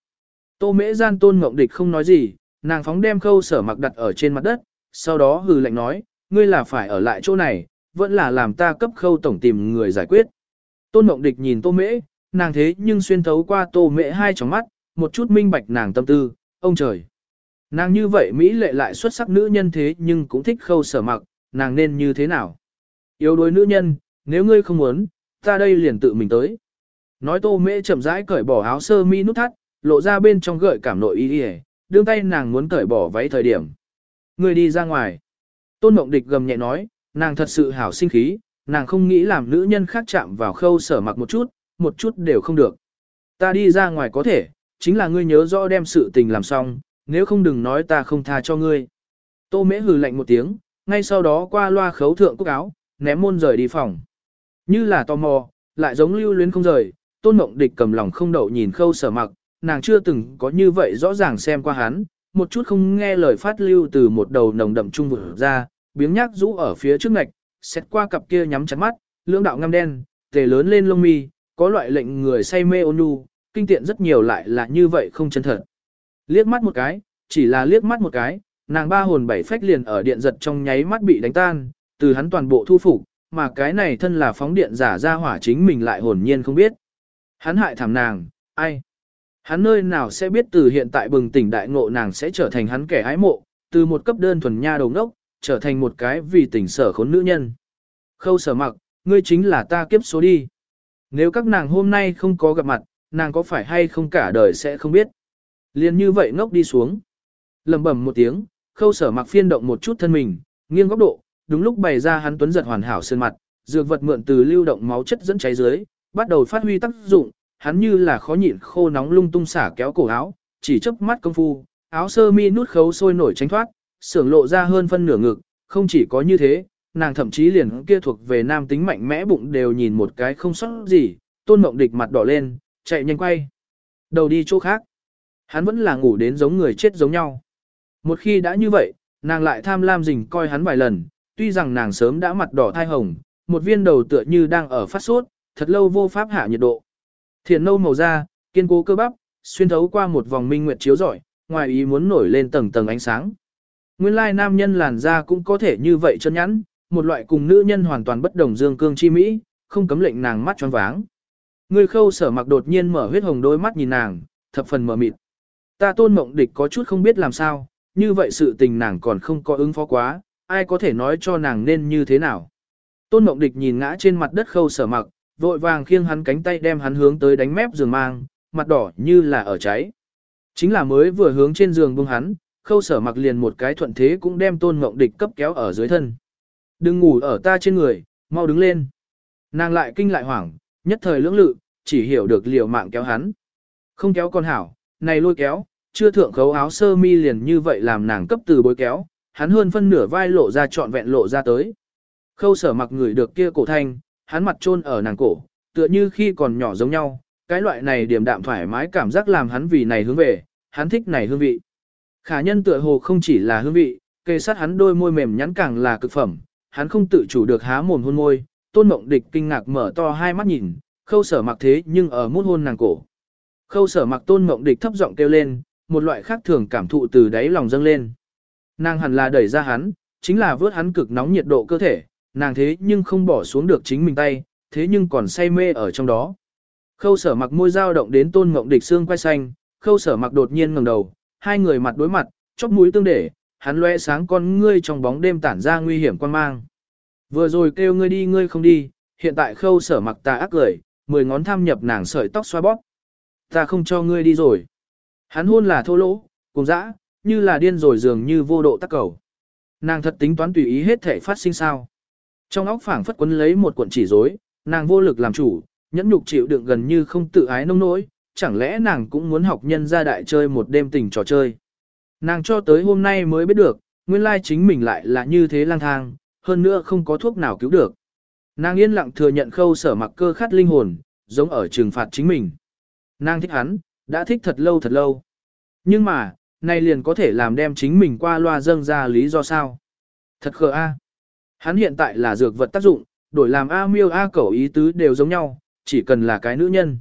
Tô mễ gian tôn ngộng địch không nói gì, nàng phóng đem khâu sở mặc đặt ở trên mặt đất, sau đó hừ lạnh nói, ngươi là phải ở lại chỗ này, vẫn là làm ta cấp khâu tổng tìm người giải quyết. Tôn ngộng địch nhìn tô mễ, nàng thế nhưng xuyên thấu qua tô mễ hai tròng mắt, một chút minh bạch nàng tâm tư, ông trời. Nàng như vậy Mỹ lệ lại xuất sắc nữ nhân thế nhưng cũng thích khâu sở mặc, nàng nên như thế nào? Yếu đuối nữ nhân, nếu ngươi không muốn, ta đây liền tự mình tới. Nói tô mễ chậm rãi cởi bỏ áo sơ mi nút thắt, lộ ra bên trong gợi cảm nội y y, đương tay nàng muốn cởi bỏ váy thời điểm. Ngươi đi ra ngoài. Tôn Mộng Địch gầm nhẹ nói, nàng thật sự hảo sinh khí, nàng không nghĩ làm nữ nhân khác chạm vào khâu sở mặc một chút, một chút đều không được. Ta đi ra ngoài có thể, chính là ngươi nhớ rõ đem sự tình làm xong, nếu không đừng nói ta không tha cho ngươi. Tô mễ hừ lạnh một tiếng, ngay sau đó qua loa khấu thượng cúc áo, ném môn rời đi phòng. Như là tò mò, lại giống lưu luyến không rời, tôn mộng địch cầm lòng không đậu nhìn khâu sở mặc, nàng chưa từng có như vậy rõ ràng xem qua hắn, một chút không nghe lời phát lưu từ một đầu nồng đậm trung vực ra, biếng nhác rũ ở phía trước ngạch, xét qua cặp kia nhắm chặt mắt, lưỡng đạo ngăm đen, tề lớn lên lông mi, có loại lệnh người say mê ôn nhu, kinh tiện rất nhiều lại là như vậy không chân thật. Liếc mắt một cái, chỉ là liếc mắt một cái, nàng ba hồn bảy phách liền ở điện giật trong nháy mắt bị đánh tan, từ hắn toàn bộ thu phục, mà cái này thân là phóng điện giả ra hỏa chính mình lại hồn nhiên không biết. Hắn hại thảm nàng, ai? Hắn nơi nào sẽ biết từ hiện tại bừng tỉnh đại ngộ nàng sẽ trở thành hắn kẻ ái mộ, từ một cấp đơn thuần nha đầu ngốc, trở thành một cái vì tình sở khốn nữ nhân. Khâu sở mặc, ngươi chính là ta kiếp số đi. Nếu các nàng hôm nay không có gặp mặt, nàng có phải hay không cả đời sẽ không biết. Liên như vậy ngốc đi xuống. lầm bẩm một tiếng, khâu sở mặc phiên động một chút thân mình, nghiêng góc độ, đúng lúc bày ra hắn tuấn giật hoàn hảo sơn mặt, dược vật mượn từ lưu động máu chất dẫn cháy dưới, bắt đầu phát huy tác dụng, hắn như là khó nhịn khô nóng lung tung xả kéo cổ áo, chỉ chớp mắt công phu, áo sơ mi nút khấu sôi nổi tránh thoát, sưởng lộ ra hơn phân nửa ngực, không chỉ có như thế, nàng thậm chí liền kia thuộc về nam tính mạnh mẽ bụng đều nhìn một cái không sót gì, tôn mộng địch mặt đỏ lên, chạy nhanh quay. Đầu đi chỗ khác. Hắn vẫn là ngủ đến giống người chết giống nhau. Một khi đã như vậy, nàng lại tham lam rình coi hắn vài lần, tuy rằng nàng sớm đã mặt đỏ thai hồng, một viên đầu tựa như đang ở phát sốt, thật lâu vô pháp hạ nhiệt độ. Thiền nâu màu da, kiên cố cơ bắp, xuyên thấu qua một vòng minh nguyệt chiếu rọi, ngoài ý muốn nổi lên tầng tầng ánh sáng. Nguyên lai nam nhân làn da cũng có thể như vậy chân nhẵn, một loại cùng nữ nhân hoàn toàn bất đồng dương cương chi mỹ, không cấm lệnh nàng mắt tròn váng. Người khâu sở mặc đột nhiên mở huyết hồng đôi mắt nhìn nàng, thập phần mở mịt. Ta tôn mộng địch có chút không biết làm sao, như vậy sự tình nàng còn không có ứng phó quá, ai có thể nói cho nàng nên như thế nào. Tôn mộng địch nhìn ngã trên mặt đất khâu sở mặc, vội vàng khiêng hắn cánh tay đem hắn hướng tới đánh mép giường mang, mặt đỏ như là ở cháy. Chính là mới vừa hướng trên giường buông hắn, khâu sở mặc liền một cái thuận thế cũng đem tôn ngộng địch cấp kéo ở dưới thân. Đừng ngủ ở ta trên người, mau đứng lên. Nàng lại kinh lại hoảng, nhất thời lưỡng lự, chỉ hiểu được liều mạng kéo hắn. Không kéo con hảo, này lôi kéo, chưa thượng khấu áo sơ mi liền như vậy làm nàng cấp từ bối kéo, hắn hơn phân nửa vai lộ ra trọn vẹn lộ ra tới. Khâu sở mặc người được kia cổ thanh, hắn mặt trôn ở nàng cổ, tựa như khi còn nhỏ giống nhau, cái loại này điềm đạm thoải mái cảm giác làm hắn vì này hướng về, hắn thích này hương vị. Khả nhân tựa hồ không chỉ là hương vị, kề sát hắn đôi môi mềm nhắn càng là cực phẩm, hắn không tự chủ được há mồm hôn môi, tôn mộng địch kinh ngạc mở to hai mắt nhìn, khâu sở mặc thế nhưng ở mút hôn nàng cổ. Khâu sở mặc tôn mộng địch thấp giọng kêu lên, một loại khác thường cảm thụ từ đáy lòng dâng lên. Nàng hẳn là đẩy ra hắn, chính là vớt hắn cực nóng nhiệt độ cơ thể, nàng thế nhưng không bỏ xuống được chính mình tay, thế nhưng còn say mê ở trong đó. Khâu sở mặc môi dao động đến tôn mộng địch xương quay xanh, khâu sở mặc đột nhiên ngẩng đầu, hai người mặt đối mặt, chóp mũi tương để, hắn lóe sáng con ngươi trong bóng đêm tản ra nguy hiểm quan mang. Vừa rồi kêu ngươi đi ngươi không đi, hiện tại khâu sở mặc ta ác cười, mười ngón tham nhập nàng sợi tóc xoa bóp. Ta không cho ngươi đi rồi. Hắn hôn là thô lỗ, cùng dã, như là điên rồi dường như vô độ tắc cầu. Nàng thật tính toán tùy ý hết thể phát sinh sao. Trong óc phảng phất quấn lấy một cuộn chỉ rối, nàng vô lực làm chủ, nhẫn nhục chịu đựng gần như không tự ái nông nỗi, chẳng lẽ nàng cũng muốn học nhân ra đại chơi một đêm tình trò chơi. Nàng cho tới hôm nay mới biết được, nguyên lai chính mình lại là như thế lang thang, hơn nữa không có thuốc nào cứu được. Nàng yên lặng thừa nhận khâu sở mặc cơ khát linh hồn, giống ở trừng phạt chính mình. Nàng thích hắn, đã thích thật lâu thật lâu. Nhưng mà, nay liền có thể làm đem chính mình qua loa dâng ra lý do sao. Thật khờ a. Hắn hiện tại là dược vật tác dụng, đổi làm A miêu A cẩu ý tứ đều giống nhau, chỉ cần là cái nữ nhân.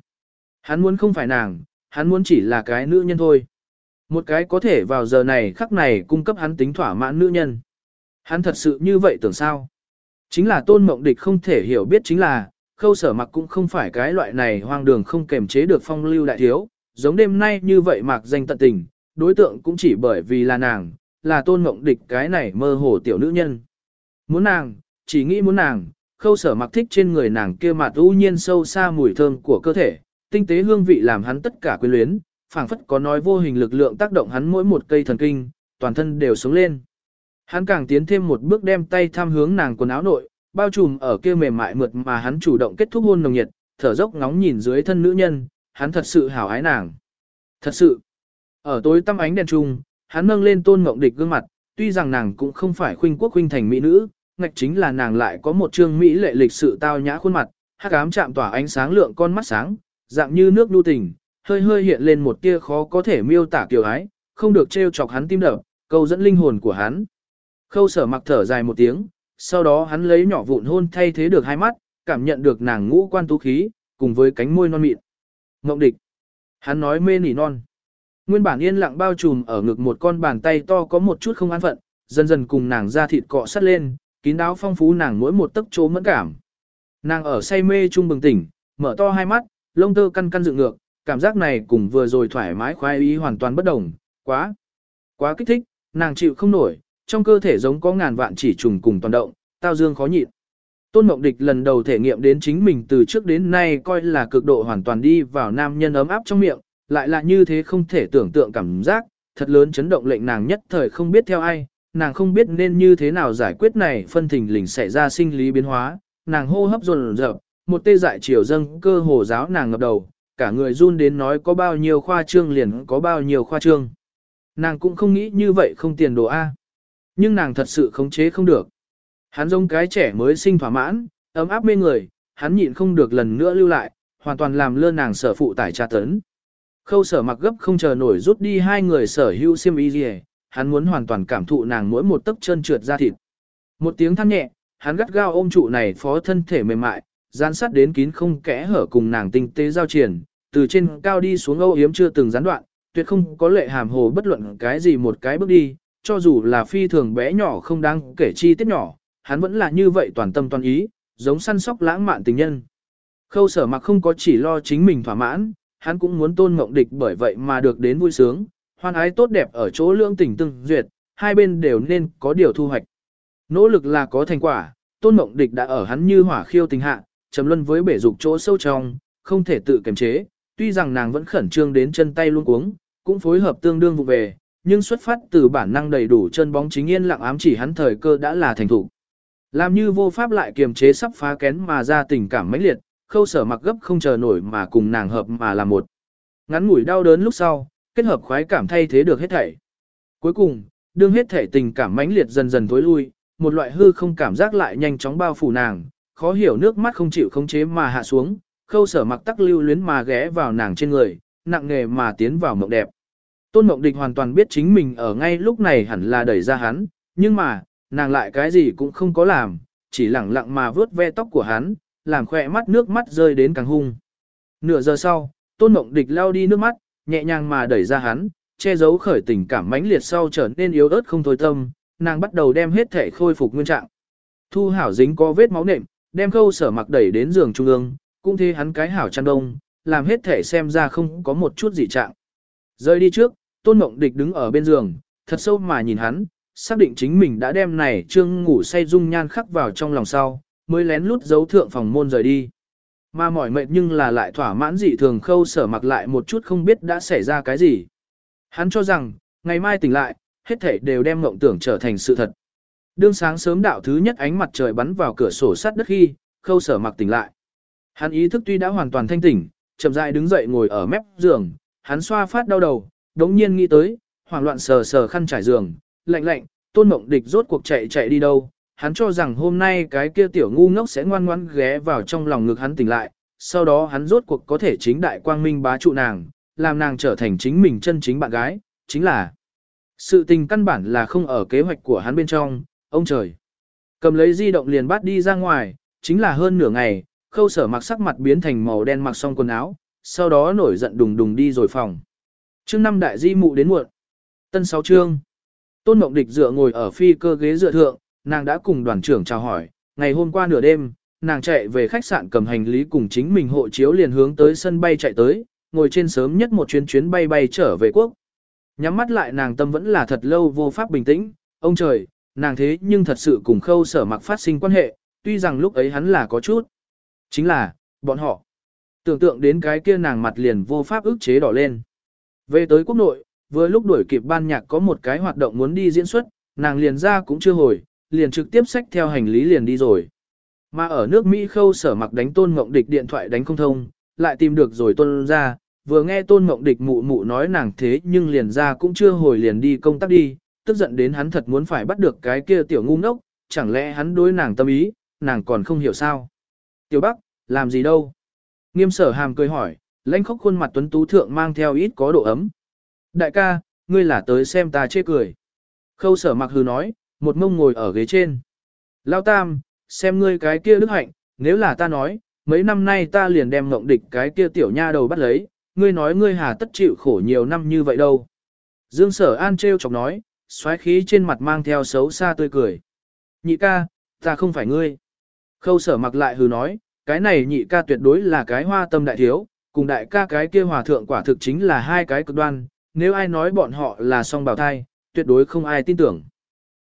Hắn muốn không phải nàng, hắn muốn chỉ là cái nữ nhân thôi. Một cái có thể vào giờ này khắc này cung cấp hắn tính thỏa mãn nữ nhân. Hắn thật sự như vậy tưởng sao? Chính là tôn mộng địch không thể hiểu biết chính là, khâu sở mặc cũng không phải cái loại này hoang đường không kềm chế được phong lưu đại thiếu, giống đêm nay như vậy mạc danh tận tình, đối tượng cũng chỉ bởi vì là nàng, là tôn mộng địch cái này mơ hồ tiểu nữ nhân. Muốn nàng, chỉ nghĩ muốn nàng, khâu sở mặc thích trên người nàng kia mặt u nhiên sâu xa mùi thơm của cơ thể, tinh tế hương vị làm hắn tất cả quyến luyến, phảng phất có nói vô hình lực lượng tác động hắn mỗi một cây thần kinh, toàn thân đều sống lên. Hắn càng tiến thêm một bước đem tay tham hướng nàng quần áo nội, bao trùm ở kia mềm mại mượt mà hắn chủ động kết thúc hôn nồng nhiệt, thở dốc ngóng nhìn dưới thân nữ nhân, hắn thật sự hảo ái nàng. Thật sự. Ở tối tăm ánh đèn trung, hắn nâng lên tôn ngộng địch gương mặt, tuy rằng nàng cũng không phải khuynh quốc khuynh thành mỹ nữ, ngạch chính là nàng lại có một trương mỹ lệ lịch sự tao nhã khuôn mặt, hắc ám chạm tỏa ánh sáng lượng con mắt sáng, dạng như nước nhu tình, hơi hơi hiện lên một tia khó có thể miêu tả kiều ái, không được trêu chọc hắn tim đập, câu dẫn linh hồn của hắn. Khâu sở mặc thở dài một tiếng, sau đó hắn lấy nhỏ vụn hôn thay thế được hai mắt, cảm nhận được nàng ngũ quan tú khí, cùng với cánh môi non mịn. Ngộng địch. Hắn nói mê nỉ non. Nguyên bản yên lặng bao trùm ở ngực một con bàn tay to có một chút không an phận, dần dần cùng nàng ra thịt cọ sắt lên, kín đáo phong phú nàng mỗi một tấc chỗ mẫn cảm. Nàng ở say mê trung bừng tỉnh, mở to hai mắt, lông tơ căn căn dựng ngược, cảm giác này cùng vừa rồi thoải mái khoái ý hoàn toàn bất đồng, quá, quá kích thích, nàng chịu không nổi, trong cơ thể giống có ngàn vạn chỉ trùng cùng toàn động, tao dương khó nhịn. Tôn Mộng Địch lần đầu thể nghiệm đến chính mình từ trước đến nay coi là cực độ hoàn toàn đi vào nam nhân ấm áp trong miệng, lại là như thế không thể tưởng tượng cảm giác, thật lớn chấn động lệnh nàng nhất thời không biết theo ai, nàng không biết nên như thế nào giải quyết này phân thình lình xảy ra sinh lý biến hóa, nàng hô hấp dồn dập, một tê dại chiều dâng cơ hồ giáo nàng ngập đầu, cả người run đến nói có bao nhiêu khoa trương liền có bao nhiêu khoa trương. Nàng cũng không nghĩ như vậy không tiền đồ A. Nhưng nàng thật sự khống chế không được. Hắn giống cái trẻ mới sinh thỏa mãn, ấm áp mê người, hắn nhịn không được lần nữa lưu lại, hoàn toàn làm lơ nàng sở phụ tải tra tấn. Khâu sở mặc gấp không chờ nổi rút đi hai người sở hữu xiêm y gì hắn muốn hoàn toàn cảm thụ nàng mỗi một tấc chân trượt ra thịt. Một tiếng than nhẹ, hắn gắt gao ôm trụ này phó thân thể mềm mại, gian sát đến kín không kẽ hở cùng nàng tinh tế giao triển, từ trên cao đi xuống âu yếm chưa từng gián đoạn, tuyệt không có lệ hàm hồ bất luận cái gì một cái bước đi, cho dù là phi thường bé nhỏ không đáng kể chi tiết nhỏ, hắn vẫn là như vậy toàn tâm toàn ý, giống săn sóc lãng mạn tình nhân. Khâu sở mặc không có chỉ lo chính mình thỏa mãn, hắn cũng muốn tôn mộng địch bởi vậy mà được đến vui sướng, hoan ái tốt đẹp ở chỗ lương tình tương duyệt, hai bên đều nên có điều thu hoạch. Nỗ lực là có thành quả, tôn mộng địch đã ở hắn như hỏa khiêu tình hạ, trầm luân với bể dục chỗ sâu trong, không thể tự kiềm chế, tuy rằng nàng vẫn khẩn trương đến chân tay luôn cuống, cũng phối hợp tương đương vụ về, nhưng xuất phát từ bản năng đầy đủ chân bóng chính yên lặng ám chỉ hắn thời cơ đã là thành thủ. Làm như vô pháp lại kiềm chế sắp phá kén mà ra tình cảm mãnh liệt, khâu sở mặc gấp không chờ nổi mà cùng nàng hợp mà là một. Ngắn ngủi đau đớn lúc sau, kết hợp khoái cảm thay thế được hết thảy. Cuối cùng, đương hết thảy tình cảm mãnh liệt dần dần tối lui, một loại hư không cảm giác lại nhanh chóng bao phủ nàng, khó hiểu nước mắt không chịu khống chế mà hạ xuống, khâu sở mặc tắc lưu luyến mà ghé vào nàng trên người, nặng nghề mà tiến vào mộng đẹp. Tôn mộng địch hoàn toàn biết chính mình ở ngay lúc này hẳn là đẩy ra hắn, nhưng mà, nàng lại cái gì cũng không có làm, chỉ lẳng lặng mà vướt ve tóc của hắn, làm khỏe mắt nước mắt rơi đến càng hung. Nửa giờ sau, tôn mộng địch lao đi nước mắt, nhẹ nhàng mà đẩy ra hắn, che giấu khởi tình cảm mãnh liệt sau trở nên yếu ớt không thôi tâm, nàng bắt đầu đem hết thể khôi phục nguyên trạng. Thu hảo dính có vết máu nệm, đem khâu sở mặc đẩy đến giường trung ương, cũng thế hắn cái hảo chăn đông, làm hết thể xem ra không có một chút gì trạng. Rơi đi trước, tôn mộng địch đứng ở bên giường, thật sâu mà nhìn hắn, xác định chính mình đã đem này trương ngủ say dung nhan khắc vào trong lòng sau, mới lén lút giấu thượng phòng môn rời đi. Mà mỏi mệt nhưng là lại thỏa mãn dị thường khâu sở mặc lại một chút không biết đã xảy ra cái gì. Hắn cho rằng, ngày mai tỉnh lại, hết thể đều đem mộng tưởng trở thành sự thật. Đương sáng sớm đạo thứ nhất ánh mặt trời bắn vào cửa sổ sắt đất khi, khâu sở mặc tỉnh lại. Hắn ý thức tuy đã hoàn toàn thanh tỉnh, chậm rãi đứng dậy ngồi ở mép giường, hắn xoa phát đau đầu, đống nhiên nghĩ tới, hoảng loạn sờ sờ khăn trải giường, lạnh lạnh, tôn mộng địch rốt cuộc chạy chạy đi đâu. Hắn cho rằng hôm nay cái kia tiểu ngu ngốc sẽ ngoan ngoãn ghé vào trong lòng ngực hắn tỉnh lại, sau đó hắn rốt cuộc có thể chính đại quang minh bá trụ nàng, làm nàng trở thành chính mình chân chính bạn gái, chính là sự tình căn bản là không ở kế hoạch của hắn bên trong, ông trời. Cầm lấy di động liền bắt đi ra ngoài, chính là hơn nửa ngày, khâu sở mặc sắc mặt biến thành màu đen mặc xong quần áo, sau đó nổi giận đùng đùng đi rồi phòng. chương năm đại di mụ đến muộn. Tân sáu chương. Tôn Mộng Địch dựa ngồi ở phi cơ ghế dựa thượng, nàng đã cùng đoàn trưởng chào hỏi, ngày hôm qua nửa đêm, nàng chạy về khách sạn cầm hành lý cùng chính mình hộ chiếu liền hướng tới sân bay chạy tới, ngồi trên sớm nhất một chuyến chuyến bay bay trở về quốc. Nhắm mắt lại nàng tâm vẫn là thật lâu vô pháp bình tĩnh, ông trời, nàng thế nhưng thật sự cùng khâu sở mặc phát sinh quan hệ, tuy rằng lúc ấy hắn là có chút. Chính là, bọn họ. Tưởng tượng đến cái kia nàng mặt liền vô pháp ức chế đỏ lên. Về tới quốc nội, vừa lúc đuổi kịp ban nhạc có một cái hoạt động muốn đi diễn xuất, nàng liền ra cũng chưa hồi, liền trực tiếp xách theo hành lý liền đi rồi. Mà ở nước Mỹ khâu sở mặc đánh tôn ngộng địch điện thoại đánh không thông, lại tìm được rồi tôn ra, vừa nghe tôn ngộng địch mụ mụ nói nàng thế nhưng liền ra cũng chưa hồi liền đi công tác đi, tức giận đến hắn thật muốn phải bắt được cái kia tiểu ngu ngốc, chẳng lẽ hắn đối nàng tâm ý, nàng còn không hiểu sao. Tiểu Bắc, làm gì đâu? Nghiêm sở hàm cười hỏi, lãnh khóc khuôn mặt tuấn tú thượng mang theo ít có độ ấm. Đại ca, ngươi là tới xem ta chê cười. Khâu sở mặc hừ nói, một mông ngồi ở ghế trên. Lao tam, xem ngươi cái kia đức hạnh, nếu là ta nói, mấy năm nay ta liền đem ngộng địch cái kia tiểu nha đầu bắt lấy, ngươi nói ngươi hà tất chịu khổ nhiều năm như vậy đâu. Dương sở an treo chọc nói, xoáy khí trên mặt mang theo xấu xa tươi cười. Nhị ca, ta không phải ngươi. Khâu sở mặc lại hừ nói, cái này nhị ca tuyệt đối là cái hoa tâm đại thiếu, cùng đại ca cái kia hòa thượng quả thực chính là hai cái cực đoan, nếu ai nói bọn họ là song bào thai, tuyệt đối không ai tin tưởng.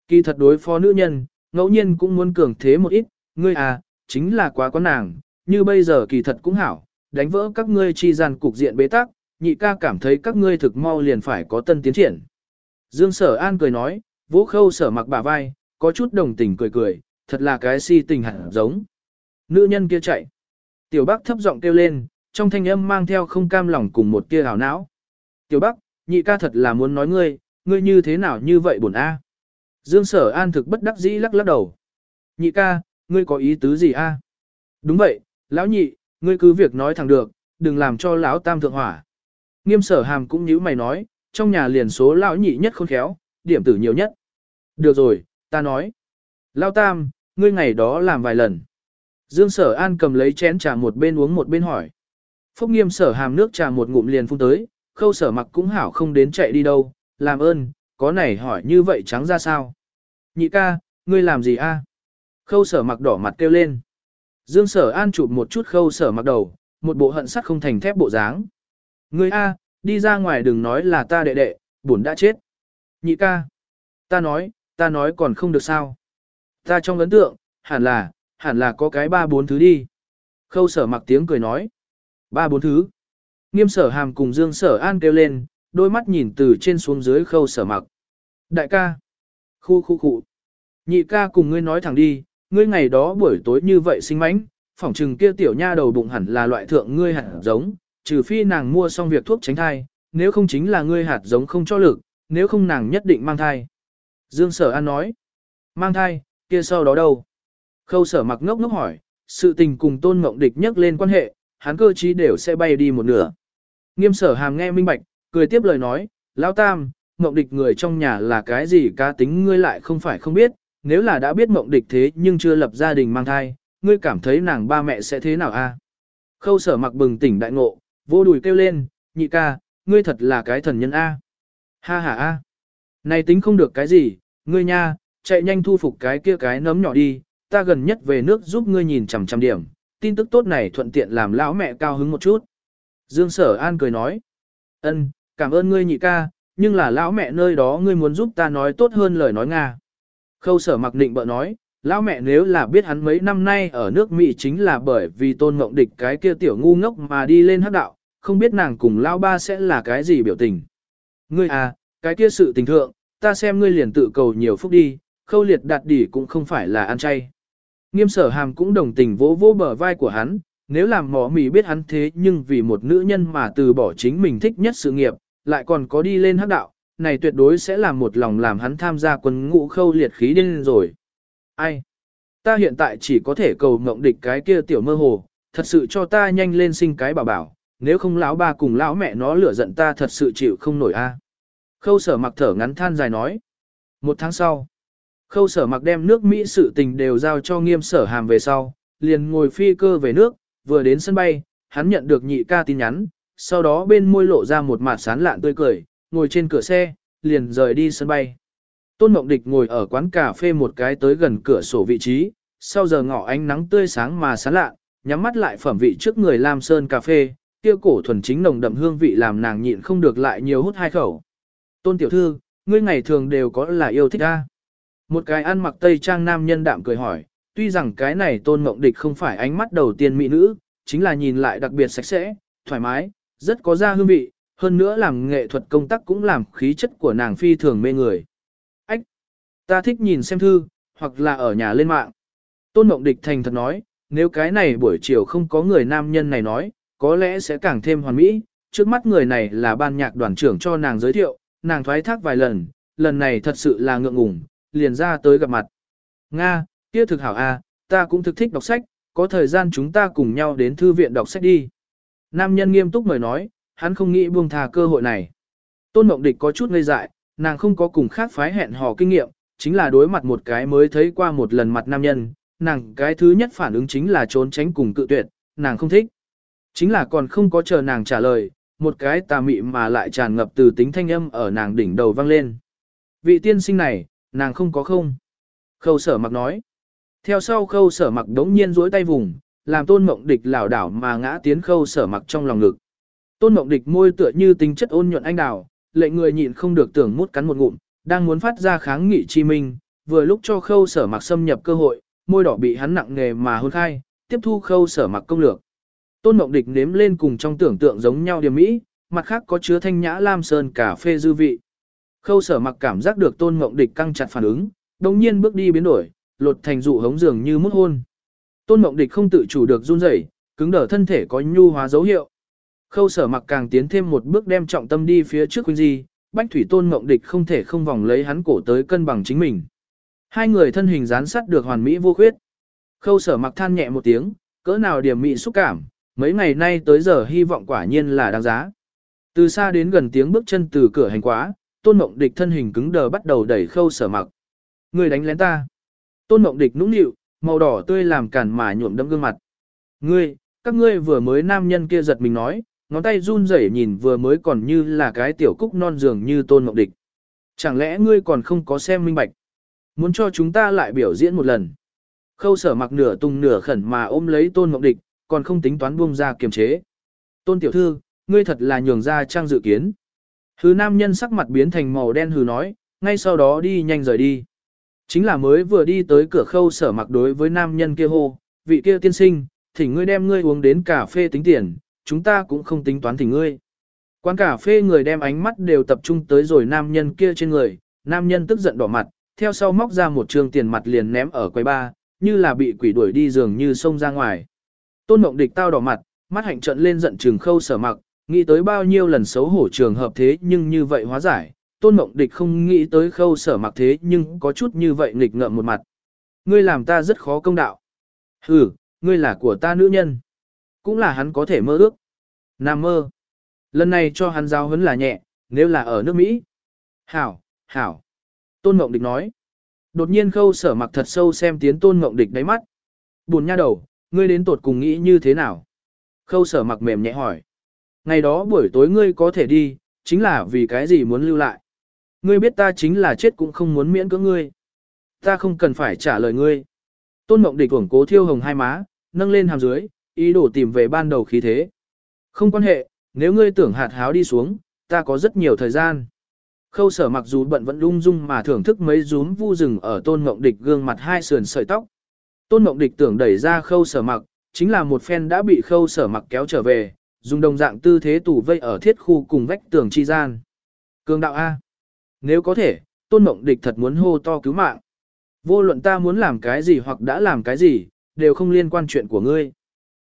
Kỳ thật đối phó nữ nhân, ngẫu nhiên cũng muốn cường thế một ít, ngươi à, chính là quá con nàng, như bây giờ kỳ thật cũng hảo, đánh vỡ các ngươi chi gian cục diện bế tắc, nhị ca cảm thấy các ngươi thực mau liền phải có tân tiến triển. Dương Sở An cười nói, vũ khâu sở mặc bả vai, có chút đồng tình cười cười, thật là cái si tình hẳn giống. Nữ nhân kia chạy. Tiểu Bắc thấp giọng kêu lên, trong thanh âm mang theo không cam lòng cùng một tia hào não. Tiểu Bắc, nhị ca thật là muốn nói ngươi, ngươi như thế nào như vậy buồn a? Dương Sở An thực bất đắc dĩ lắc lắc đầu. Nhị ca, ngươi có ý tứ gì a? Đúng vậy, lão nhị, ngươi cứ việc nói thẳng được, đừng làm cho lão tam thượng hỏa. Nghiêm sở hàm cũng nhíu mày nói, trong nhà liền số lão nhị nhất khôn khéo, điểm tử nhiều nhất. Được rồi, ta nói. lao tam, ngươi ngày đó làm vài lần. Dương sở an cầm lấy chén trà một bên uống một bên hỏi. Phúc nghiêm sở hàm nước trà một ngụm liền phun tới, khâu sở mặc cũng hảo không đến chạy đi đâu, làm ơn, có này hỏi như vậy trắng ra sao? Nhị ca, ngươi làm gì a? Khâu sở mặc đỏ mặt kêu lên. Dương sở an chụp một chút khâu sở mặc đầu, một bộ hận sắt không thành thép bộ dáng. Ngươi a, đi ra ngoài đừng nói là ta đệ đệ, buồn đã chết. Nhị ca, ta nói, ta nói còn không được sao. Ta trong ấn tượng, hẳn là, hẳn là có cái ba bốn thứ đi. Khâu sở mặc tiếng cười nói. Ba bốn thứ. Nghiêm sở hàm cùng Dương sở an kêu lên, đôi mắt nhìn từ trên xuống dưới khâu sở mặc. Đại ca. Khu khu khu. Nhị ca cùng ngươi nói thẳng đi, ngươi ngày đó buổi tối như vậy sinh mánh, phỏng trừng kia tiểu nha đầu bụng hẳn là loại thượng ngươi hẳn giống, trừ phi nàng mua xong việc thuốc tránh thai, nếu không chính là ngươi hạt giống không cho lực, nếu không nàng nhất định mang thai. Dương Sở An nói, mang thai, kia sau đó đâu? Khâu sở mặc ngốc ngốc hỏi, sự tình cùng tôn ngộng địch nhắc lên quan hệ, hắn cơ trí đều sẽ bay đi một nửa. Nghiêm sở hàm nghe minh bạch, cười tiếp lời nói, Lão Tam, ngộng địch người trong nhà là cái gì cá tính ngươi lại không phải không biết, nếu là đã biết ngộng địch thế nhưng chưa lập gia đình mang thai, ngươi cảm thấy nàng ba mẹ sẽ thế nào a? Khâu sở mặc bừng tỉnh đại ngộ, vô đùi kêu lên, nhị ca, ngươi thật là cái thần nhân a. Ha ha a. Này tính không được cái gì, ngươi nha, chạy nhanh thu phục cái kia cái nấm nhỏ đi, ta gần nhất về nước giúp ngươi nhìn chằm chằm điểm, tin tức tốt này thuận tiện làm lão mẹ cao hứng một chút. Dương Sở An cười nói, ân, cảm ơn ngươi nhị ca, nhưng là lão mẹ nơi đó ngươi muốn giúp ta nói tốt hơn lời nói Nga. Khâu sở mặc định bợ nói, lão mẹ nếu là biết hắn mấy năm nay ở nước Mỹ chính là bởi vì tôn ngộng địch cái kia tiểu ngu ngốc mà đi lên hắc đạo, không biết nàng cùng lão ba sẽ là cái gì biểu tình. Ngươi à, cái kia sự tình thượng, ta xem ngươi liền tự cầu nhiều phúc đi, khâu liệt đạt đỉ cũng không phải là ăn chay. Nghiêm sở hàm cũng đồng tình vỗ vỗ bờ vai của hắn, nếu làm mỏ mì biết hắn thế nhưng vì một nữ nhân mà từ bỏ chính mình thích nhất sự nghiệp, lại còn có đi lên hắc đạo, này tuyệt đối sẽ làm một lòng làm hắn tham gia quân ngũ khâu liệt khí điên rồi. Ai? Ta hiện tại chỉ có thể cầu ngộng địch cái kia tiểu mơ hồ, thật sự cho ta nhanh lên sinh cái bảo bảo, nếu không lão ba cùng lão mẹ nó lửa giận ta thật sự chịu không nổi a. Khâu sở mặc thở ngắn than dài nói. Một tháng sau, khâu sở mặc đem nước Mỹ sự tình đều giao cho nghiêm sở hàm về sau, liền ngồi phi cơ về nước, vừa đến sân bay, hắn nhận được nhị ca tin nhắn, sau đó bên môi lộ ra một mặt sán lạn tươi cười, ngồi trên cửa xe, liền rời đi sân bay. Tôn Mộng Địch ngồi ở quán cà phê một cái tới gần cửa sổ vị trí, sau giờ ngọ ánh nắng tươi sáng mà sán lạ, nhắm mắt lại phẩm vị trước người Lam Sơn cà phê, kia cổ thuần chính nồng đậm hương vị làm nàng nhịn không được lại nhiều hút hai khẩu. Tôn tiểu thư, ngươi ngày thường đều có là yêu thích ta. Một cái ăn mặc tây trang nam nhân đạm cười hỏi, tuy rằng cái này tôn mộng địch không phải ánh mắt đầu tiên mỹ nữ, chính là nhìn lại đặc biệt sạch sẽ, thoải mái, rất có da hương vị, hơn nữa làm nghệ thuật công tác cũng làm khí chất của nàng phi thường mê người. Ách! Ta thích nhìn xem thư, hoặc là ở nhà lên mạng. Tôn mộng địch thành thật nói, nếu cái này buổi chiều không có người nam nhân này nói, có lẽ sẽ càng thêm hoàn mỹ, trước mắt người này là ban nhạc đoàn trưởng cho nàng giới thiệu, nàng thoái thác vài lần, lần này thật sự là ngượng ngùng, liền ra tới gặp mặt. Nga, kia thực hảo a, ta cũng thực thích đọc sách, có thời gian chúng ta cùng nhau đến thư viện đọc sách đi. Nam nhân nghiêm túc mời nói, hắn không nghĩ buông thà cơ hội này. Tôn Mộng Địch có chút ngây dại, nàng không có cùng khác phái hẹn hò kinh nghiệm, chính là đối mặt một cái mới thấy qua một lần mặt nam nhân, nàng cái thứ nhất phản ứng chính là trốn tránh cùng cự tuyệt, nàng không thích. Chính là còn không có chờ nàng trả lời, một cái tà mị mà lại tràn ngập từ tính thanh âm ở nàng đỉnh đầu vang lên. Vị tiên sinh này, nàng không có không. Khâu sở mặc nói. Theo sau khâu sở mặc đống nhiên duỗi tay vùng, làm tôn mộng địch lảo đảo mà ngã tiến khâu sở mặc trong lòng ngực. Tôn mộng địch môi tựa như tính chất ôn nhuận anh đào, lệnh người nhịn không được tưởng mút cắn một ngụm, đang muốn phát ra kháng nghị chi minh, vừa lúc cho khâu sở mặc xâm nhập cơ hội, môi đỏ bị hắn nặng nghề mà hôn khai, tiếp thu khâu sở mặc công lược. Tôn mộng địch nếm lên cùng trong tưởng tượng giống nhau điểm mỹ, mặt khác có chứa thanh nhã lam sơn cà phê dư vị. Khâu sở mặc cảm giác được tôn mộng địch căng chặt phản ứng, đồng nhiên bước đi biến đổi, lột thành dụ hống dường như mút hôn. Tôn mộng địch không tự chủ được run rẩy, cứng đờ thân thể có nhu hóa dấu hiệu. Khâu sở mặc càng tiến thêm một bước đem trọng tâm đi phía trước Quynh Di, Bách Thủy Tôn Mộng Địch không thể không vòng lấy hắn cổ tới cân bằng chính mình. Hai người thân hình dán sát được hoàn mỹ vô khuyết. Khâu sở mặc than nhẹ một tiếng, cỡ nào điểm mỹ xúc cảm, mấy ngày nay tới giờ hy vọng quả nhiên là đáng giá. Từ xa đến gần tiếng bước chân từ cửa hành quá, Tôn Mộng Địch thân hình cứng đờ bắt đầu đẩy khâu sở mặc. Người đánh lén ta. Tôn Mộng Địch nũng nịu, màu đỏ tươi làm cản mà nhuộm đâm gương mặt. Ngươi, các ngươi vừa mới nam nhân kia giật mình nói, ngón tay run rẩy nhìn vừa mới còn như là cái tiểu cúc non dường như tôn mộng địch. Chẳng lẽ ngươi còn không có xem minh bạch? Muốn cho chúng ta lại biểu diễn một lần. Khâu sở mặc nửa tung nửa khẩn mà ôm lấy tôn mộng địch, còn không tính toán buông ra kiềm chế. Tôn tiểu thư, ngươi thật là nhường ra trang dự kiến. Hứ nam nhân sắc mặt biến thành màu đen hừ nói, ngay sau đó đi nhanh rời đi. Chính là mới vừa đi tới cửa khâu sở mặc đối với nam nhân kia hô, vị kia tiên sinh, thỉnh ngươi đem ngươi uống đến cà phê tính tiền, chúng ta cũng không tính toán thỉnh ngươi. Quán cà phê người đem ánh mắt đều tập trung tới rồi nam nhân kia trên người, nam nhân tức giận đỏ mặt, theo sau móc ra một trường tiền mặt liền ném ở quầy ba, như là bị quỷ đuổi đi dường như xông ra ngoài. Tôn Ngộng địch tao đỏ mặt, mắt hạnh trận lên giận trừng khâu sở mặc, nghĩ tới bao nhiêu lần xấu hổ trường hợp thế nhưng như vậy hóa giải, tôn Ngộng địch không nghĩ tới khâu sở mặc thế nhưng có chút như vậy nghịch ngợm một mặt. Ngươi làm ta rất khó công đạo. Ừ, ngươi là của ta nữ nhân. Cũng là hắn có thể mơ ước. Nam mơ. Lần này cho hắn giao hấn là nhẹ, nếu là ở nước Mỹ. Hảo, hảo. Tôn Ngộng Địch nói. Đột nhiên khâu sở mặc thật sâu xem tiến Tôn Ngộng Địch đáy mắt. Buồn nha đầu, ngươi đến tột cùng nghĩ như thế nào? Khâu sở mặc mềm nhẹ hỏi. Ngày đó buổi tối ngươi có thể đi, chính là vì cái gì muốn lưu lại. Ngươi biết ta chính là chết cũng không muốn miễn cưỡng ngươi. Ta không cần phải trả lời ngươi. Tôn Mộng Địch ủng cố thiêu hồng hai má, nâng lên hàm dưới, ý đồ tìm về ban đầu khí thế. Không quan hệ, nếu ngươi tưởng hạt háo đi xuống, ta có rất nhiều thời gian. Khâu sở mặc dù bận vẫn lung dung mà thưởng thức mấy rúm vu rừng ở tôn mộng địch gương mặt hai sườn sợi tóc. Tôn Ngộng địch tưởng đẩy ra khâu sở mặc, chính là một phen đã bị khâu sở mặc kéo trở về, dùng đồng dạng tư thế tủ vây ở thiết khu cùng vách tường chi gian. Cường đạo A. Nếu có thể, tôn Ngộng địch thật muốn hô to cứu mạng. Vô luận ta muốn làm cái gì hoặc đã làm cái gì, đều không liên quan chuyện của ngươi.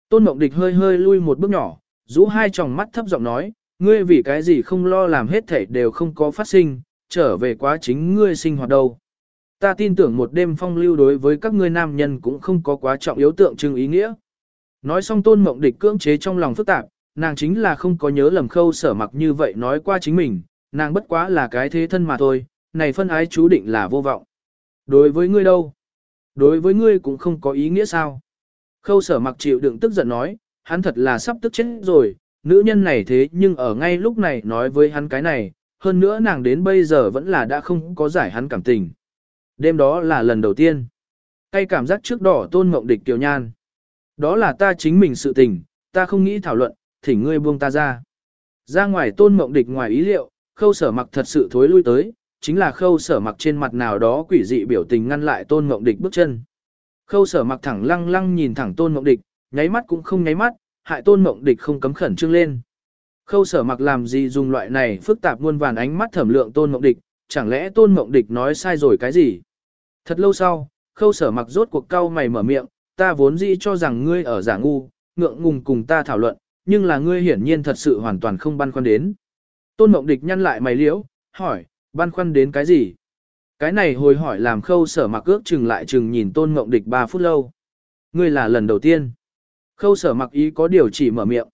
Tôn Ngộng Địch hơi hơi lui một bước nhỏ, rũ hai tròng mắt thấp giọng nói, ngươi vì cái gì không lo làm hết thảy đều không có phát sinh, trở về quá chính ngươi sinh hoạt đâu. Ta tin tưởng một đêm phong lưu đối với các ngươi nam nhân cũng không có quá trọng yếu tượng trưng ý nghĩa. Nói xong Tôn Mộng Địch cưỡng chế trong lòng phức tạp, nàng chính là không có nhớ lầm khâu sở mặc như vậy nói qua chính mình, nàng bất quá là cái thế thân mà thôi, này phân ái chú định là vô vọng. Đối với ngươi đâu? Đối với ngươi cũng không có ý nghĩa sao? Khâu sở mặc chịu đựng tức giận nói, hắn thật là sắp tức chết rồi, nữ nhân này thế nhưng ở ngay lúc này nói với hắn cái này, hơn nữa nàng đến bây giờ vẫn là đã không có giải hắn cảm tình. Đêm đó là lần đầu tiên. Cây cảm giác trước đỏ tôn mộng địch tiểu nhan. Đó là ta chính mình sự tình, ta không nghĩ thảo luận, thỉnh ngươi buông ta ra. Ra ngoài tôn mộng địch ngoài ý liệu, khâu sở mặc thật sự thối lui tới, chính là khâu sở mặc trên mặt nào đó quỷ dị biểu tình ngăn lại tôn mộng địch bước chân. Khâu sở mặc thẳng lăng lăng nhìn thẳng tôn mộng địch, nháy mắt cũng không nháy mắt, hại tôn mộng địch không cấm khẩn trương lên. Khâu sở mặc làm gì dùng loại này phức tạp muôn vàn ánh mắt thẩm lượng tôn mộng địch, chẳng lẽ tôn mộng địch nói sai rồi cái gì? Thật lâu sau, khâu sở mặc rốt cuộc cau mày mở miệng, ta vốn dĩ cho rằng ngươi ở giả ngu, ngượng ngùng cùng ta thảo luận, nhưng là ngươi hiển nhiên thật sự hoàn toàn không băn khoăn đến. Tôn mộng địch nhăn lại mày liễu, hỏi, băn khoăn đến cái gì? Cái này hồi hỏi làm khâu sở mặc ước chừng lại chừng nhìn tôn mộng địch 3 phút lâu. Ngươi là lần đầu tiên. Khâu sở mặc ý có điều chỉ mở miệng.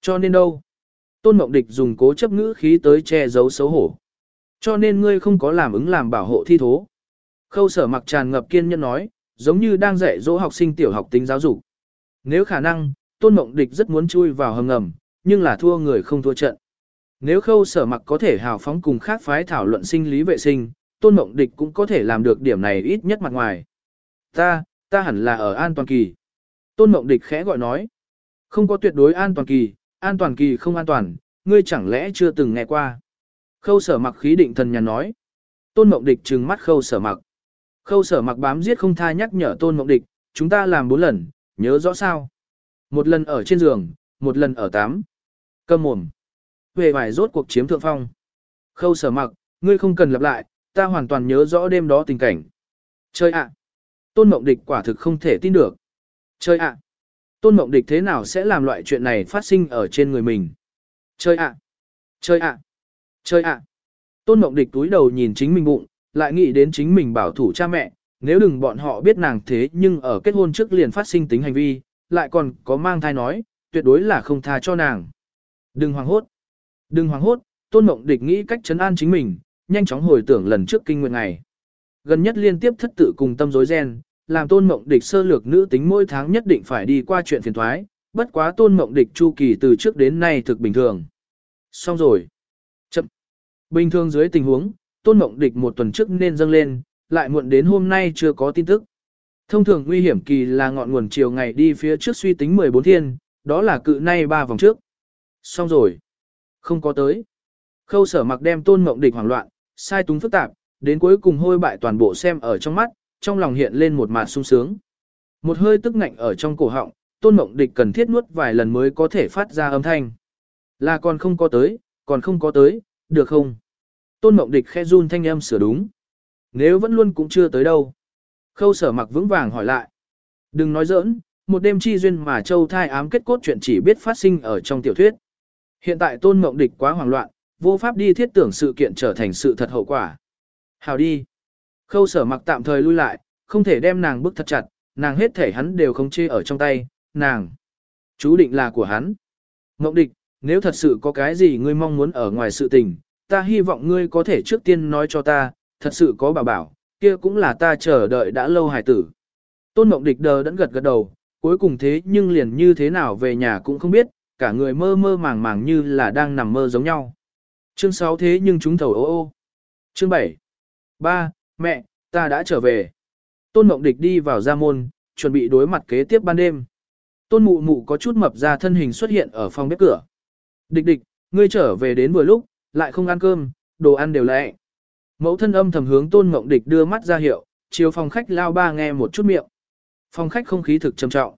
Cho nên đâu? Tôn mộng địch dùng cố chấp ngữ khí tới che giấu xấu hổ. Cho nên ngươi không có làm ứng làm bảo hộ thi thố. Khâu sở mặc tràn ngập kiên nhẫn nói, giống như đang dạy dỗ học sinh tiểu học tính giáo dục. Nếu khả năng, tôn mộng địch rất muốn chui vào hầm ngầm, nhưng là thua người không thua trận. Nếu khâu sở mặc có thể hào phóng cùng khác phái thảo luận sinh lý vệ sinh, tôn mộng địch cũng có thể làm được điểm này ít nhất mặt ngoài. Ta, ta hẳn là ở an toàn kỳ. Tôn mộng địch khẽ gọi nói. Không có tuyệt đối an toàn kỳ, an toàn kỳ không an toàn, ngươi chẳng lẽ chưa từng nghe qua. Khâu sở mặc khí định thần nhà nói. Tôn mộng địch trừng mắt khâu sở mặc. Khâu sở mặc bám giết không tha nhắc nhở tôn mộng địch, chúng ta làm bốn lần, nhớ rõ sao. Một lần ở trên giường, một lần ở tám. Cơm mồm. Về vải rốt cuộc chiếm thượng phong. Khâu sở mặc, ngươi không cần lặp lại, ta hoàn toàn nhớ rõ đêm đó tình cảnh. Chơi ạ. Tôn mộng địch quả thực không thể tin được. Chơi ạ. Tôn mộng địch thế nào sẽ làm loại chuyện này phát sinh ở trên người mình. Chơi ạ. Chơi ạ. Chơi ạ. Tôn mộng địch túi đầu nhìn chính mình bụng, lại nghĩ đến chính mình bảo thủ cha mẹ, nếu đừng bọn họ biết nàng thế nhưng ở kết hôn trước liền phát sinh tính hành vi, lại còn có mang thai nói, tuyệt đối là không tha cho nàng. Đừng hoảng hốt. Đừng hoảng hốt, tôn mộng địch nghĩ cách chấn an chính mình, nhanh chóng hồi tưởng lần trước kinh nguyện ngày. Gần nhất liên tiếp thất tự cùng tâm rối ren, làm tôn mộng địch sơ lược nữ tính mỗi tháng nhất định phải đi qua chuyện phiền thoái, bất quá tôn mộng địch chu kỳ từ trước đến nay thực bình thường. Xong rồi. Chậm. Bình thường dưới tình huống, tôn mộng địch một tuần trước nên dâng lên, lại muộn đến hôm nay chưa có tin tức. Thông thường nguy hiểm kỳ là ngọn nguồn chiều ngày đi phía trước suy tính 14 thiên, đó là cự nay ba vòng trước. Xong rồi. Không có tới. Khâu sở mặc đem tôn mộng địch hoảng loạn, sai túng phức tạp, đến cuối cùng hôi bại toàn bộ xem ở trong mắt, trong lòng hiện lên một mạt sung sướng. Một hơi tức ngạnh ở trong cổ họng, tôn mộng địch cần thiết nuốt vài lần mới có thể phát ra âm thanh. Là còn không có tới, còn không có tới, được không? Tôn mộng địch khe run thanh âm sửa đúng. Nếu vẫn luôn cũng chưa tới đâu. Khâu sở mặc vững vàng hỏi lại. Đừng nói giỡn, một đêm chi duyên mà châu thai ám kết cốt chuyện chỉ biết phát sinh ở trong tiểu thuyết. Hiện tại tôn mộng địch quá hoảng loạn, vô pháp đi thiết tưởng sự kiện trở thành sự thật hậu quả. Hào đi. Khâu sở mặc tạm thời lui lại, không thể đem nàng bức thật chặt, nàng hết thể hắn đều không chê ở trong tay, nàng. Chú định là của hắn. Mộng địch, nếu thật sự có cái gì ngươi mong muốn ở ngoài sự tình, ta hy vọng ngươi có thể trước tiên nói cho ta, thật sự có bảo bảo, kia cũng là ta chờ đợi đã lâu hài tử. Tôn mộng địch đờ đẫn gật gật đầu, cuối cùng thế nhưng liền như thế nào về nhà cũng không biết, cả người mơ mơ màng màng như là đang nằm mơ giống nhau. Chương 6 thế nhưng chúng thầu ô ô. Chương 7. Ba, mẹ, ta đã trở về. Tôn Mộng Địch đi vào gia môn, chuẩn bị đối mặt kế tiếp ban đêm. Tôn Mụ Mụ có chút mập ra thân hình xuất hiện ở phòng bếp cửa. Địch địch, ngươi trở về đến vừa lúc, lại không ăn cơm, đồ ăn đều lẹ. Mẫu thân âm thầm hướng Tôn Mộng Địch đưa mắt ra hiệu, chiều phòng khách lao ba nghe một chút miệng. Phòng khách không khí thực trầm trọng.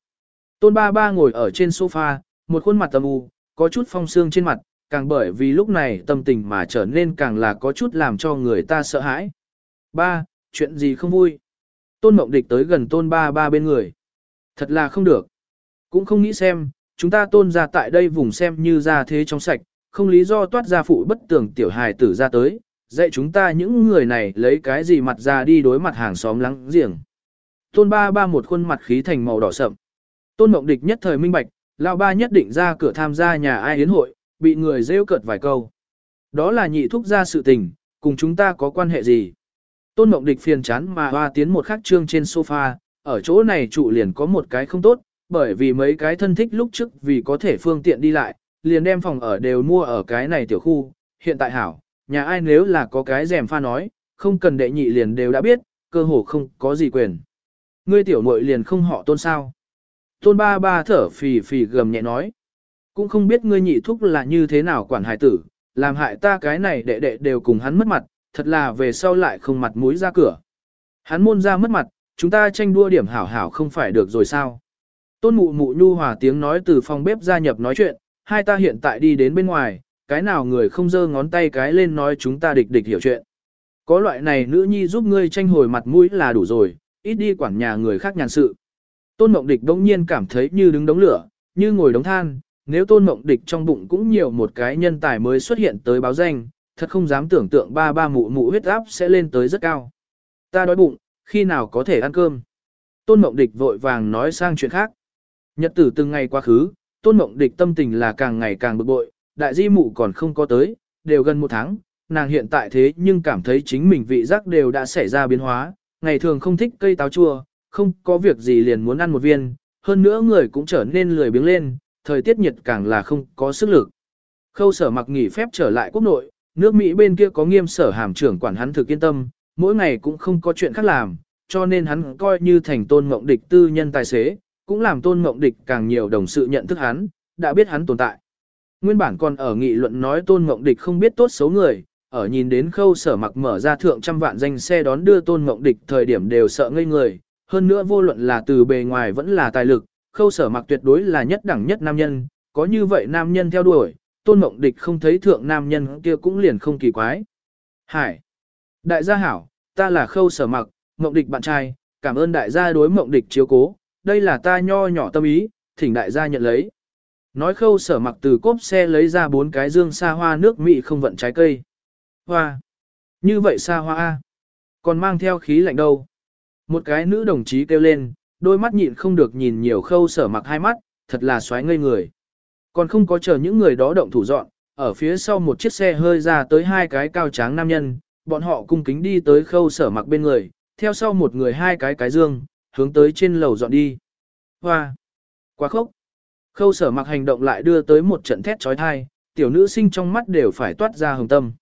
Tôn ba ba ngồi ở trên sofa, một khuôn mặt tầm u, có chút phong sương trên mặt, càng bởi vì lúc này tâm tình mà trở nên càng là có chút làm cho người ta sợ hãi. Ba, chuyện gì không vui? Tôn Mộng Địch tới gần tôn ba ba bên người. Thật là không được. Cũng không nghĩ xem, chúng ta tôn ra tại đây vùng xem như ra thế trong sạch, không lý do toát ra phụ bất tường tiểu hài tử ra tới, dạy chúng ta những người này lấy cái gì mặt ra đi đối mặt hàng xóm lắng giềng. Tôn ba ba một khuôn mặt khí thành màu đỏ sậm. Tôn Mộng Địch nhất thời minh bạch, lão ba nhất định ra cửa tham gia nhà ai hiến hội, bị người rêu cợt vài câu. Đó là nhị thúc ra sự tình, cùng chúng ta có quan hệ gì? Tôn Mộng Địch phiền chán mà hoa tiến một khắc trương trên sofa, ở chỗ này trụ liền có một cái không tốt, bởi vì mấy cái thân thích lúc trước vì có thể phương tiện đi lại, liền đem phòng ở đều mua ở cái này tiểu khu, hiện tại hảo, nhà ai nếu là có cái rèm pha nói, không cần đệ nhị liền đều đã biết, cơ hồ không có gì quyền. Ngươi tiểu muội liền không họ tôn sao. Tôn ba ba thở phì phì gầm nhẹ nói. Cũng không biết ngươi nhị thúc là như thế nào quản hải tử, làm hại ta cái này đệ đệ đều cùng hắn mất mặt, thật là về sau lại không mặt mũi ra cửa. Hắn môn ra mất mặt, chúng ta tranh đua điểm hảo hảo không phải được rồi sao. Tôn mụ mụ nhu hòa tiếng nói từ phòng bếp gia nhập nói chuyện, hai ta hiện tại đi đến bên ngoài, cái nào người không dơ ngón tay cái lên nói chúng ta địch địch hiểu chuyện. Có loại này nữ nhi giúp ngươi tranh hồi mặt mũi là đủ rồi, ít đi quản nhà người khác nhàn sự. Tôn Mộng Địch đông nhiên cảm thấy như đứng đống lửa, như ngồi đống than, nếu Tôn Mộng Địch trong bụng cũng nhiều một cái nhân tài mới xuất hiện tới báo danh, thật không dám tưởng tượng ba ba mụ mụ huyết áp sẽ lên tới rất cao. Ta đói bụng, khi nào có thể ăn cơm. Tôn Mộng Địch vội vàng nói sang chuyện khác. Nhật tử từng ngày quá khứ, Tôn Mộng Địch tâm tình là càng ngày càng bực bội, đại di mụ còn không có tới, đều gần một tháng, nàng hiện tại thế nhưng cảm thấy chính mình vị giác đều đã xảy ra biến hóa, ngày thường không thích cây táo chua, không có việc gì liền muốn ăn một viên, hơn nữa người cũng trở nên lười biếng lên, thời tiết nhiệt càng là không có sức lực. Khâu sở mặc nghỉ phép trở lại quốc nội, nước Mỹ bên kia có nghiêm sở hàm trưởng quản hắn thực yên tâm, mỗi ngày cũng không có chuyện khác làm, cho nên hắn coi như thành tôn mộng địch tư nhân tài xế, cũng làm tôn mộng địch càng nhiều đồng sự nhận thức hắn, đã biết hắn tồn tại. Nguyên bản còn ở nghị luận nói tôn mộng địch không biết tốt xấu người, ở nhìn đến khâu sở mặc mở ra thượng trăm vạn danh xe đón đưa tôn mộng địch thời điểm đều sợ ngây người, hơn nữa vô luận là từ bề ngoài vẫn là tài lực, khâu sở mặc tuyệt đối là nhất đẳng nhất nam nhân, có như vậy nam nhân theo đuổi, tôn mộng địch không thấy thượng nam nhân kia cũng liền không kỳ quái. Hải! Đại gia hảo, ta là khâu sở mặc, mộng địch bạn trai, cảm ơn đại gia đối mộng địch chiếu cố, đây là ta nho nhỏ tâm ý, thỉnh đại gia nhận lấy. Nói khâu sở mặc từ cốp xe lấy ra bốn cái dương xa hoa nước Mỹ không vận trái cây. Hoa! Như vậy xa hoa A. Còn mang theo khí lạnh đâu. Một cái nữ đồng chí kêu lên, đôi mắt nhịn không được nhìn nhiều khâu sở mặc hai mắt, thật là xoáy ngây người. Còn không có chờ những người đó động thủ dọn, ở phía sau một chiếc xe hơi ra tới hai cái cao tráng nam nhân, bọn họ cung kính đi tới khâu sở mặc bên người, theo sau một người hai cái cái dương, hướng tới trên lầu dọn đi. Hoa! Quá khốc! Khâu sở mặc hành động lại đưa tới một trận thét trói thai, tiểu nữ sinh trong mắt đều phải toát ra hồng tâm.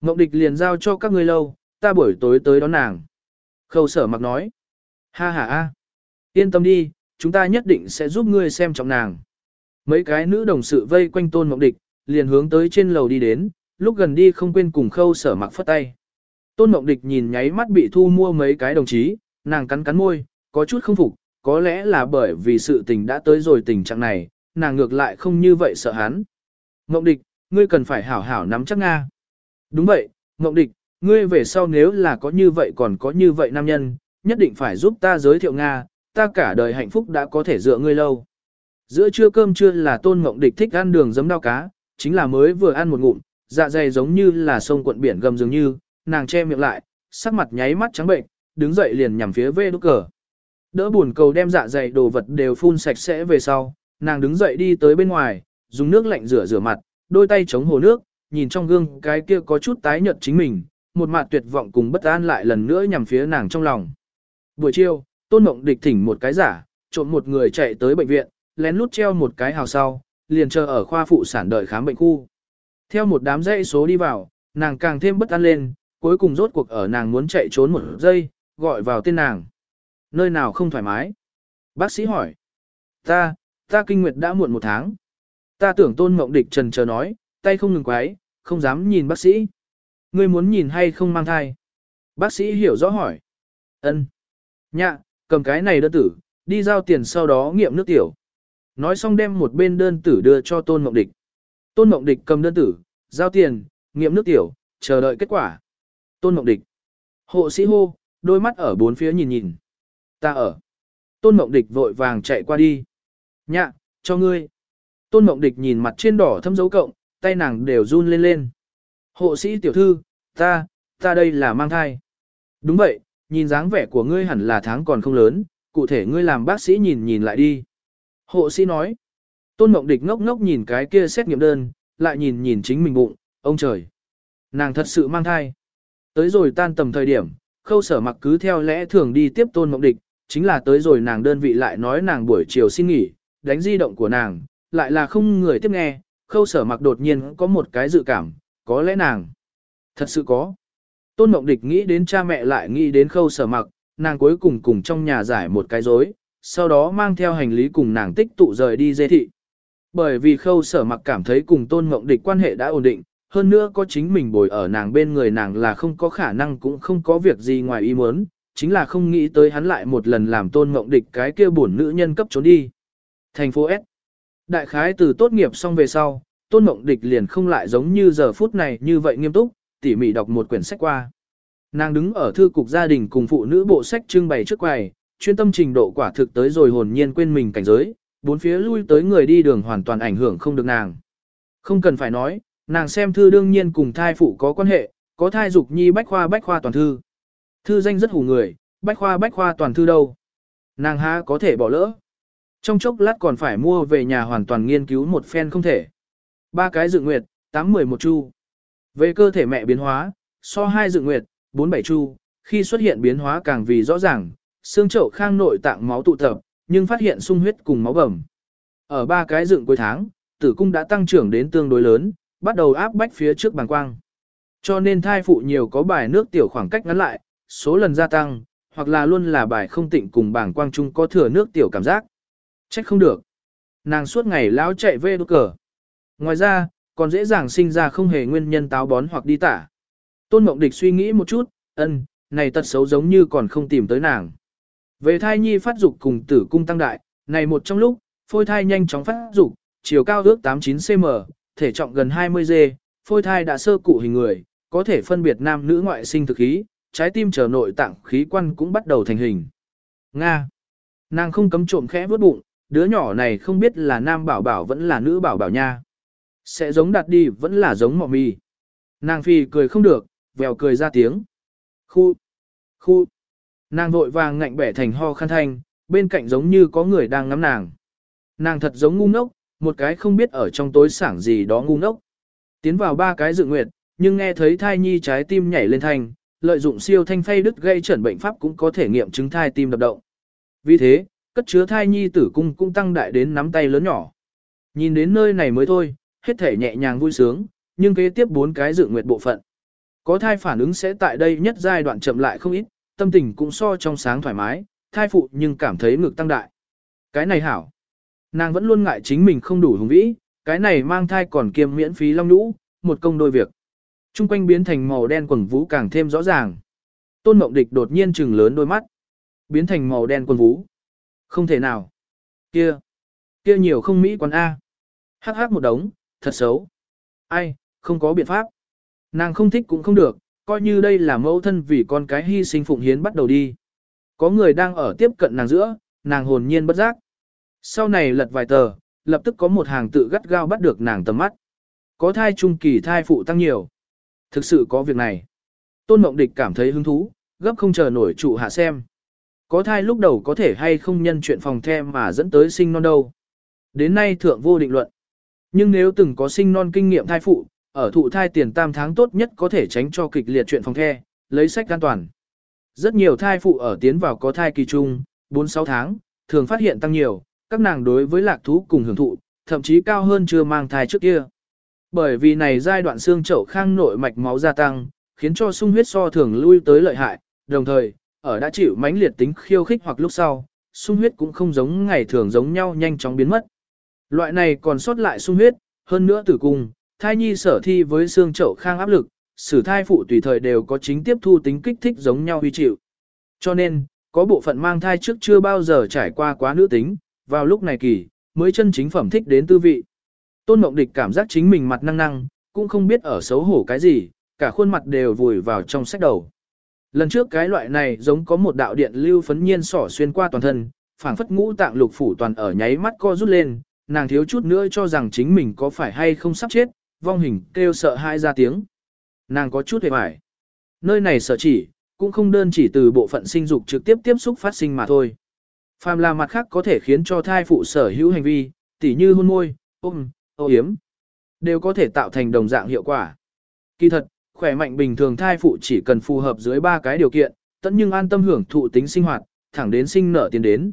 Mộng địch liền giao cho các ngươi lâu, ta buổi tối tới đón nàng. Khâu sở mặc nói. Ha ha a, Yên tâm đi, chúng ta nhất định sẽ giúp ngươi xem trọng nàng. Mấy cái nữ đồng sự vây quanh tôn mộng địch, liền hướng tới trên lầu đi đến, lúc gần đi không quên cùng khâu sở mặc phất tay. Tôn mộng địch nhìn nháy mắt bị thu mua mấy cái đồng chí, nàng cắn cắn môi, có chút không phục, có lẽ là bởi vì sự tình đã tới rồi tình trạng này, nàng ngược lại không như vậy sợ hắn. Ngộng địch, ngươi cần phải hảo hảo nắm chắc Nga. Đúng vậy, Ngộng địch, ngươi về sau nếu là có như vậy còn có như vậy nam nhân, nhất định phải giúp ta giới thiệu Nga, ta cả đời hạnh phúc đã có thể dựa ngươi lâu. Giữa trưa cơm trưa là tôn Ngộng địch thích ăn đường giấm đao cá, chính là mới vừa ăn một ngụm, dạ dày giống như là sông cuộn biển gầm dường như, nàng che miệng lại, sắc mặt nháy mắt trắng bệnh, đứng dậy liền nhằm phía vê đốt cờ. Đỡ buồn cầu đem dạ dày đồ vật đều phun sạch sẽ về sau, nàng đứng dậy đi tới bên ngoài, dùng nước lạnh rửa rửa mặt, đôi tay chống hồ nước, nhìn trong gương cái kia có chút tái nhợt chính mình, một mặt tuyệt vọng cùng bất an lại lần nữa nhằm phía nàng trong lòng. Buổi chiều, Tôn Mộng địch thỉnh một cái giả, trộm một người chạy tới bệnh viện, lén lút treo một cái hào sau, liền chờ ở khoa phụ sản đợi khám bệnh khu. Theo một đám dãy số đi vào, nàng càng thêm bất an lên, cuối cùng rốt cuộc ở nàng muốn chạy trốn một giây, gọi vào tên nàng. Nơi nào không thoải mái? Bác sĩ hỏi. Ta, ta kinh nguyệt đã muộn một tháng. Ta tưởng tôn mộng địch trần chờ nói, tay không ngừng quái, không dám nhìn bác sĩ. Ngươi muốn nhìn hay không mang thai? Bác sĩ hiểu rõ hỏi. Ân. Nhạ, cầm cái này đơn tử, đi giao tiền sau đó nghiệm nước tiểu. Nói xong đem một bên đơn tử đưa cho Tôn Mộng Địch. Tôn Mộng Địch cầm đơn tử, giao tiền, nghiệm nước tiểu, chờ đợi kết quả. Tôn Mộng Địch. Hộ sĩ hô, đôi mắt ở bốn phía nhìn nhìn. Ta ở. Tôn Mộng Địch vội vàng chạy qua đi. Nhạ, cho ngươi. Tôn Mộng Địch nhìn mặt trên đỏ thâm dấu cộng, tay nàng đều run lên lên. Hộ sĩ tiểu thư, ta, ta đây là mang thai. Đúng vậy, nhìn dáng vẻ của ngươi hẳn là tháng còn không lớn, cụ thể ngươi làm bác sĩ nhìn nhìn lại đi. Hộ sĩ nói. Tôn Mộng Địch ngốc ngốc nhìn cái kia xét nghiệm đơn, lại nhìn nhìn chính mình bụng, ông trời. Nàng thật sự mang thai. Tới rồi tan tầm thời điểm, khâu sở mặc cứ theo lẽ thường đi tiếp Tôn Mộng Địch, chính là tới rồi nàng đơn vị lại nói nàng buổi chiều xin nghỉ, đánh di động của nàng, lại là không người tiếp nghe, khâu sở mặc đột nhiên có một cái dự cảm, có lẽ nàng. Thật sự có. Tôn Mộng Địch nghĩ đến cha mẹ lại nghĩ đến khâu sở mặc, nàng cuối cùng cùng trong nhà giải một cái dối, sau đó mang theo hành lý cùng nàng tích tụ rời đi dê thị. Bởi vì khâu sở mặc cảm thấy cùng Tôn Mộng Địch quan hệ đã ổn định, hơn nữa có chính mình bồi ở nàng bên người nàng là không có khả năng cũng không có việc gì ngoài ý muốn, chính là không nghĩ tới hắn lại một lần làm tôn ngộng địch cái kia bổn nữ nhân cấp trốn đi. Thành phố S. Đại khái từ tốt nghiệp xong về sau, tôn ngộng địch liền không lại giống như giờ phút này như vậy nghiêm túc, tỉ mỉ đọc một quyển sách qua. Nàng đứng ở thư cục gia đình cùng phụ nữ bộ sách trưng bày trước quầy, chuyên tâm trình độ quả thực tới rồi hồn nhiên quên mình cảnh giới, bốn phía lui tới người đi đường hoàn toàn ảnh hưởng không được nàng. Không cần phải nói, nàng xem thư đương nhiên cùng thai phụ có quan hệ, có thai dục nhi bách khoa bách khoa toàn thư. Thư danh rất hù người, bách khoa bách khoa toàn thư đâu. Nàng há có thể bỏ lỡ. Trong chốc lát còn phải mua về nhà hoàn toàn nghiên cứu một phen không thể. Ba cái dự nguyệt, tám mười một chu. Về cơ thể mẹ biến hóa, so hai dự nguyệt, bốn bảy chu, khi xuất hiện biến hóa càng vì rõ ràng, xương chậu khang nội tạng máu tụ tập, nhưng phát hiện sung huyết cùng máu bầm. Ở ba cái dựng cuối tháng, tử cung đã tăng trưởng đến tương đối lớn, bắt đầu áp bách phía trước bàng quang. Cho nên thai phụ nhiều có bài nước tiểu khoảng cách ngắn lại, số lần gia tăng, hoặc là luôn là bài không tịnh cùng bảng quang trung có thừa nước tiểu cảm giác. Trách không được. Nàng suốt ngày lão chạy về đốt cờ. Ngoài ra, còn dễ dàng sinh ra không hề nguyên nhân táo bón hoặc đi tả. Tôn Mộng Địch suy nghĩ một chút, ân, này tật xấu giống như còn không tìm tới nàng. Về thai nhi phát dục cùng tử cung tăng đại, này một trong lúc, phôi thai nhanh chóng phát dục, chiều cao ước 89cm, thể trọng gần 20G, phôi thai đã sơ cụ hình người, có thể phân biệt nam nữ ngoại sinh thực khí, trái tim trở nội tạng khí quan cũng bắt đầu thành hình. Nga. Nàng không cấm trộm khẽ vớt bụng, đứa nhỏ này không biết là nam bảo bảo vẫn là nữ bảo bảo nha. Sẽ giống đặt đi vẫn là giống mọ mì. Nàng phi cười không được, vèo cười ra tiếng. Khu. Khu. Nàng vội vàng ngạnh bẻ thành ho khăn thanh, bên cạnh giống như có người đang ngắm nàng. Nàng thật giống ngu ngốc, một cái không biết ở trong tối sảng gì đó ngu ngốc. Tiến vào ba cái dự nguyệt, nhưng nghe thấy thai nhi trái tim nhảy lên thanh, lợi dụng siêu thanh phay đứt gây chẩn bệnh pháp cũng có thể nghiệm chứng thai tim đập động. Vì thế, cất chứa thai nhi tử cung cũng tăng đại đến nắm tay lớn nhỏ. Nhìn đến nơi này mới thôi, hết thể nhẹ nhàng vui sướng, nhưng kế tiếp bốn cái dự nguyệt bộ phận. Có thai phản ứng sẽ tại đây nhất giai đoạn chậm lại không ít, tâm tình cũng so trong sáng thoải mái, thai phụ nhưng cảm thấy ngực tăng đại. Cái này hảo. Nàng vẫn luôn ngại chính mình không đủ hùng vĩ, cái này mang thai còn kiêm miễn phí long nhũ, một công đôi việc. Trung quanh biến thành màu đen quần vũ càng thêm rõ ràng. Tôn Mộng Địch đột nhiên trừng lớn đôi mắt. Biến thành màu đen quần vũ. Không thể nào. Kia. Kia nhiều không mỹ quán A. Hắc hắc một đống, thật xấu. Ai, không có biện pháp. Nàng không thích cũng không được, coi như đây là mẫu thân vì con cái hy sinh phụng hiến bắt đầu đi. Có người đang ở tiếp cận nàng giữa, nàng hồn nhiên bất giác. Sau này lật vài tờ, lập tức có một hàng tự gắt gao bắt được nàng tầm mắt. Có thai trung kỳ thai phụ tăng nhiều. Thực sự có việc này. Tôn Mộng Địch cảm thấy hứng thú, gấp không chờ nổi trụ hạ xem. Có thai lúc đầu có thể hay không nhân chuyện phòng the mà dẫn tới sinh non đâu. Đến nay thượng vô định luận. Nhưng nếu từng có sinh non kinh nghiệm thai phụ, ở thụ thai tiền tam tháng tốt nhất có thể tránh cho kịch liệt chuyện phòng the, lấy sách an toàn. Rất nhiều thai phụ ở tiến vào có thai kỳ trung, 4-6 tháng, thường phát hiện tăng nhiều, các nàng đối với lạc thú cùng hưởng thụ, thậm chí cao hơn chưa mang thai trước kia. Bởi vì này giai đoạn xương chậu khang nội mạch máu gia tăng, khiến cho sung huyết so thường lui tới lợi hại, đồng thời, ở đã chịu mãnh liệt tính khiêu khích hoặc lúc sau, sung huyết cũng không giống ngày thường giống nhau nhanh chóng biến mất. Loại này còn sót lại sung huyết, hơn nữa tử cung, thai nhi sở thi với xương chậu khang áp lực, sử thai phụ tùy thời đều có chính tiếp thu tính kích thích giống nhau huy chịu. Cho nên, có bộ phận mang thai trước chưa bao giờ trải qua quá nữ tính, vào lúc này kỳ, mới chân chính phẩm thích đến tư vị. Tôn Mộng Địch cảm giác chính mình mặt năng năng, cũng không biết ở xấu hổ cái gì, cả khuôn mặt đều vùi vào trong sách đầu. Lần trước cái loại này giống có một đạo điện lưu phấn nhiên sỏ xuyên qua toàn thân, phảng phất ngũ tạng lục phủ toàn ở nháy mắt co rút lên, nàng thiếu chút nữa cho rằng chính mình có phải hay không sắp chết, vong hình kêu sợ hai ra tiếng. Nàng có chút hề bại. Nơi này sợ chỉ, cũng không đơn chỉ từ bộ phận sinh dục trực tiếp tiếp xúc phát sinh mà thôi. Phàm là mặt khác có thể khiến cho thai phụ sở hữu hành vi, tỉ như hôn môi, ôm, ô hiếm, đều có thể tạo thành đồng dạng hiệu quả. Kỳ thật, khỏe mạnh bình thường thai phụ chỉ cần phù hợp dưới ba cái điều kiện, tận nhưng an tâm hưởng thụ tính sinh hoạt, thẳng đến sinh nở tiến đến.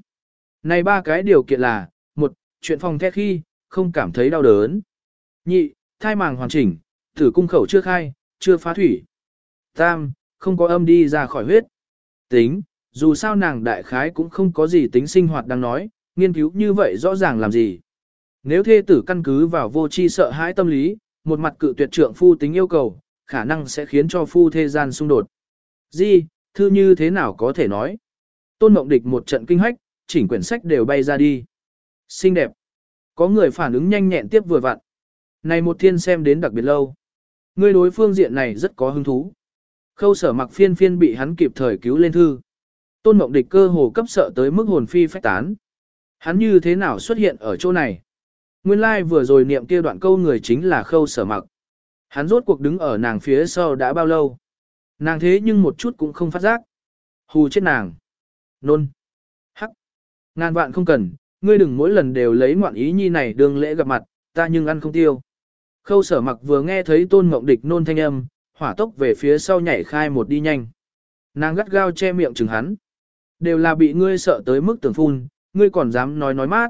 Này ba cái điều kiện là, một, chuyện phòng the khi, không cảm thấy đau đớn. Nhị, thai màng hoàn chỉnh, tử cung khẩu chưa khai, chưa phá thủy. Tam, không có âm đi ra khỏi huyết. Tính, dù sao nàng đại khái cũng không có gì tính sinh hoạt đang nói, nghiên cứu như vậy rõ ràng làm gì. Nếu thê tử căn cứ vào vô tri sợ hãi tâm lý, một mặt cự tuyệt trượng phu tính yêu cầu, khả năng sẽ khiến cho phu thê gian xung đột. Di, thư như thế nào có thể nói. Tôn Mộng Địch một trận kinh hách, chỉnh quyển sách đều bay ra đi. Xinh đẹp. Có người phản ứng nhanh nhẹn tiếp vừa vặn. Này một thiên xem đến đặc biệt lâu. Người đối phương diện này rất có hứng thú. Khâu sở mặc phiên phiên bị hắn kịp thời cứu lên thư. Tôn Mộng Địch cơ hồ cấp sợ tới mức hồn phi phách tán. Hắn như thế nào xuất hiện ở chỗ này? Nguyên lai like vừa rồi niệm kia đoạn câu người chính là khâu sở mặc. Hắn rốt cuộc đứng ở nàng phía sau đã bao lâu? Nàng thế nhưng một chút cũng không phát giác. Hù chết nàng. Nôn. Hắc. Ngàn vạn không cần, ngươi đừng mỗi lần đều lấy ngoạn ý nhi này đường lễ gặp mặt, ta nhưng ăn không tiêu. Khâu sở mặc vừa nghe thấy tôn ngộng địch nôn thanh âm, hỏa tốc về phía sau nhảy khai một đi nhanh. Nàng gắt gao che miệng chừng hắn. Đều là bị ngươi sợ tới mức tưởng phun, ngươi còn dám nói nói mát.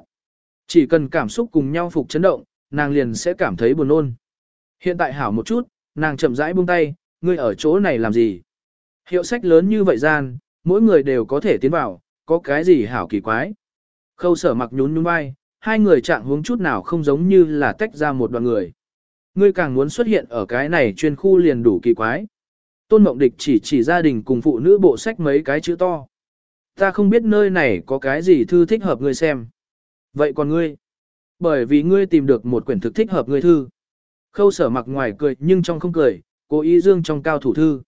Chỉ cần cảm xúc cùng nhau phục chấn động, nàng liền sẽ cảm thấy buồn nôn. Hiện tại hảo một chút, nàng chậm rãi buông tay, ngươi ở chỗ này làm gì? Hiệu sách lớn như vậy gian, mỗi người đều có thể tiến vào, có cái gì hảo kỳ quái? Khâu sở mặc nhún nhún vai, hai người trạng hướng chút nào không giống như là tách ra một đoàn người. Ngươi càng muốn xuất hiện ở cái này chuyên khu liền đủ kỳ quái. Tôn Mộng Địch chỉ chỉ gia đình cùng phụ nữ bộ sách mấy cái chữ to. Ta không biết nơi này có cái gì thư thích hợp ngươi xem. Vậy còn ngươi? Bởi vì ngươi tìm được một quyển thực thích hợp ngươi thư. Khâu sở mặc ngoài cười nhưng trong không cười, cố ý dương trong cao thủ thư.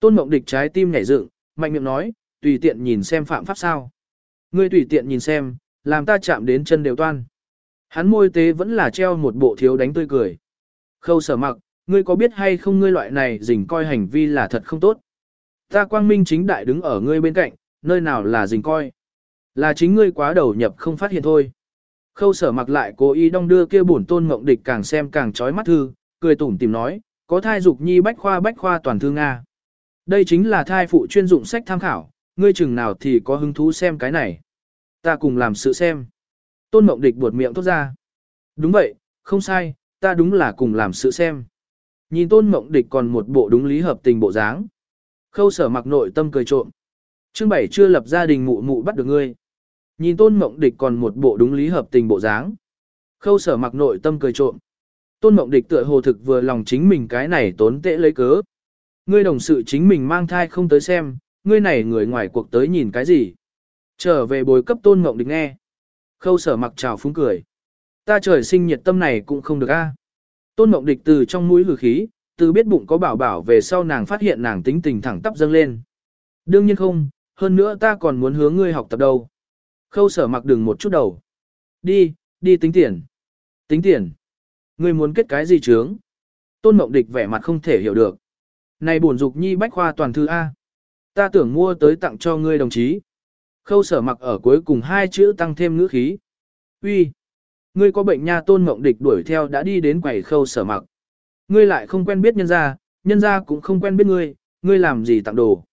Tôn Mộng Địch trái tim nhảy dựng, mạnh miệng nói, tùy tiện nhìn xem phạm pháp sao. Ngươi tùy tiện nhìn xem, làm ta chạm đến chân đều toan. Hắn môi tế vẫn là treo một bộ thiếu đánh tươi cười. Khâu sở mặc, ngươi có biết hay không ngươi loại này dình coi hành vi là thật không tốt. Ta quang minh chính đại đứng ở ngươi bên cạnh, nơi nào là dình coi. Là chính ngươi quá đầu nhập không phát hiện thôi. Khâu sở mặc lại cố ý đong đưa kia bổn tôn ngộng địch càng xem càng trói mắt thư, cười tủm tìm nói, có thai dục nhi bách khoa bách khoa toàn thư Nga. Đây chính là thai phụ chuyên dụng sách tham khảo, ngươi chừng nào thì có hứng thú xem cái này. Ta cùng làm sự xem. Tôn ngộng địch buột miệng tốt ra. Đúng vậy, không sai, ta đúng là cùng làm sự xem. Nhìn tôn ngộng địch còn một bộ đúng lý hợp tình bộ dáng. Khâu sở mặc nội tâm cười trộm. Chương bảy chưa lập gia đình mụ mụ bắt được ngươi. Nhìn tôn mộng địch còn một bộ đúng lý hợp tình bộ dáng. Khâu sở mặc nội tâm cười trộm. Tôn mộng địch tựa hồ thực vừa lòng chính mình cái này tốn tệ lấy cớ. Ngươi đồng sự chính mình mang thai không tới xem, ngươi này người ngoài cuộc tới nhìn cái gì. Trở về bồi cấp tôn mộng địch nghe. Khâu sở mặc trào phúng cười. Ta trời sinh nhiệt tâm này cũng không được a. Tôn mộng địch từ trong mũi hử khí, từ biết bụng có bảo bảo về sau nàng phát hiện nàng tính tình thẳng tắp dâng lên. Đương nhiên không, hơn nữa ta còn muốn hướng ngươi học tập đâu. Khâu sở mặc đừng một chút đầu. Đi, đi tính tiền. Tính tiền. Ngươi muốn kết cái gì chướng? Tôn mộng địch vẻ mặt không thể hiểu được. Này buồn dục nhi bách khoa toàn thư A. Ta tưởng mua tới tặng cho ngươi đồng chí. Khâu sở mặc ở cuối cùng hai chữ tăng thêm ngữ khí. Uy, Ngươi có bệnh nha tôn mộng địch đuổi theo đã đi đến quầy khâu sở mặc. Ngươi lại không quen biết nhân gia, nhân gia cũng không quen biết ngươi, ngươi làm gì tặng đồ.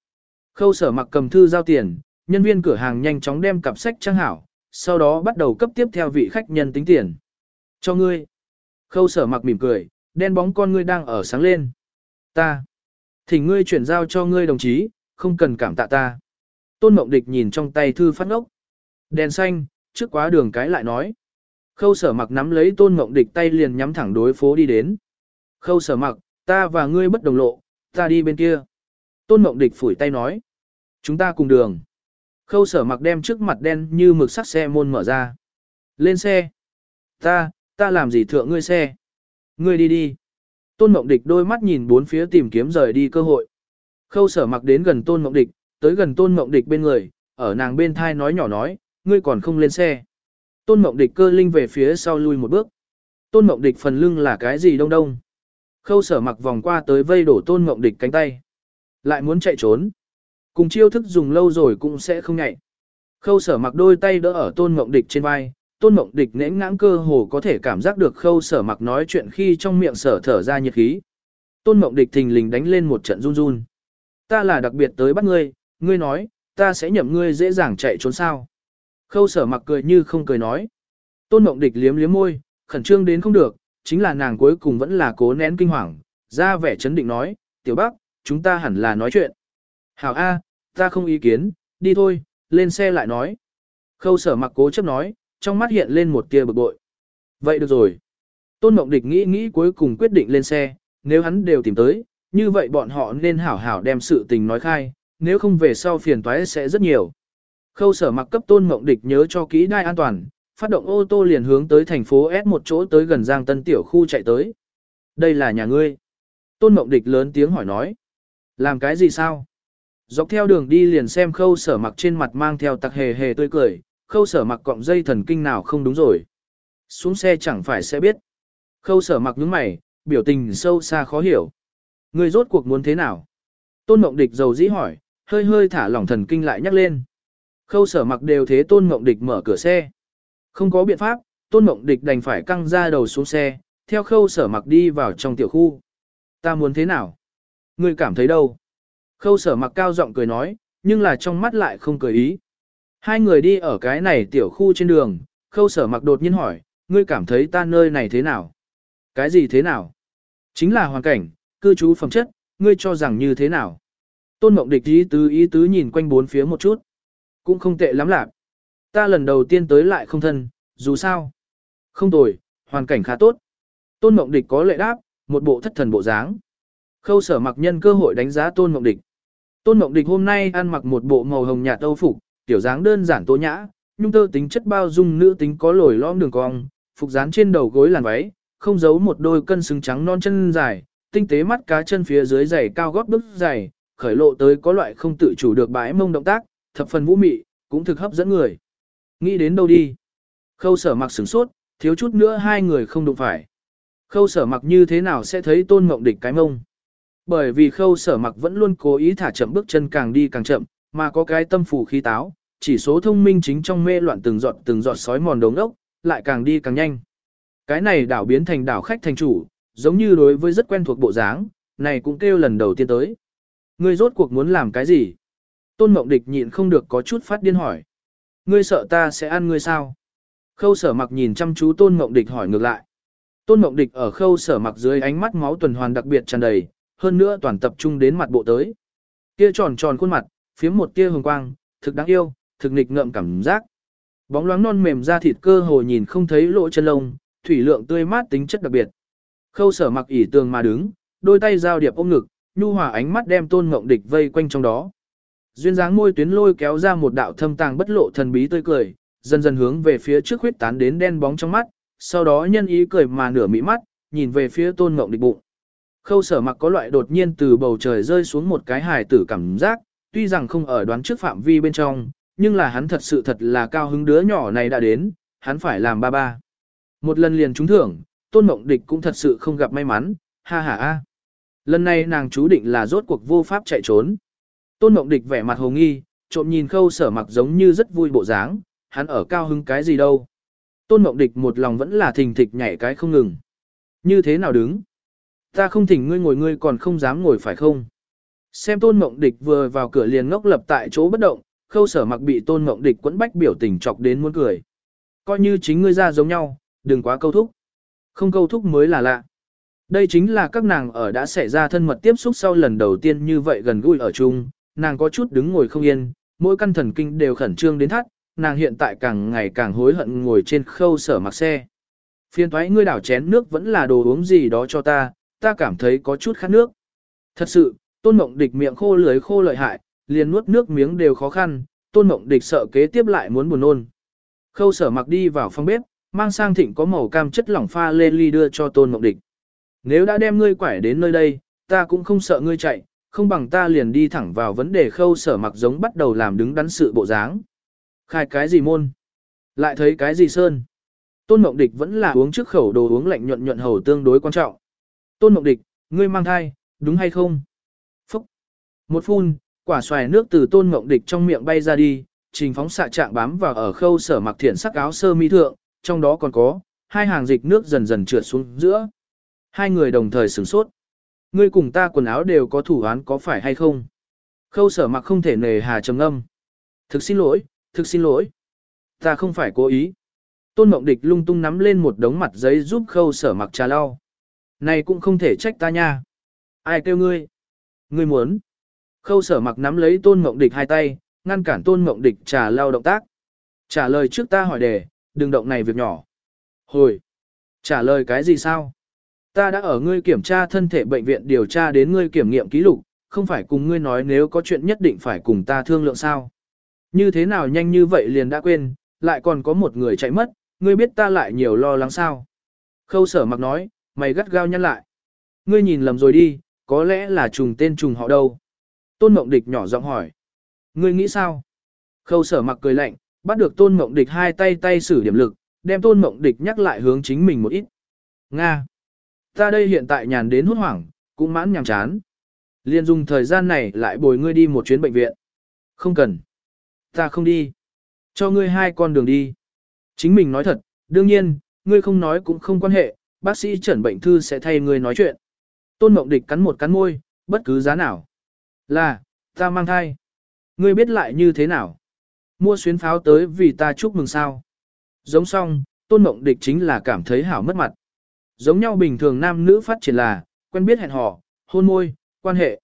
Khâu sở mặc cầm thư giao tiền, nhân viên cửa hàng nhanh chóng đem cặp sách trang hảo, sau đó bắt đầu cấp tiếp theo vị khách nhân tính tiền. Cho ngươi. Khâu sở mặc mỉm cười, đen bóng con ngươi đang ở sáng lên. Ta. Thỉnh ngươi chuyển giao cho ngươi đồng chí, không cần cảm tạ ta. Tôn Mộng Địch nhìn trong tay thư phát ốc. Đèn xanh, trước quá đường cái lại nói. Khâu sở mặc nắm lấy Tôn Mộng Địch tay liền nhắm thẳng đối phố đi đến. Khâu sở mặc, ta và ngươi bất đồng lộ, ta đi bên kia. Tôn Mộng Địch phủi tay nói. Chúng ta cùng đường. Khâu sở mặc đem trước mặt đen như mực sắc xe môn mở ra. Lên xe. Ta, ta làm gì thượng ngươi xe. Ngươi đi đi. Tôn Mộng Địch đôi mắt nhìn bốn phía tìm kiếm rời đi cơ hội. Khâu sở mặc đến gần Tôn Mộng Địch, tới gần Tôn Mộng Địch bên người, ở nàng bên thai nói nhỏ nói, ngươi còn không lên xe. Tôn Mộng Địch cơ linh về phía sau lui một bước. Tôn Mộng Địch phần lưng là cái gì đông đông. Khâu sở mặc vòng qua tới vây đổ Tôn Mộng Địch cánh tay. Lại muốn chạy trốn. Cùng chiêu thức dùng lâu rồi cũng sẽ không nhạy. Khâu sở mặc đôi tay đỡ ở Tôn Mộng Địch trên vai, Tôn Mộng Địch nễ ngãng cơ hồ có thể cảm giác được khâu sở mặc nói chuyện khi trong miệng sở thở ra nhiệt khí. Tôn Mộng Địch thình lình đánh lên một trận run run. Ta là đặc biệt tới bắt ngươi, ngươi nói, ta sẽ nhậm ngươi dễ dàng chạy trốn sao. Khâu sở mặc cười như không cười nói. Tôn Mộng Địch liếm liếm môi, khẩn trương đến không được, chính là nàng cuối cùng vẫn là cố nén kinh hoàng, ra vẻ chấn định nói, tiểu bác, chúng ta hẳn là nói chuyện. Hảo A, ta không ý kiến, đi thôi, lên xe lại nói. Khâu sở mặc cố chấp nói, trong mắt hiện lên một tia bực bội. Vậy được rồi. Tôn Mộng Địch nghĩ nghĩ cuối cùng quyết định lên xe, nếu hắn đều tìm tới, như vậy bọn họ nên hảo hảo đem sự tình nói khai, nếu không về sau phiền toái sẽ rất nhiều. Khâu sở mặc cấp tôn mộng địch nhớ cho kỹ đai an toàn, phát động ô tô liền hướng tới thành phố S một chỗ tới gần Giang Tân Tiểu khu chạy tới. Đây là nhà ngươi. Tôn mộng địch lớn tiếng hỏi nói. Làm cái gì sao? Dọc theo đường đi liền xem khâu sở mặc trên mặt mang theo tặc hề hề tươi cười, khâu sở mặc cọng dây thần kinh nào không đúng rồi. Xuống xe chẳng phải sẽ biết. Khâu sở mặc nhướng mày, biểu tình sâu xa khó hiểu. Người rốt cuộc muốn thế nào? Tôn mộng địch dầu dĩ hỏi, hơi hơi thả lỏng thần kinh lại nhắc lên. Khâu sở mặc đều thế tôn mộng địch mở cửa xe. Không có biện pháp, tôn mộng địch đành phải căng ra đầu xuống xe, theo khâu sở mặc đi vào trong tiểu khu. Ta muốn thế nào? Ngươi cảm thấy đâu? Khâu sở mặc cao giọng cười nói, nhưng là trong mắt lại không cười ý. Hai người đi ở cái này tiểu khu trên đường, khâu sở mặc đột nhiên hỏi, ngươi cảm thấy ta nơi này thế nào? Cái gì thế nào? Chính là hoàn cảnh, cư trú phẩm chất, ngươi cho rằng như thế nào? Tôn mộng địch ý tứ ý tứ nhìn quanh bốn phía một chút. Cũng không tệ lắm lạc. Ta lần đầu tiên tới lại không thân, dù sao. Không tồi, hoàn cảnh khá tốt. Tôn mộng địch có lệ đáp, một bộ thất thần bộ dáng. Khâu sở mặc nhân cơ hội đánh giá tôn mộng địch. Tôn mộng địch hôm nay ăn mặc một bộ màu hồng nhạt âu phục, tiểu dáng đơn giản tố nhã, nhung tơ tính chất bao dung nữ tính có lồi lõm đường cong, phục dán trên đầu gối làn váy, không giấu một đôi cân xứng trắng non chân dài, tinh tế mắt cá chân phía dưới giày cao gót bước giày, khởi lộ tới có loại không tự chủ được bãi mông động tác, thập phần vũ mị, cũng thực hấp dẫn người. Nghĩ đến đâu đi? Khâu sở mặc sửng sốt, thiếu chút nữa hai người không đụng phải. Khâu sở mặc như thế nào sẽ thấy tôn mộng địch cái mông? Bởi vì khâu sở mặc vẫn luôn cố ý thả chậm bước chân càng đi càng chậm, mà có cái tâm phủ khí táo, chỉ số thông minh chính trong mê loạn từng giọt từng giọt sói mòn đống ốc, lại càng đi càng nhanh. Cái này đảo biến thành đảo khách thành chủ, giống như đối với rất quen thuộc bộ dáng, này cũng kêu lần đầu tiên tới. Ngươi rốt cuộc muốn làm cái gì? Tôn Mộng Địch nhịn không được có chút phát điên hỏi. Ngươi sợ ta sẽ ăn ngươi sao? Khâu sở mặc nhìn chăm chú Tôn Mộng Địch hỏi ngược lại. Tôn Mộng Địch ở khâu sở mặc dưới ánh mắt máu tuần hoàn đặc biệt tràn đầy, hơn nữa toàn tập trung đến mặt bộ tới. Kia tròn tròn khuôn mặt, phía một tia hồng quang, thực đáng yêu, thực nghịch ngợm cảm giác. Bóng loáng non mềm da thịt cơ hồ nhìn không thấy lỗ chân lông, thủy lượng tươi mát tính chất đặc biệt. Khâu sở mặc ỉ tường mà đứng, đôi tay giao điệp ôm ngực, nhu hòa ánh mắt đem tôn ngộng địch vây quanh trong đó. Duyên dáng môi tuyến lôi kéo ra một đạo thâm tàng bất lộ thần bí tươi cười, dần dần hướng về phía trước huyết tán đến đen bóng trong mắt, sau đó nhân ý cười mà nửa mỹ mắt, nhìn về phía tôn ngộng địch bụng. Khâu sở mặc có loại đột nhiên từ bầu trời rơi xuống một cái hài tử cảm giác, tuy rằng không ở đoán trước phạm vi bên trong, nhưng là hắn thật sự thật là cao hứng đứa nhỏ này đã đến, hắn phải làm ba ba. Một lần liền trúng thưởng, tôn mộng địch cũng thật sự không gặp may mắn, ha ha a. Lần này nàng chú định là rốt cuộc vô pháp chạy trốn. Tôn mộng địch vẻ mặt hồ nghi, trộm nhìn khâu sở mặc giống như rất vui bộ dáng, hắn ở cao hứng cái gì đâu. Tôn mộng địch một lòng vẫn là thình thịch nhảy cái không ngừng. Như thế nào đứng? Ta không thỉnh ngươi ngồi ngươi còn không dám ngồi phải không? Xem tôn mộng địch vừa vào cửa liền ngốc lập tại chỗ bất động, khâu sở mặc bị tôn mộng địch quẫn bách biểu tình chọc đến muốn cười. Coi như chính ngươi ra giống nhau, đừng quá câu thúc. Không câu thúc mới là lạ. Đây chính là các nàng ở đã xảy ra thân mật tiếp xúc sau lần đầu tiên như vậy gần gũi ở chung, nàng có chút đứng ngồi không yên, mỗi căn thần kinh đều khẩn trương đến thắt, nàng hiện tại càng ngày càng hối hận ngồi trên khâu sở mặc xe. Phiên thoái ngươi đảo chén nước vẫn là đồ uống gì đó cho ta, ta cảm thấy có chút khát nước. Thật sự, tôn mộng địch miệng khô lưới khô lợi hại, liền nuốt nước miếng đều khó khăn, tôn mộng địch sợ kế tiếp lại muốn buồn nôn. Khâu sở mặc đi vào phòng bếp, mang sang thịnh có màu cam chất lỏng pha lê ly đưa cho tôn mộng địch. Nếu đã đem ngươi quải đến nơi đây, ta cũng không sợ ngươi chạy, không bằng ta liền đi thẳng vào vấn đề khâu sở mặc giống bắt đầu làm đứng đắn sự bộ dáng. Khai cái gì môn? Lại thấy cái gì sơn? Tôn mộng địch vẫn là uống trước khẩu đồ uống lạnh nhuận nhuận hầu tương đối quan trọng. Tôn mộng địch, ngươi mang thai, đúng hay không? Phúc! Một phun, quả xoài nước từ tôn mộng địch trong miệng bay ra đi, trình phóng xạ trạng bám vào ở khâu sở mặc thiện sắc áo sơ mi thượng, trong đó còn có, hai hàng dịch nước dần dần trượt xuống giữa. Hai người đồng thời sửng sốt. Ngươi cùng ta quần áo đều có thủ án có phải hay không? Khâu sở mặc không thể nề hà trầm âm. Thực xin lỗi, thực xin lỗi. Ta không phải cố ý. Tôn mộng địch lung tung nắm lên một đống mặt giấy giúp khâu sở mặc trà lau. Này cũng không thể trách ta nha. Ai kêu ngươi? Ngươi muốn. Khâu sở mặc nắm lấy tôn mộng địch hai tay, ngăn cản tôn mộng địch trả lao động tác. Trả lời trước ta hỏi đề, đừng động này việc nhỏ. Hồi. Trả lời cái gì sao? Ta đã ở ngươi kiểm tra thân thể bệnh viện điều tra đến ngươi kiểm nghiệm ký lục, không phải cùng ngươi nói nếu có chuyện nhất định phải cùng ta thương lượng sao. Như thế nào nhanh như vậy liền đã quên, lại còn có một người chạy mất, ngươi biết ta lại nhiều lo lắng sao. Khâu sở mặc nói, mày gắt gao nhăn lại. Ngươi nhìn lầm rồi đi, có lẽ là trùng tên trùng họ đâu. Tôn Mộng Địch nhỏ giọng hỏi. Ngươi nghĩ sao? Khâu sở mặc cười lạnh, bắt được Tôn Mộng Địch hai tay tay sử điểm lực, đem Tôn Mộng Địch nhắc lại hướng chính mình một ít. Nga! Ta đây hiện tại nhàn đến hốt hoảng, cũng mãn nhàm chán. Liên dùng thời gian này lại bồi ngươi đi một chuyến bệnh viện. Không cần. Ta không đi. Cho ngươi hai con đường đi. Chính mình nói thật, đương nhiên, ngươi không nói cũng không quan hệ, bác sĩ chẩn bệnh thư sẽ thay ngươi nói chuyện. Tôn Mộng Địch cắn một cắn môi, bất cứ giá nào. Là, ta mang thai. Ngươi biết lại như thế nào? Mua xuyến pháo tới vì ta chúc mừng sao. Giống song, Tôn Mộng Địch chính là cảm thấy hảo mất mặt. Giống nhau bình thường nam nữ phát triển là, quen biết hẹn hò, hôn môi, quan hệ.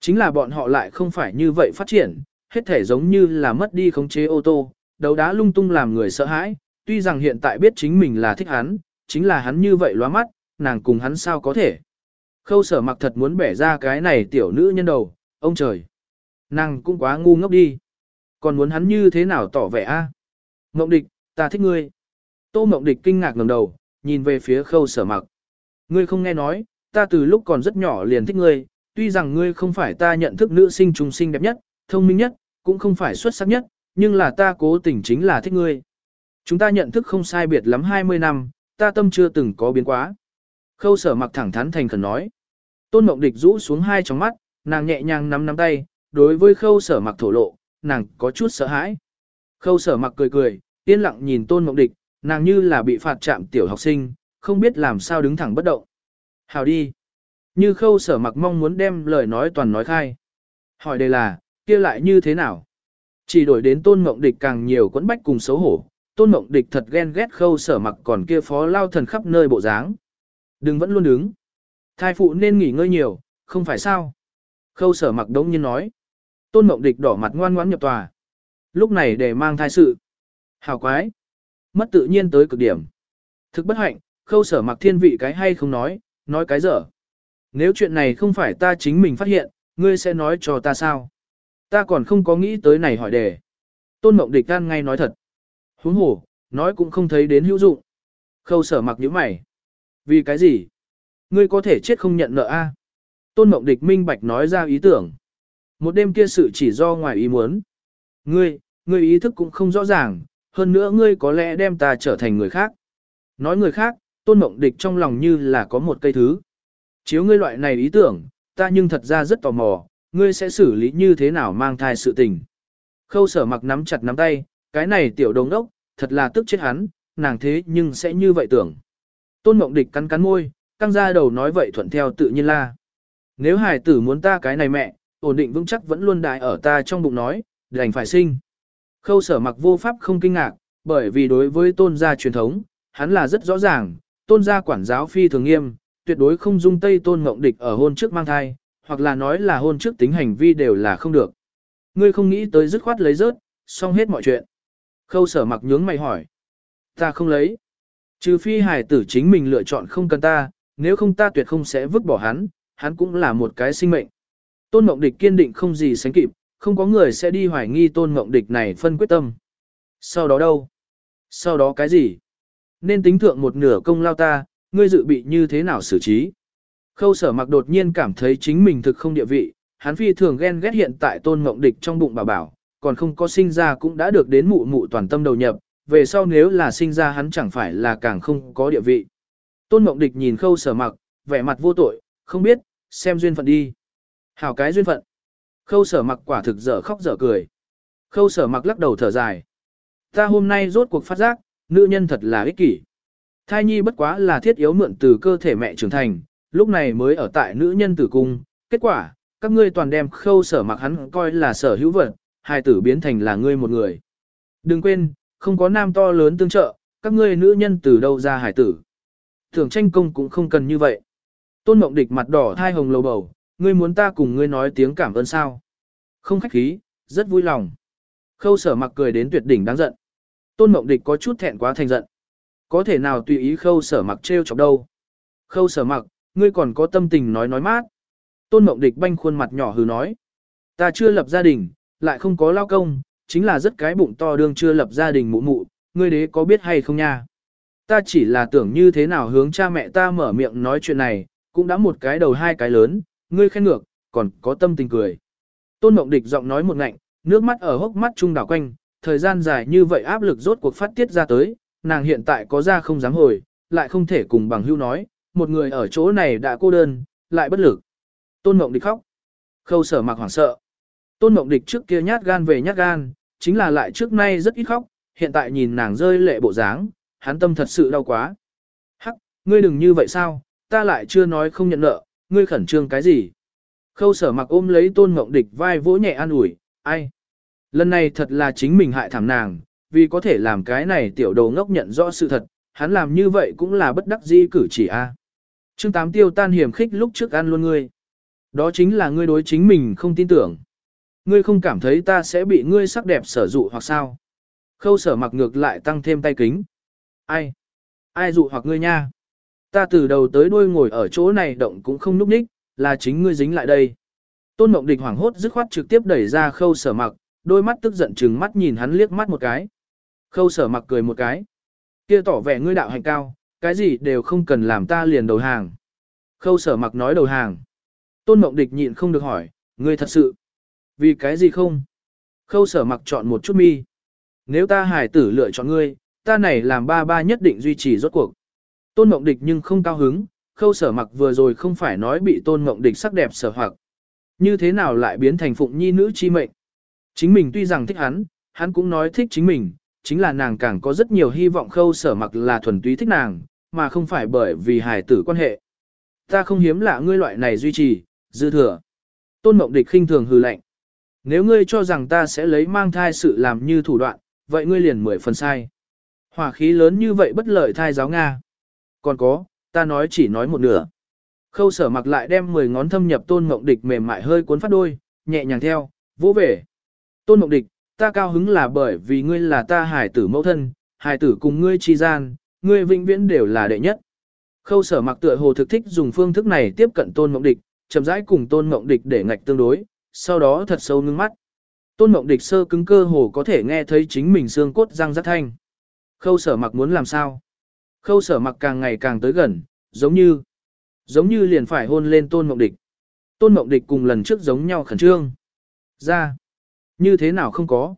Chính là bọn họ lại không phải như vậy phát triển, hết thể giống như là mất đi khống chế ô tô, đấu đá lung tung làm người sợ hãi, tuy rằng hiện tại biết chính mình là thích hắn, chính là hắn như vậy loa mắt, nàng cùng hắn sao có thể. Khâu sở mặc thật muốn bẻ ra cái này tiểu nữ nhân đầu, ông trời. Nàng cũng quá ngu ngốc đi. Còn muốn hắn như thế nào tỏ vẻ a? À? Mộng địch, ta thích ngươi. Tô mộng địch kinh ngạc ngẩng đầu, nhìn về phía khâu sở mặc. Ngươi không nghe nói, ta từ lúc còn rất nhỏ liền thích ngươi, tuy rằng ngươi không phải ta nhận thức nữ sinh trung sinh đẹp nhất, thông minh nhất, cũng không phải xuất sắc nhất, nhưng là ta cố tình chính là thích ngươi. Chúng ta nhận thức không sai biệt lắm 20 năm, ta tâm chưa từng có biến quá. Khâu sở mặc thẳng thắn thành khẩn nói. Tôn mộng địch rũ xuống hai tròng mắt, nàng nhẹ nhàng nắm nắm tay, đối với khâu sở mặc thổ lộ, nàng có chút sợ hãi. Khâu sở mặc cười cười, yên lặng nhìn tôn mộng địch, nàng như là bị phạt chạm tiểu học sinh, không biết làm sao đứng thẳng bất động. Hào đi. Như khâu sở mặc mong muốn đem lời nói toàn nói khai. Hỏi đây là, kia lại như thế nào? Chỉ đổi đến tôn mộng địch càng nhiều quẫn bách cùng xấu hổ, tôn mộng địch thật ghen ghét khâu sở mặc còn kia phó lao thần khắp nơi bộ dáng. Đừng vẫn luôn đứng. Thai phụ nên nghỉ ngơi nhiều, không phải sao? Khâu sở mặc đống nhiên nói. Tôn mộng địch đỏ mặt ngoan ngoãn nhập tòa. Lúc này để mang thai sự. Hào quái. Mất tự nhiên tới cực điểm. Thực bất hạnh, khâu sở mặc thiên vị cái hay không nói, nói cái dở. Nếu chuyện này không phải ta chính mình phát hiện, ngươi sẽ nói cho ta sao? Ta còn không có nghĩ tới này hỏi đề. Tôn mộng địch can ngay nói thật. Huống hồ, nói cũng không thấy đến hữu dụng. Khâu sở mặc nhíu mày. Vì cái gì? Ngươi có thể chết không nhận nợ a? Tôn mộng địch minh bạch nói ra ý tưởng. Một đêm kia sự chỉ do ngoài ý muốn. Ngươi, ngươi ý thức cũng không rõ ràng, hơn nữa ngươi có lẽ đem ta trở thành người khác. Nói người khác, tôn mộng địch trong lòng như là có một cây thứ. Chiếu ngươi loại này ý tưởng, ta nhưng thật ra rất tò mò, ngươi sẽ xử lý như thế nào mang thai sự tình. Khâu sở mặc nắm chặt nắm tay, cái này tiểu đồng đốc, thật là tức chết hắn, nàng thế nhưng sẽ như vậy tưởng. Tôn mộng địch cắn cắn môi, căng ra đầu nói vậy thuận theo tự nhiên la. Nếu hải tử muốn ta cái này mẹ, ổn định vững chắc vẫn luôn đại ở ta trong bụng nói, đành phải sinh. Khâu sở mặc vô pháp không kinh ngạc, bởi vì đối với tôn gia truyền thống, hắn là rất rõ ràng, tôn gia quản giáo phi thường nghiêm, tuyệt đối không dung tây tôn ngộng địch ở hôn trước mang thai, hoặc là nói là hôn trước tính hành vi đều là không được. Ngươi không nghĩ tới dứt khoát lấy rớt, xong hết mọi chuyện. Khâu sở mặc nhướng mày hỏi. Ta không lấy. Trừ phi Hải tử chính mình lựa chọn không cần ta, nếu không ta tuyệt không sẽ vứt bỏ hắn, hắn cũng là một cái sinh mệnh. Tôn Mộng Địch kiên định không gì sánh kịp, không có người sẽ đi hoài nghi Tôn Mộng Địch này phân quyết tâm. Sau đó đâu? Sau đó cái gì? Nên tính thượng một nửa công lao ta, ngươi dự bị như thế nào xử trí? Khâu sở mặc đột nhiên cảm thấy chính mình thực không địa vị, hắn phi thường ghen ghét hiện tại Tôn Mộng Địch trong bụng bảo bảo, còn không có sinh ra cũng đã được đến mụ mụ toàn tâm đầu nhập, về sau nếu là sinh ra hắn chẳng phải là càng không có địa vị. Tôn Mộng Địch nhìn khâu sở mặc, vẻ mặt vô tội, không biết, xem duyên phận đi. Hảo cái duyên phận. Khâu sở mặc quả thực dở khóc dở cười. Khâu sở mặc lắc đầu thở dài. Ta hôm nay rốt cuộc phát giác, nữ nhân thật là ích kỷ. Thai nhi bất quá là thiết yếu mượn từ cơ thể mẹ trưởng thành, lúc này mới ở tại nữ nhân tử cung. Kết quả, các ngươi toàn đem khâu sở mặc hắn coi là sở hữu vật, hài tử biến thành là ngươi một người. Đừng quên, không có nam to lớn tương trợ, các ngươi nữ nhân từ đâu ra hải tử. Thường tranh công cũng không cần như vậy. Tôn mộng địch mặt đỏ thai hồng lầu bầu, ngươi muốn ta cùng ngươi nói tiếng cảm ơn sao. Không khách khí, rất vui lòng. Khâu sở mặc cười đến tuyệt đỉnh đáng giận. Tôn mộng địch có chút thẹn quá thành giận. Có thể nào tùy ý khâu sở mặc trêu chọc đâu. Khâu sở mặc, ngươi còn có tâm tình nói nói mát. Tôn Mộng Địch banh khuôn mặt nhỏ hừ nói. Ta chưa lập gia đình, lại không có lao công, chính là rất cái bụng to đương chưa lập gia đình mụ mụ, ngươi đế có biết hay không nha. Ta chỉ là tưởng như thế nào hướng cha mẹ ta mở miệng nói chuyện này, cũng đã một cái đầu hai cái lớn, ngươi khen ngược, còn có tâm tình cười. Tôn Mộng Địch giọng nói một ngạnh, nước mắt ở hốc mắt trung đảo quanh, thời gian dài như vậy áp lực rốt cuộc phát tiết ra tới, nàng hiện tại có ra không dám hồi, lại không thể cùng bằng hưu nói, một người ở chỗ này đã cô đơn, lại bất lực. Tôn Mộng Địch khóc. Khâu sở mặc hoảng sợ. Tôn Mộng Địch trước kia nhát gan về nhát gan, chính là lại trước nay rất ít khóc, hiện tại nhìn nàng rơi lệ bộ dáng, hắn tâm thật sự đau quá. Hắc, ngươi đừng như vậy sao, ta lại chưa nói không nhận nợ, ngươi khẩn trương cái gì. Khâu sở mặc ôm lấy Tôn Mộng Địch vai vỗ nhẹ an ủi, ai. Lần này thật là chính mình hại thảm nàng, vì có thể làm cái này tiểu đồ ngốc nhận rõ sự thật, hắn làm như vậy cũng là bất đắc dĩ cử chỉ a. À. Chương 8 tiêu tan hiểm khích lúc trước ăn luôn ngươi. Đó chính là ngươi đối chính mình không tin tưởng. Ngươi không cảm thấy ta sẽ bị ngươi sắc đẹp sở dụ hoặc sao? Khâu sở mặc ngược lại tăng thêm tay kính. Ai? Ai dụ hoặc ngươi nha? Ta từ đầu tới đuôi ngồi ở chỗ này động cũng không núp ních, là chính ngươi dính lại đây. Tôn mộng địch hoảng hốt dứt khoát trực tiếp đẩy ra khâu sở mặc, đôi mắt tức giận chừng mắt nhìn hắn liếc mắt một cái. Khâu sở mặc cười một cái. kia tỏ vẻ ngươi đạo hành cao, cái gì đều không cần làm ta liền đầu hàng. Khâu sở mặc nói đầu hàng. Tôn mộng địch nhịn không được hỏi, ngươi thật sự. Vì cái gì không? Khâu sở mặc chọn một chút mi. Nếu ta Hải tử lựa chọn ngươi, ta này làm ba ba nhất định duy trì rốt cuộc. Tôn mộng địch nhưng không cao hứng, khâu sở mặc vừa rồi không phải nói bị tôn mộng địch sắc đẹp sở hoặc. Như thế nào lại biến thành phụng nhi nữ chi mệnh? Chính mình tuy rằng thích hắn, hắn cũng nói thích chính mình, chính là nàng càng có rất nhiều hy vọng khâu sở mặc là thuần túy thích nàng, mà không phải bởi vì hài tử quan hệ. Ta không hiếm lạ ngươi loại này duy trì, dư thừa. Tôn mộng địch khinh thường hừ lạnh. Nếu ngươi cho rằng ta sẽ lấy mang thai sự làm như thủ đoạn, vậy ngươi liền mười phần sai. Hỏa khí lớn như vậy bất lợi thai giáo Nga. Còn có, ta nói chỉ nói một nửa. Khâu sở mặc lại đem 10 ngón thâm nhập tôn mộng địch mềm mại hơi cuốn phát đôi, nhẹ nhàng theo, vỗ về. Tôn mộng địch, ta cao hứng là bởi vì ngươi là ta hải tử mẫu thân, hải tử cùng ngươi chi gian, ngươi vĩnh viễn đều là đệ nhất. Khâu sở mặc tựa hồ thực thích dùng phương thức này tiếp cận tôn mộng địch, chậm rãi cùng tôn mộng địch để ngạch tương đối, sau đó thật sâu ngưng mắt. Tôn mộng địch sơ cứng cơ hồ có thể nghe thấy chính mình xương cốt răng rắc thanh. Khâu sở mặc muốn làm sao? Khâu sở mặc càng ngày càng tới gần, giống như, giống như liền phải hôn lên tôn mộng địch. Tôn mộng địch cùng lần trước giống nhau khẩn trương. Ra, như thế nào không có?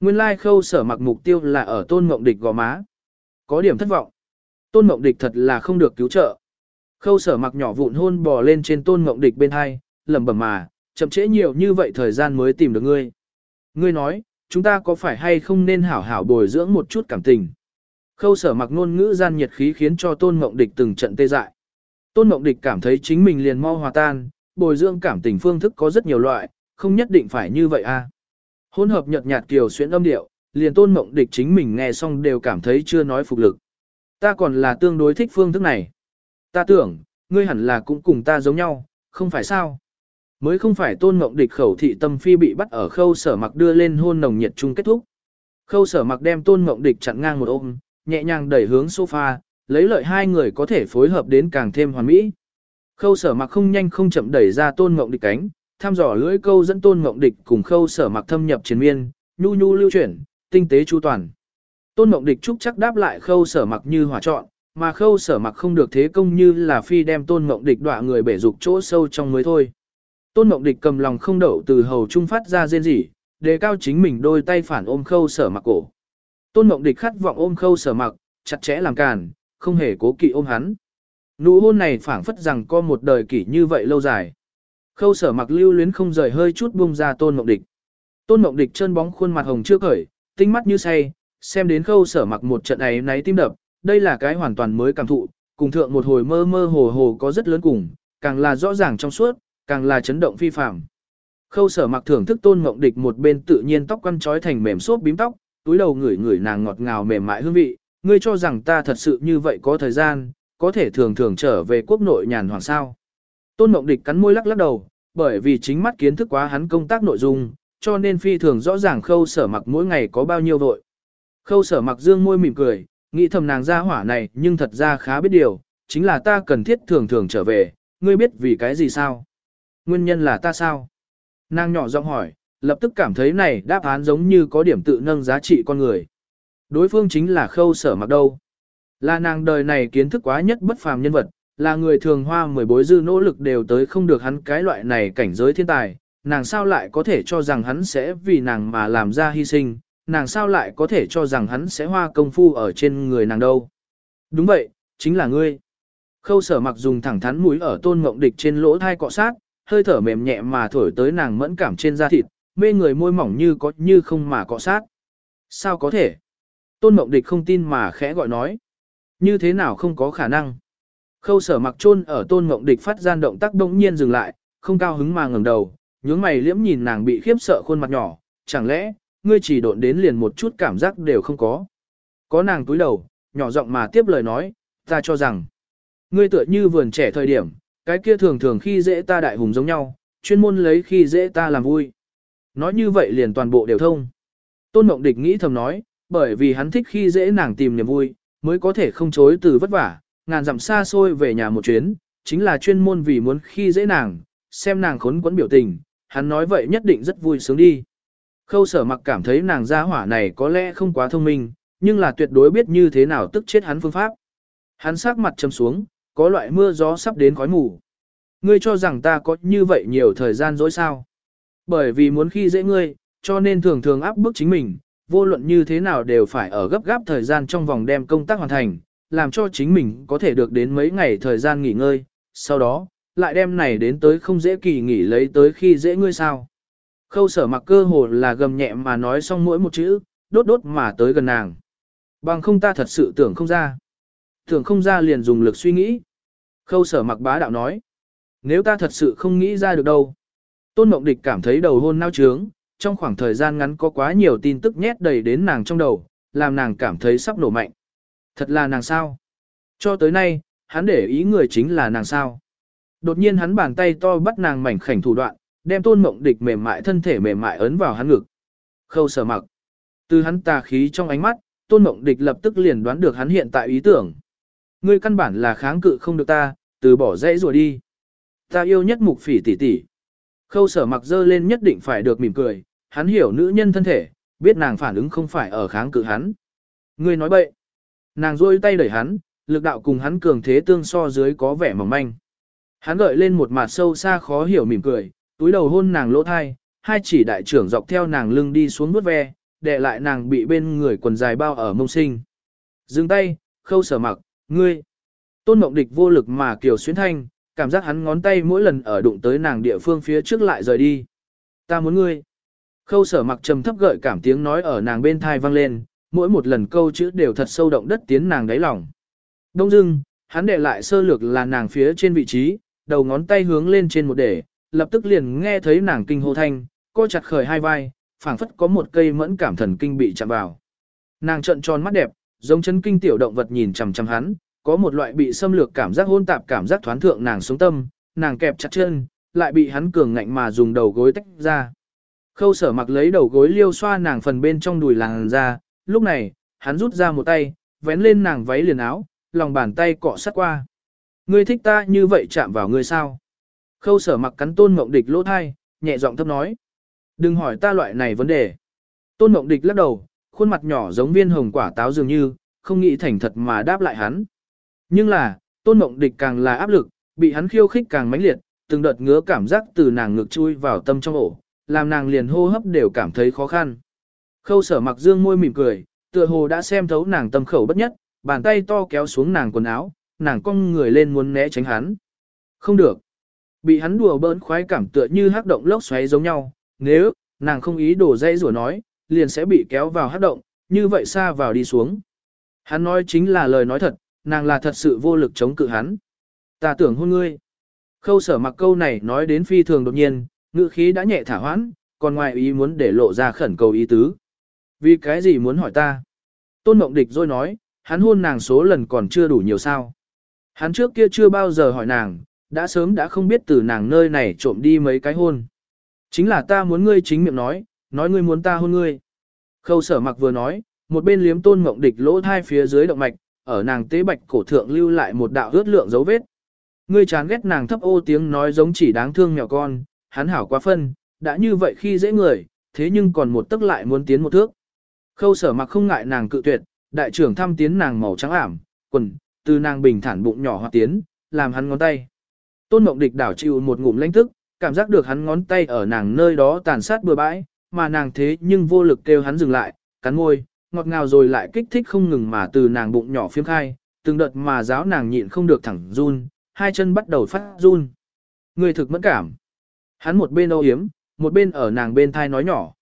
Nguyên lai khâu sở mặc mục tiêu là ở tôn mộng địch gò má. Có điểm thất vọng. Tôn mộng địch thật là không được cứu trợ. Khâu sở mặc nhỏ vụn hôn bò lên trên tôn mộng địch bên hai, lẩm bẩm mà, chậm trễ nhiều như vậy thời gian mới tìm được ngươi. Ngươi nói, chúng ta có phải hay không nên hảo hảo bồi dưỡng một chút cảm tình. Khâu sở mặc ngôn ngữ gian nhiệt khí khiến cho tôn mộng địch từng trận tê dại. Tôn mộng địch cảm thấy chính mình liền mau hòa tan, bồi dưỡng cảm tình phương thức có rất nhiều loại, không nhất định phải như vậy a. À. Hỗn hợp nhợt nhạt kiều xuyên âm điệu, liền tôn mộng địch chính mình nghe xong đều cảm thấy chưa nói phục lực. Ta còn là tương đối thích phương thức này. Ta tưởng, ngươi hẳn là cũng cùng ta giống nhau, không phải sao? Mới không phải tôn ngộng địch khẩu thị tâm phi bị bắt ở khâu sở mặc đưa lên hôn nồng nhiệt chung kết thúc. Khâu sở mặc đem tôn ngộng địch chặn ngang một ôm, nhẹ nhàng đẩy hướng sofa, lấy lợi hai người có thể phối hợp đến càng thêm hoàn mỹ. Khâu sở mặc không nhanh không chậm đẩy ra tôn ngộng địch cánh, thăm dò lưỡi câu dẫn tôn ngộng địch cùng khâu sở mặc thâm nhập chiến miên, nhu nhu lưu chuyển, tinh tế chu toàn. Tôn ngộng địch trúc chắc đáp lại khâu sở mặc như hỏa trọn, mà khâu sở mặc không được thế công như là phi đem tôn ngộng địch đọa người bể dục chỗ sâu trong mới thôi. Tôn mộng địch cầm lòng không đậu từ hầu trung phát ra rên rỉ, đề cao chính mình đôi tay phản ôm khâu sở mặc cổ. Tôn mộng địch khát vọng ôm khâu sở mặc, chặt chẽ làm càn, không hề cố kỵ ôm hắn. Nụ hôn này phảng phất rằng có một đời kỷ như vậy lâu dài. Khâu sở mặc lưu luyến không rời hơi chút buông ra tôn mộng địch. Tôn mộng địch chân bóng khuôn mặt hồng chưa khởi, tinh mắt như say, xem đến khâu sở mặc một trận ấy náy tim đập, đây là cái hoàn toàn mới cảm thụ, cùng thượng một hồi mơ mơ hồ hồ có rất lớn cùng, càng là rõ ràng trong suốt, càng là chấn động phi phàm. Khâu sở mặc thưởng thức tôn ngộng địch một bên tự nhiên tóc quăn trói thành mềm xốp bím tóc, túi đầu ngửi ngửi nàng ngọt ngào mềm mại hương vị, ngươi cho rằng ta thật sự như vậy có thời gian, có thể thường thường trở về quốc nội nhàn hoàng sao. Tôn ngộng địch cắn môi lắc lắc đầu, bởi vì chính mắt kiến thức quá hắn công tác nội dung, cho nên phi thường rõ ràng khâu sở mặc mỗi ngày có bao nhiêu vội. Khâu sở mặc dương môi mỉm cười, nghĩ thầm nàng ra hỏa này nhưng thật ra khá biết điều, chính là ta cần thiết thường thường trở về, ngươi biết vì cái gì sao? Nguyên nhân là ta sao? Nàng nhỏ giọng hỏi, lập tức cảm thấy này đáp án giống như có điểm tự nâng giá trị con người. Đối phương chính là khâu sở mặc đâu. Là nàng đời này kiến thức quá nhất bất phàm nhân vật, là người thường hoa mười bối dư nỗ lực đều tới không được hắn cái loại này cảnh giới thiên tài, nàng sao lại có thể cho rằng hắn sẽ vì nàng mà làm ra hy sinh, nàng sao lại có thể cho rằng hắn sẽ hoa công phu ở trên người nàng đâu. Đúng vậy, chính là ngươi. Khâu sở mặc dùng thẳng thắn mũi ở tôn ngộng địch trên lỗ thai cọ sát, hơi thở mềm nhẹ mà thổi tới nàng mẫn cảm trên da thịt, mê người môi mỏng như có như không mà cọ sát. Sao có thể? Tôn Mộng địch không tin mà khẽ gọi nói. Như thế nào không có khả năng? Khâu sở mặc chôn ở tôn Mộng địch phát gian động tác đông nhiên dừng lại, không cao hứng mà ngẩng đầu, nhướng mày liễm nhìn nàng bị khiếp sợ khuôn mặt nhỏ, chẳng lẽ, ngươi chỉ độn đến liền một chút cảm giác đều không có. Có nàng túi đầu, nhỏ giọng mà tiếp lời nói, ta cho rằng, ngươi tựa như vườn trẻ thời điểm, cái kia thường thường khi dễ ta đại hùng giống nhau, chuyên môn lấy khi dễ ta làm vui. Nói như vậy liền toàn bộ đều thông. Tôn Mộng Địch nghĩ thầm nói, bởi vì hắn thích khi dễ nàng tìm niềm vui, mới có thể không chối từ vất vả, ngàn dặm xa xôi về nhà một chuyến, chính là chuyên môn vì muốn khi dễ nàng, xem nàng khốn quẫn biểu tình, hắn nói vậy nhất định rất vui sướng đi. Khâu sở mặc cảm thấy nàng gia hỏa này có lẽ không quá thông minh, nhưng là tuyệt đối biết như thế nào tức chết hắn phương pháp. Hắn sắc mặt châm xuống, có loại mưa gió sắp đến khói mù. Ngươi cho rằng ta có như vậy nhiều thời gian dối sao? Bởi vì muốn khi dễ ngươi, cho nên thường thường áp bức chính mình, vô luận như thế nào đều phải ở gấp gáp thời gian trong vòng đem công tác hoàn thành, làm cho chính mình có thể được đến mấy ngày thời gian nghỉ ngơi, sau đó, lại đem này đến tới không dễ kỳ nghỉ lấy tới khi dễ ngươi sao. Khâu sở mặc cơ hồ là gầm nhẹ mà nói xong mỗi một chữ, đốt đốt mà tới gần nàng. Bằng không ta thật sự tưởng không ra. Tưởng không ra liền dùng lực suy nghĩ. Khâu sở mặc bá đạo nói. Nếu ta thật sự không nghĩ ra được đâu. Tôn Mộng Địch cảm thấy đầu hôn nao trướng, trong khoảng thời gian ngắn có quá nhiều tin tức nhét đầy đến nàng trong đầu, làm nàng cảm thấy sắp nổ mạnh. Thật là nàng sao? Cho tới nay, hắn để ý người chính là nàng sao? Đột nhiên hắn bàn tay to bắt nàng mảnh khảnh thủ đoạn, đem tôn mộng địch mềm mại thân thể mềm mại ấn vào hắn ngực. Khâu sở mặc. Từ hắn tà khí trong ánh mắt, tôn mộng địch lập tức liền đoán được hắn hiện tại ý tưởng. Ngươi căn bản là kháng cự không được ta, từ bỏ dãy rùa đi. Ta yêu nhất mục phỉ tỷ tỷ. Khâu sở mặc dơ lên nhất định phải được mỉm cười, hắn hiểu nữ nhân thân thể, biết nàng phản ứng không phải ở kháng cự hắn. Ngươi nói bậy. Nàng rôi tay đẩy hắn, lực đạo cùng hắn cường thế tương so dưới có vẻ mỏng manh. Hắn gợi lên một mặt sâu xa khó hiểu mỉm cười, túi đầu hôn nàng lỗ thai, hai chỉ đại trưởng dọc theo nàng lưng đi xuống bước ve, để lại nàng bị bên người quần dài bao ở mông sinh. Dừng tay, khâu sở mặc, ngươi. Tôn mộng địch vô lực mà kiều xuyến thanh, cảm giác hắn ngón tay mỗi lần ở đụng tới nàng địa phương phía trước lại rời đi. Ta muốn ngươi. Khâu sở mặc trầm thấp gợi cảm tiếng nói ở nàng bên thai vang lên, mỗi một lần câu chữ đều thật sâu động đất tiến nàng đáy lòng. Đông dưng, hắn để lại sơ lược là nàng phía trên vị trí, đầu ngón tay hướng lên trên một để, lập tức liền nghe thấy nàng kinh hô thanh, co chặt khởi hai vai, phảng phất có một cây mẫn cảm thần kinh bị chạm vào. Nàng trợn tròn mắt đẹp, giống chấn kinh tiểu động vật nhìn chằm chằm hắn, có một loại bị xâm lược cảm giác hôn tạp cảm giác thoán thượng nàng xuống tâm, nàng kẹp chặt chân, lại bị hắn cường ngạnh mà dùng đầu gối tách ra. Khâu sở mặc lấy đầu gối liêu xoa nàng phần bên trong đùi làng ra, lúc này, hắn rút ra một tay, vén lên nàng váy liền áo, lòng bàn tay cọ sát qua. Ngươi thích ta như vậy chạm vào ngươi sao? Khâu sở mặc cắn tôn mộng địch lỗ thai, nhẹ giọng thấp nói. Đừng hỏi ta loại này vấn đề. Tôn mộng địch lắc đầu, khuôn mặt nhỏ giống viên hồng quả táo dường như, không nghĩ thành thật mà đáp lại hắn. Nhưng là, tôn mộng địch càng là áp lực, bị hắn khiêu khích càng mãnh liệt, từng đợt ngứa cảm giác từ nàng ngực chui vào tâm trong ổ, làm nàng liền hô hấp đều cảm thấy khó khăn. Khâu sở mặc dương môi mỉm cười, tựa hồ đã xem thấu nàng tâm khẩu bất nhất, bàn tay to kéo xuống nàng quần áo, nàng cong người lên muốn né tránh hắn. Không được. Bị hắn đùa bỡn khoái cảm tựa như hắc động lốc xoáy giống nhau, nếu, nàng không ý đổ dây rủa nói, liền sẽ bị kéo vào hát động, như vậy xa vào đi xuống. Hắn nói chính là lời nói thật, nàng là thật sự vô lực chống cự hắn. Ta tưởng hôn ngươi. Khâu sở mặc câu này nói đến phi thường đột nhiên, ngữ khí đã nhẹ thả hoãn, còn ngoài ý muốn để lộ ra khẩn cầu ý tứ. Vì cái gì muốn hỏi ta? Tôn Mộng Địch rồi nói, hắn hôn nàng số lần còn chưa đủ nhiều sao. Hắn trước kia chưa bao giờ hỏi nàng, đã sớm đã không biết từ nàng nơi này trộm đi mấy cái hôn. Chính là ta muốn ngươi chính miệng nói, nói ngươi muốn ta hôn ngươi. Khâu sở mặc vừa nói, một bên liếm tôn mộng địch lỗ thai phía dưới động mạch, ở nàng tế bạch cổ thượng lưu lại một đạo ướt lượng dấu vết. Ngươi chán ghét nàng thấp ô tiếng nói giống chỉ đáng thương mèo con, hắn hảo quá phân, đã như vậy khi dễ người, thế nhưng còn một tức lại muốn tiến một thước. Khâu sở mặc không ngại nàng cự tuyệt, đại trưởng thăm tiến nàng màu trắng ảm, quần, từ nàng bình thản bụng nhỏ hoặc tiến, làm hắn ngón tay. Tôn mộng địch đảo chịu một ngụm lãnh tức, cảm giác được hắn ngón tay ở nàng nơi đó tàn sát bừa bãi, mà nàng thế nhưng vô lực kêu hắn dừng lại, cắn môi, ngọt ngào rồi lại kích thích không ngừng mà từ nàng bụng nhỏ phiếm khai, từng đợt mà giáo nàng nhịn không được thẳng run, hai chân bắt đầu phát run. Người thực mẫn cảm. Hắn một bên âu hiếm, một bên ở nàng bên thai nói nhỏ.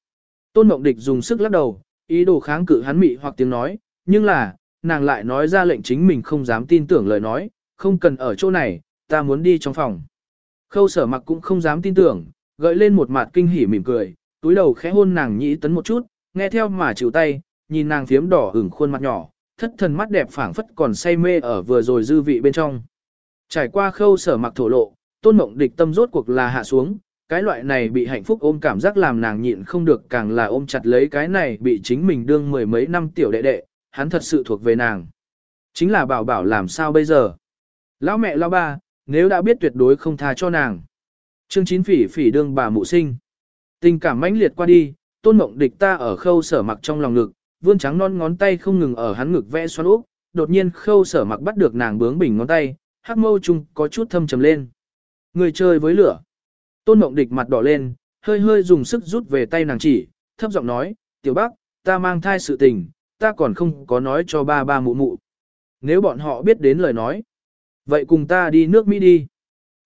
Tôn Mộng Địch dùng sức lắc đầu, ý đồ kháng cự hắn mị hoặc tiếng nói, nhưng là, nàng lại nói ra lệnh chính mình không dám tin tưởng lời nói, không cần ở chỗ này, ta muốn đi trong phòng. Khâu sở mặc cũng không dám tin tưởng, gợi lên một mặt kinh hỉ mỉm cười, túi đầu khẽ hôn nàng nhĩ tấn một chút, nghe theo mà chịu tay, nhìn nàng phiếm đỏ ửng khuôn mặt nhỏ, thất thần mắt đẹp phảng phất còn say mê ở vừa rồi dư vị bên trong. Trải qua khâu sở mặc thổ lộ, tôn mộng địch tâm rốt cuộc là hạ xuống, cái loại này bị hạnh phúc ôm cảm giác làm nàng nhịn không được càng là ôm chặt lấy cái này bị chính mình đương mười mấy năm tiểu đệ đệ, hắn thật sự thuộc về nàng. Chính là bảo bảo làm sao bây giờ. Lão mẹ lão ba, nếu đã biết tuyệt đối không tha cho nàng. Trương chín phỉ phỉ đương bà mụ sinh. Tình cảm mãnh liệt qua đi, tôn mộng địch ta ở khâu sở mặc trong lòng ngực, vươn trắng non ngón tay không ngừng ở hắn ngực vẽ xoắn úp, đột nhiên khâu sở mặc bắt được nàng bướng bỉnh ngón tay, hắc mâu chung có chút thâm trầm lên. Người chơi với lửa. Tôn mộng địch mặt đỏ lên, hơi hơi dùng sức rút về tay nàng chỉ, thấp giọng nói, tiểu bác, ta mang thai sự tình, ta còn không có nói cho ba ba mụ mụ. Nếu bọn họ biết đến lời nói, vậy cùng ta đi nước Mỹ đi.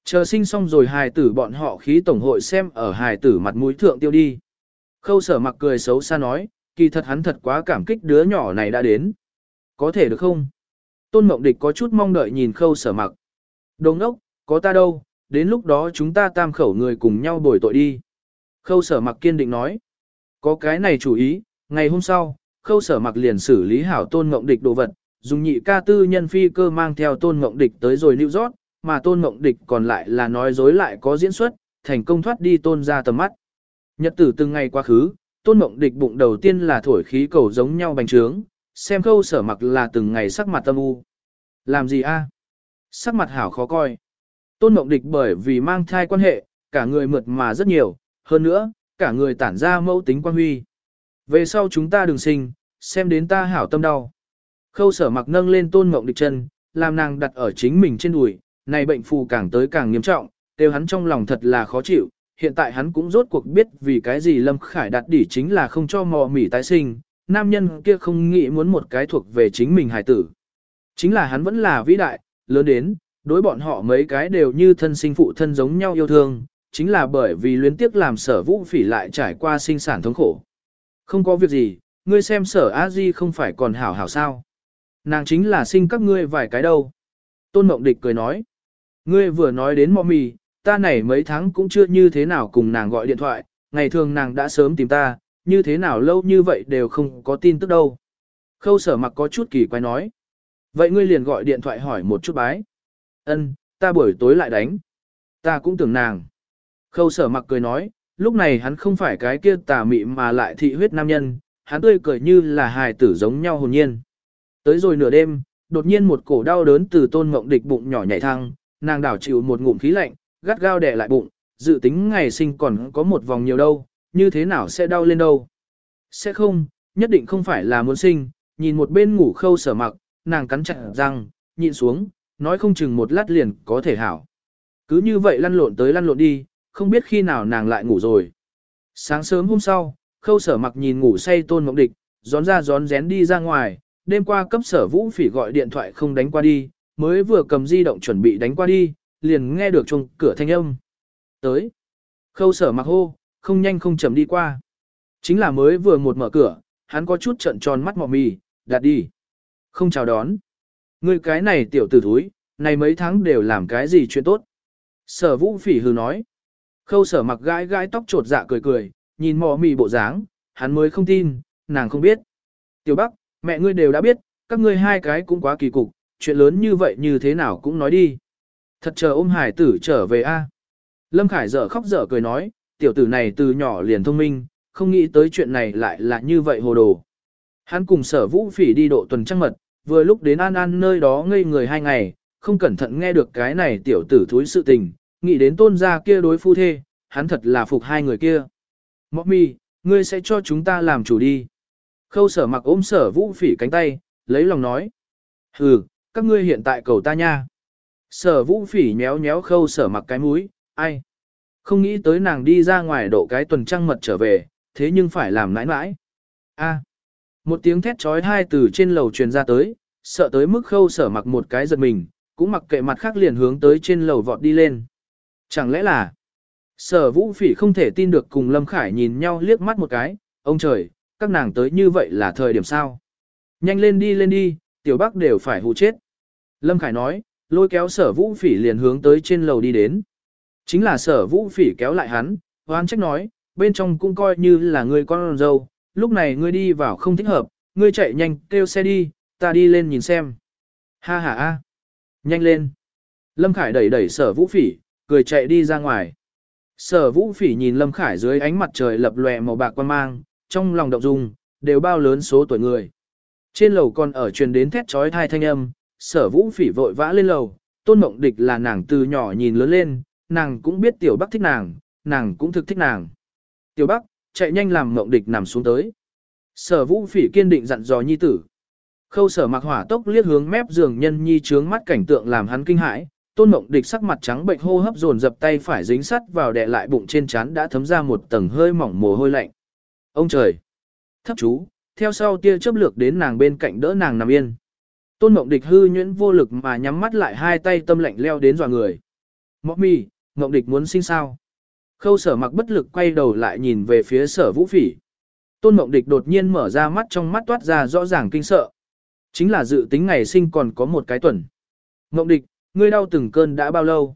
Chờ sinh xong rồi hài tử bọn họ khí tổng hội xem ở hài tử mặt mũi thượng tiêu đi. Khâu sở mặc cười xấu xa nói, kỳ thật hắn thật quá cảm kích đứa nhỏ này đã đến. Có thể được không? Tôn Mộng Địch có chút mong đợi nhìn khâu sở mặc. Đồng ốc, có ta đâu, đến lúc đó chúng ta tam khẩu người cùng nhau bồi tội đi. Khâu sở mặc kiên định nói. Có cái này chủ ý, ngày hôm sau, khâu sở mặc liền xử lý hảo Tôn Mộng Địch đồ vật, dùng nhị ca tư nhân phi cơ mang theo Tôn Mộng Địch tới rồi New York, mà Tôn Mộng Địch còn lại là nói dối lại có diễn xuất, thành công thoát đi Tôn ra tầm mắt. Nhật tử từng ngày quá khứ, tôn mộng địch bụng đầu tiên là thổi khí cầu giống nhau bành trướng, xem khâu sở mặc là từng ngày sắc mặt tâm u. Làm gì a? Sắc mặt hảo khó coi. Tôn mộng địch bởi vì mang thai quan hệ, cả người mượt mà rất nhiều, hơn nữa, cả người tản ra mẫu tính quan huy. Về sau chúng ta đừng sinh, xem đến ta hảo tâm đau. Khâu sở mặc nâng lên tôn mộng địch chân, làm nàng đặt ở chính mình trên đùi, này bệnh phù càng tới càng nghiêm trọng, đều hắn trong lòng thật là khó chịu, hiện tại hắn cũng rốt cuộc biết vì cái gì Lâm Khải đặt đỉ chính là không cho mò mỉ tái sinh, nam nhân kia không nghĩ muốn một cái thuộc về chính mình hài tử. Chính là hắn vẫn là vĩ đại, lớn đến, đối bọn họ mấy cái đều như thân sinh phụ thân giống nhau yêu thương, chính là bởi vì luyến tiếc làm sở vũ phỉ lại trải qua sinh sản thống khổ. Không có việc gì, ngươi xem sở a di không phải còn hảo hảo sao. Nàng chính là sinh các ngươi vài cái đâu. Tôn Mộng Địch cười nói. Ngươi vừa nói đến mò mì, ta này mấy tháng cũng chưa như thế nào cùng nàng gọi điện thoại, ngày thường nàng đã sớm tìm ta, như thế nào lâu như vậy đều không có tin tức đâu. Khâu sở mặc có chút kỳ quái nói. Vậy ngươi liền gọi điện thoại hỏi một chút bái. Ân, ta buổi tối lại đánh. Ta cũng tưởng nàng. Khâu sở mặc cười nói, lúc này hắn không phải cái kia tà mị mà lại thị huyết nam nhân, hắn tươi cười như là hài tử giống nhau hồn nhiên. Tới rồi nửa đêm, đột nhiên một cổ đau đớn từ tôn mộng địch bụng nhỏ nhảy thăng, nàng đảo chịu một ngụm khí lạnh, gắt gao đè lại bụng, dự tính ngày sinh còn có một vòng nhiều đâu, như thế nào sẽ đau lên đâu. Sẽ không, nhất định không phải là muốn sinh, nhìn một bên ngủ khâu sở mặc, nàng cắn chặt răng, nhịn xuống, nói không chừng một lát liền có thể hảo. Cứ như vậy lăn lộn tới lăn lộn đi, không biết khi nào nàng lại ngủ rồi. Sáng sớm hôm sau, khâu sở mặc nhìn ngủ say tôn mộng địch, gión ra gión rén đi ra ngoài, đêm qua cấp sở vũ phỉ gọi điện thoại không đánh qua đi, mới vừa cầm di động chuẩn bị đánh qua đi, liền nghe được chuông cửa thanh âm. Tới. Khâu sở mặc hô, không nhanh không chậm đi qua. Chính là mới vừa một mở cửa, hắn có chút trận tròn mắt mọ mì, đặt đi. Không chào đón. Ngươi cái này tiểu tử thúi, này mấy tháng đều làm cái gì chuyện tốt. Sở vũ phỉ hừ nói. Khâu sở mặc gãi gãi tóc trột dạ cười cười, nhìn mọ mì bộ dáng, hắn mới không tin, nàng không biết. Tiểu Bắc, mẹ ngươi đều đã biết, các ngươi hai cái cũng quá kỳ cục, chuyện lớn như vậy như thế nào cũng nói đi. Thật chờ ôm hải tử trở về a. Lâm Khải dở khóc dở cười nói, tiểu tử này từ nhỏ liền thông minh, không nghĩ tới chuyện này lại là như vậy hồ đồ. Hắn cùng sở vũ phỉ đi độ tuần trăng mật, vừa lúc đến An An nơi đó ngây người hai ngày, không cẩn thận nghe được cái này tiểu tử thúi sự tình, nghĩ đến tôn gia kia đối phu thê, hắn thật là phục hai người kia. Mọc mi, ngươi sẽ cho chúng ta làm chủ đi. Khâu sở mặc ôm sở vũ phỉ cánh tay, lấy lòng nói. Hừ, các ngươi hiện tại cầu ta nha. Sở vũ phỉ nhéo nhéo khâu sở mặc cái mũi, ai. Không nghĩ tới nàng đi ra ngoài độ cái tuần trăng mật trở về, thế nhưng phải làm nãi nãi. A. Một tiếng thét trói hai từ trên lầu truyền ra tới, sợ tới mức khâu sở mặc một cái giật mình, cũng mặc kệ mặt khác liền hướng tới trên lầu vọt đi lên. Chẳng lẽ là... Sở vũ phỉ không thể tin được cùng Lâm Khải nhìn nhau liếc mắt một cái, ông trời, các nàng tới như vậy là thời điểm sao? Nhanh lên đi lên đi, tiểu bắc đều phải hù chết. Lâm Khải nói, lôi kéo sở vũ phỉ liền hướng tới trên lầu đi đến. Chính là sở vũ phỉ kéo lại hắn, hoán trách nói, bên trong cũng coi như là người con dâu, lúc này ngươi đi vào không thích hợp, ngươi chạy nhanh kêu xe đi, ta đi lên nhìn xem. Ha ha ha, nhanh lên. Lâm Khải đẩy đẩy sở vũ phỉ, cười chạy đi ra ngoài. Sở vũ phỉ nhìn Lâm Khải dưới ánh mặt trời lập lòe màu bạc quan mang, trong lòng động dung, đều bao lớn số tuổi người. Trên lầu còn ở truyền đến thét trói thai thanh âm, sở vũ phỉ vội vã lên lầu, tôn mộng địch là nàng từ nhỏ nhìn lớn lên, nàng cũng biết tiểu bắc thích nàng, nàng cũng thực thích nàng. Tiểu bắc, chạy nhanh làm mộng địch nằm xuống tới. Sở vũ phỉ kiên định dặn dò nhi tử. Khâu sở mặc hỏa tốc liếc hướng mép giường nhân nhi trướng mắt cảnh tượng làm hắn kinh hãi, tôn mộng địch sắc mặt trắng bệnh hô hấp dồn dập tay phải dính sắt vào đè lại bụng trên trán đã thấm ra một tầng hơi mỏng mồ hôi lạnh. Ông trời! Thấp chú, theo sau tia chớp lược đến nàng bên cạnh đỡ nàng nằm yên. Tôn Ngộng địch hư nhuyễn vô lực mà nhắm mắt lại hai tay tâm lạnh leo đến dọa người. Mộng mi, Ngộng địch muốn sinh sao? Khâu sở mặc bất lực quay đầu lại nhìn về phía sở vũ phỉ. Tôn Ngộng địch đột nhiên mở ra mắt trong mắt toát ra rõ ràng kinh sợ. Chính là dự tính ngày sinh còn có một cái tuần. Ngộng địch, ngươi đau từng cơn đã bao lâu?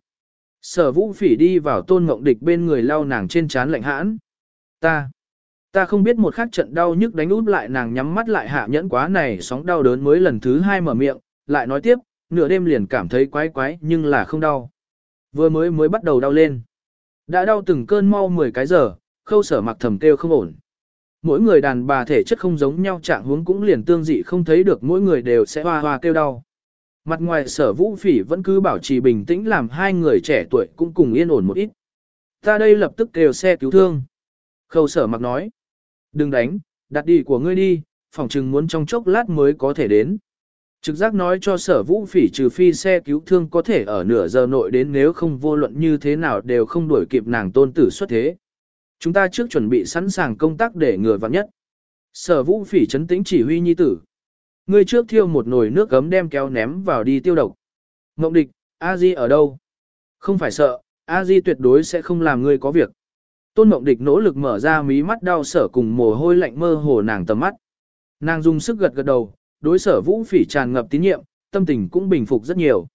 Sở vũ phỉ đi vào tôn Ngộng địch bên người lau nàng trên trán lạnh hãn. Ta, ta không biết một khắc trận đau nhức đánh út lại nàng nhắm mắt lại hạ nhẫn quá này sóng đau đớn mới lần thứ hai mở miệng, lại nói tiếp, nửa đêm liền cảm thấy quái quái nhưng là không đau. Vừa mới mới bắt đầu đau lên. Đã đau từng cơn mau 10 cái giờ, khâu sở mặc thầm kêu không ổn. Mỗi người đàn bà thể chất không giống nhau trạng huống cũng liền tương dị không thấy được mỗi người đều sẽ hoa hoa kêu đau. Mặt ngoài sở vũ phỉ vẫn cứ bảo trì bình tĩnh làm hai người trẻ tuổi cũng cùng yên ổn một ít. Ta đây lập tức kêu xe cứu thương. Khâu sở mặc nói. Đừng đánh, đặt đi của ngươi đi, phòng chừng muốn trong chốc lát mới có thể đến. Trực giác nói cho sở vũ phỉ trừ phi xe cứu thương có thể ở nửa giờ nội đến nếu không vô luận như thế nào đều không đuổi kịp nàng tôn tử xuất thế. Chúng ta trước chuẩn bị sẵn sàng công tác để ngừa vặn nhất. Sở vũ phỉ chấn tĩnh chỉ huy nhi tử. Ngươi trước thiêu một nồi nước gấm đem kéo ném vào đi tiêu độc. Ngộng địch, a di ở đâu? Không phải sợ, a di tuyệt đối sẽ không làm ngươi có việc. Tôn mộng địch nỗ lực mở ra mí mắt đau sở cùng mồ hôi lạnh mơ hồ nàng tầm mắt. Nàng dùng sức gật gật đầu, đối sở vũ phỉ tràn ngập tín nhiệm, tâm tình cũng bình phục rất nhiều.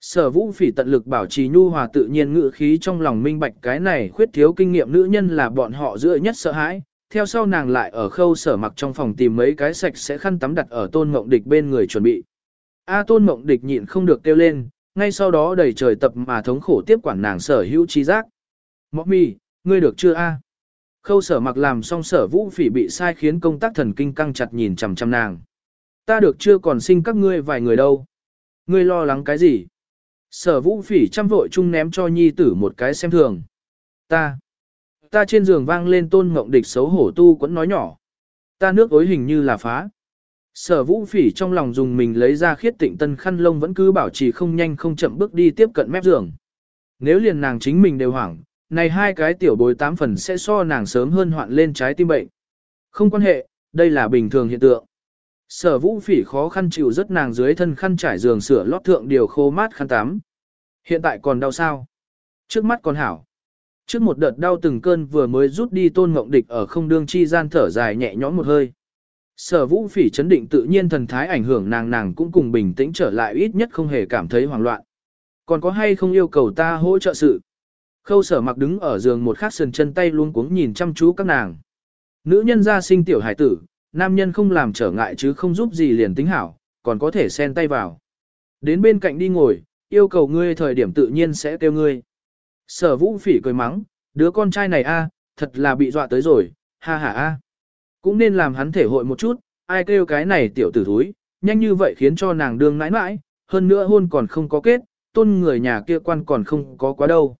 Sở vũ phỉ tận lực bảo trì nhu hòa tự nhiên ngự khí trong lòng minh bạch cái này khuyết thiếu kinh nghiệm nữ nhân là bọn họ giữa nhất sợ hãi. Theo sau nàng lại ở khâu sở mặc trong phòng tìm mấy cái sạch sẽ khăn tắm đặt ở tôn mộng địch bên người chuẩn bị. A tôn mộng địch nhịn không được kêu lên, ngay sau đó đầy trời tập mà thống khổ tiếp quản nàng sở hữu trí giác. Mọc mì, ngươi được chưa a? Khâu sở mặc làm xong sở vũ phỉ bị sai khiến công tác thần kinh căng chặt nhìn chằm chằm nàng. Ta được chưa còn sinh các ngươi vài người đâu. Ngươi lo lắng cái gì? Sở vũ phỉ chăm vội chung ném cho nhi tử một cái xem thường. Ta. Ta trên giường vang lên tôn ngộng địch xấu hổ tu quẫn nói nhỏ. Ta nước ối hình như là phá. Sở vũ phỉ trong lòng dùng mình lấy ra khiết tịnh tân khăn lông vẫn cứ bảo trì không nhanh không chậm bước đi tiếp cận mép giường. Nếu liền nàng chính mình đều hoảng, này hai cái tiểu bối tám phần sẽ so nàng sớm hơn hoạn lên trái tim bệnh. Không quan hệ, đây là bình thường hiện tượng. Sở vũ phỉ khó khăn chịu rất nàng dưới thân khăn trải giường sửa lót thượng điều khô mát khăn tắm. Hiện tại còn đau sao? Trước mắt còn hảo. Trước một đợt đau từng cơn vừa mới rút đi tôn ngộng địch ở không đương chi gian thở dài nhẹ nhõm một hơi. Sở vũ phỉ chấn định tự nhiên thần thái ảnh hưởng nàng nàng cũng cùng bình tĩnh trở lại ít nhất không hề cảm thấy hoảng loạn. Còn có hay không yêu cầu ta hỗ trợ sự? Khâu sở mặc đứng ở giường một khắc sườn chân tay luôn cuống nhìn chăm chú các nàng. Nữ nhân ra sinh tiểu hải tử, nam nhân không làm trở ngại chứ không giúp gì liền tính hảo, còn có thể xen tay vào. Đến bên cạnh đi ngồi, yêu cầu ngươi thời điểm tự nhiên sẽ kêu ngươi. Sở vũ phỉ cười mắng, đứa con trai này a, thật là bị dọa tới rồi, ha ha a. Cũng nên làm hắn thể hội một chút, ai kêu cái này tiểu tử thúi, nhanh như vậy khiến cho nàng đương nãi nãi, hơn nữa hôn còn không có kết, tôn người nhà kia quan còn không có quá đâu.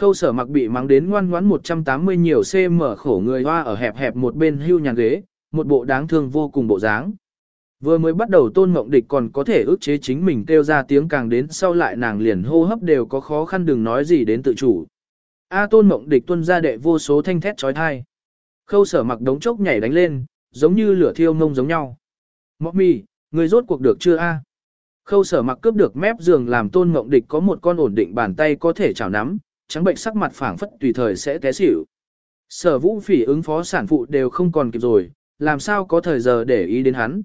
Khâu sở mặc bị mắng đến ngoan ngoãn 180 nhiều cm khổ người hoa ở hẹp hẹp một bên hưu nhàn ghế, một bộ đáng thương vô cùng bộ dáng. Vừa mới bắt đầu tôn ngộng địch còn có thể ức chế chính mình kêu ra tiếng càng đến sau lại nàng liền hô hấp đều có khó khăn đừng nói gì đến tự chủ. A tôn ngộng địch tuân ra đệ vô số thanh thét trói thai. Khâu sở mặc đống chốc nhảy đánh lên, giống như lửa thiêu ngông giống nhau. Mọc mì, người rốt cuộc được chưa a? Khâu sở mặc cướp được mép giường làm tôn ngộng địch có một con ổn định bàn tay có thể chảo nắm, trắng bệnh sắc mặt phảng phất tùy thời sẽ té xỉu. Sở vũ phỉ ứng phó sản phụ đều không còn kịp rồi, làm sao có thời giờ để ý đến hắn.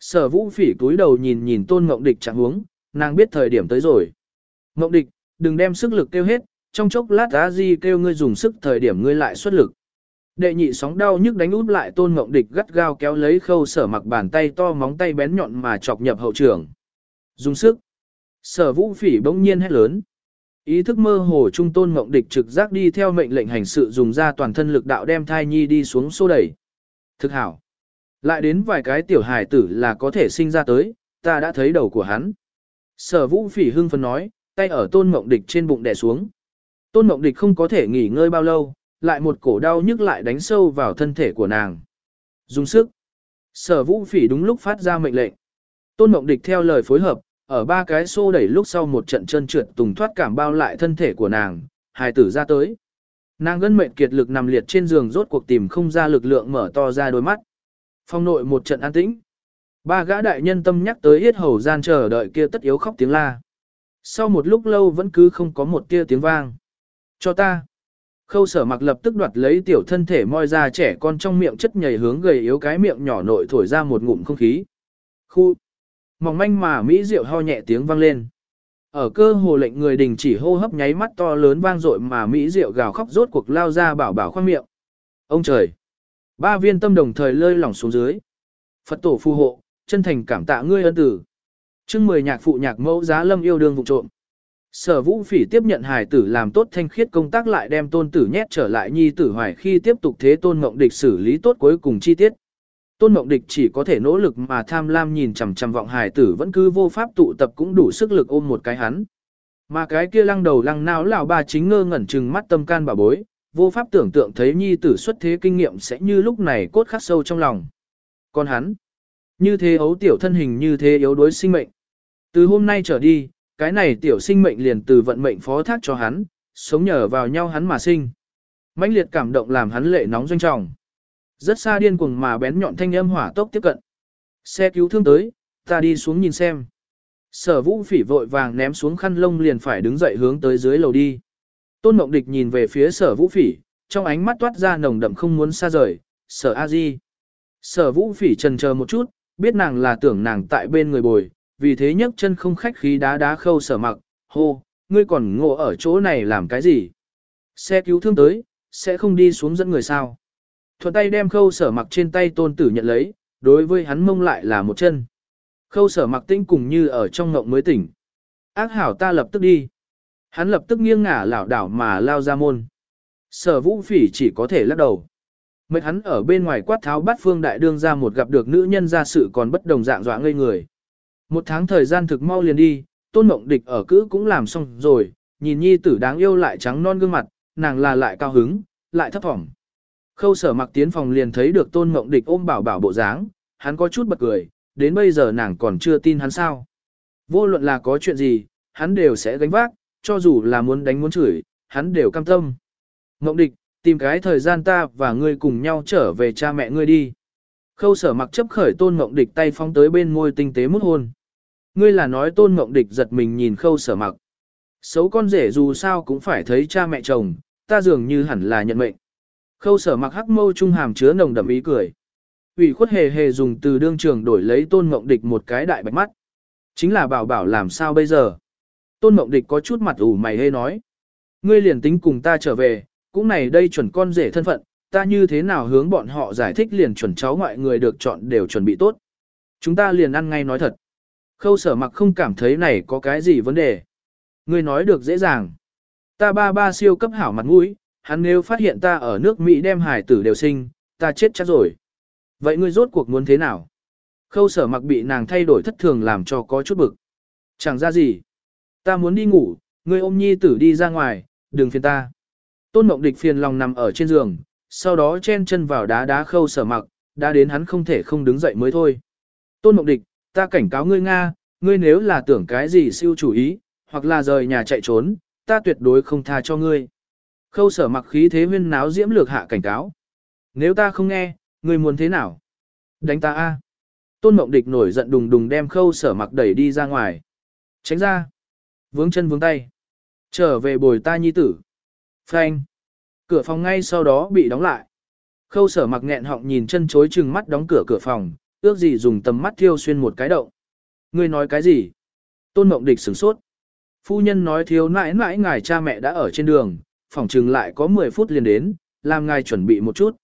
Sở vũ phỉ túi đầu nhìn nhìn tôn ngộng địch chẳng hướng, nàng biết thời điểm tới rồi. Ngộng địch, đừng đem sức lực kêu hết, trong chốc lát á di kêu ngươi dùng sức thời điểm ngươi lại xuất lực. Đệ nhị sóng đau nhức đánh út lại tôn ngộng địch gắt gao kéo lấy khâu sở mặc bàn tay to móng tay bén nhọn mà chọc nhập hậu trường. Dùng sức. Sở vũ phỉ bỗng nhiên hét lớn. Ý thức mơ hồ trung tôn ngộng địch trực giác đi theo mệnh lệnh hành sự dùng ra toàn thân lực đạo đem thai nhi đi xuống xô đẩy. Thực hảo. Lại đến vài cái tiểu hài tử là có thể sinh ra tới, ta đã thấy đầu của hắn. Sở vũ phỉ hưng phấn nói, tay ở tôn ngộng địch trên bụng đè xuống. Tôn ngộng địch không có thể nghỉ ngơi bao lâu, lại một cổ đau nhức lại đánh sâu vào thân thể của nàng. Dùng sức. Sở vũ phỉ đúng lúc phát ra mệnh lệnh. Tôn mộng địch theo lời phối hợp, ở ba cái xô đẩy lúc sau một trận chân trượt tùng thoát cảm bao lại thân thể của nàng, hài tử ra tới. Nàng gân mệnh kiệt lực nằm liệt trên giường rốt cuộc tìm không ra lực lượng mở to ra đôi mắt. Phong nội một trận an tĩnh. Ba gã đại nhân tâm nhắc tới hết hầu gian chờ đợi kia tất yếu khóc tiếng la. Sau một lúc lâu vẫn cứ không có một tia tiếng vang. Cho ta. Khâu sở mặc lập tức đoạt lấy tiểu thân thể moi ra trẻ con trong miệng chất nhầy hướng gầy yếu cái miệng nhỏ nội thổi ra một ngụm không khí. Khu. Mỏng manh mà Mỹ rượu ho nhẹ tiếng vang lên. Ở cơ hồ lệnh người đình chỉ hô hấp nháy mắt to lớn vang dội mà Mỹ rượu gào khóc rốt cuộc lao ra bảo bảo khoang miệng. Ông trời! Ba viên tâm đồng thời lơi lỏng xuống dưới. Phật tổ phù hộ, chân thành cảm tạ ngươi ân tử. chương mười nhạc phụ nhạc mẫu giá lâm yêu đương vụ trộm. Sở vũ phỉ tiếp nhận hài tử làm tốt thanh khiết công tác lại đem tôn tử nhét trở lại nhi tử hoài khi tiếp tục thế tôn mộng địch xử lý tốt cuối cùng chi tiết. Tôn mộng địch chỉ có thể nỗ lực mà tham lam nhìn chằm chằm vọng hài tử vẫn cứ vô pháp tụ tập cũng đủ sức lực ôm một cái hắn. Mà cái kia lăng đầu lăng não lão bà chính ngơ ngẩn trừng mắt tâm can bà bối, vô pháp tưởng tượng thấy nhi tử xuất thế kinh nghiệm sẽ như lúc này cốt khắc sâu trong lòng. Còn hắn, như thế ấu tiểu thân hình như thế yếu đuối sinh mệnh. Từ hôm nay trở đi, cái này tiểu sinh mệnh liền từ vận mệnh phó thác cho hắn, sống nhờ vào nhau hắn mà sinh. mãnh liệt cảm động làm hắn lệ nóng doanh trọng. Rất xa điên cuồng mà bén nhọn thanh âm hỏa tốc tiếp cận. Xe cứu thương tới, ta đi xuống nhìn xem. Sở vũ phỉ vội vàng ném xuống khăn lông liền phải đứng dậy hướng tới dưới lầu đi. Tôn Mộng Địch nhìn về phía sở vũ phỉ, trong ánh mắt toát ra nồng đậm không muốn xa rời, sở a di. Sở vũ phỉ trần chờ một chút, biết nàng là tưởng nàng tại bên người bồi, vì thế nhấc chân không khách khí đá đá khâu sở mặc, hô, ngươi còn ngộ ở chỗ này làm cái gì? Xe cứu thương tới, sẽ không đi xuống dẫn người sao? Thuận tay đem khâu sở mặc trên tay tôn tử nhận lấy, đối với hắn mông lại là một chân. Khâu sở mặc tinh cùng như ở trong ngộng mới tỉnh. Ác hảo ta lập tức đi. Hắn lập tức nghiêng ngả lảo đảo mà lao ra môn. Sở vũ phỉ chỉ có thể lắc đầu. Mệt hắn ở bên ngoài quát tháo bắt phương đại đương ra một gặp được nữ nhân ra sự còn bất đồng dạng dọa ngây người. Một tháng thời gian thực mau liền đi, tôn mộng địch ở cữ cũng làm xong rồi, nhìn nhi tử đáng yêu lại trắng non gương mặt, nàng là lại cao hứng, lại thấp thỏm. Khâu sở mặc tiến phòng liền thấy được tôn mộng địch ôm bảo bảo bộ dáng, hắn có chút bật cười, đến bây giờ nàng còn chưa tin hắn sao. Vô luận là có chuyện gì, hắn đều sẽ gánh vác, cho dù là muốn đánh muốn chửi, hắn đều cam tâm. Mộng địch, tìm cái thời gian ta và ngươi cùng nhau trở về cha mẹ ngươi đi. Khâu sở mặc chấp khởi tôn mộng địch tay phóng tới bên môi tinh tế mút hôn. Ngươi là nói tôn mộng địch giật mình nhìn khâu sở mặc. Xấu con rể dù sao cũng phải thấy cha mẹ chồng, ta dường như hẳn là nhận mệnh. Khâu sở mặc hắc mâu trung hàm chứa nồng đậm ý cười. ủy khuất hề hề dùng từ đương trường đổi lấy tôn mộng địch một cái đại bạch mắt. Chính là bảo bảo làm sao bây giờ. Tôn mộng địch có chút mặt ủ mày hê nói. Ngươi liền tính cùng ta trở về, cũng này đây chuẩn con rể thân phận, ta như thế nào hướng bọn họ giải thích liền chuẩn cháu ngoại người được chọn đều chuẩn bị tốt. Chúng ta liền ăn ngay nói thật. Khâu sở mặc không cảm thấy này có cái gì vấn đề. Ngươi nói được dễ dàng. Ta ba ba siêu cấp hảo mặt mũi, hắn nếu phát hiện ta ở nước Mỹ đem hải tử đều sinh, ta chết chắc rồi. Vậy ngươi rốt cuộc muốn thế nào? Khâu sở mặc bị nàng thay đổi thất thường làm cho có chút bực. Chẳng ra gì. Ta muốn đi ngủ, ngươi ôm nhi tử đi ra ngoài, đừng phiền ta. Tôn Mộng Địch phiền lòng nằm ở trên giường, sau đó chen chân vào đá đá khâu sở mặc, đã đến hắn không thể không đứng dậy mới thôi. Tôn Mộng Địch, ta cảnh cáo ngươi Nga, ngươi nếu là tưởng cái gì siêu chủ ý, hoặc là rời nhà chạy trốn, ta tuyệt đối không tha cho ngươi. Khâu sở mặc khí thế huyên náo diễm lược hạ cảnh cáo. Nếu ta không nghe, người muốn thế nào? Đánh ta a! Tôn Mộng Địch nổi giận đùng đùng đem khâu sở mặc đẩy đi ra ngoài. Tránh ra! Vướng chân vướng tay. Trở về bồi ta nhi tử. Phanh! Cửa phòng ngay sau đó bị đóng lại. Khâu sở mặc nghẹn họng nhìn chân chối chừng mắt đóng cửa cửa phòng, ước gì dùng tầm mắt thiêu xuyên một cái động. Ngươi nói cái gì? Tôn Mộng Địch sửng sốt. Phu nhân nói thiếu nãi nãi ngài cha mẹ đã ở trên đường, Phỏng chừng lại có 10 phút liền đến, làm ngài chuẩn bị một chút.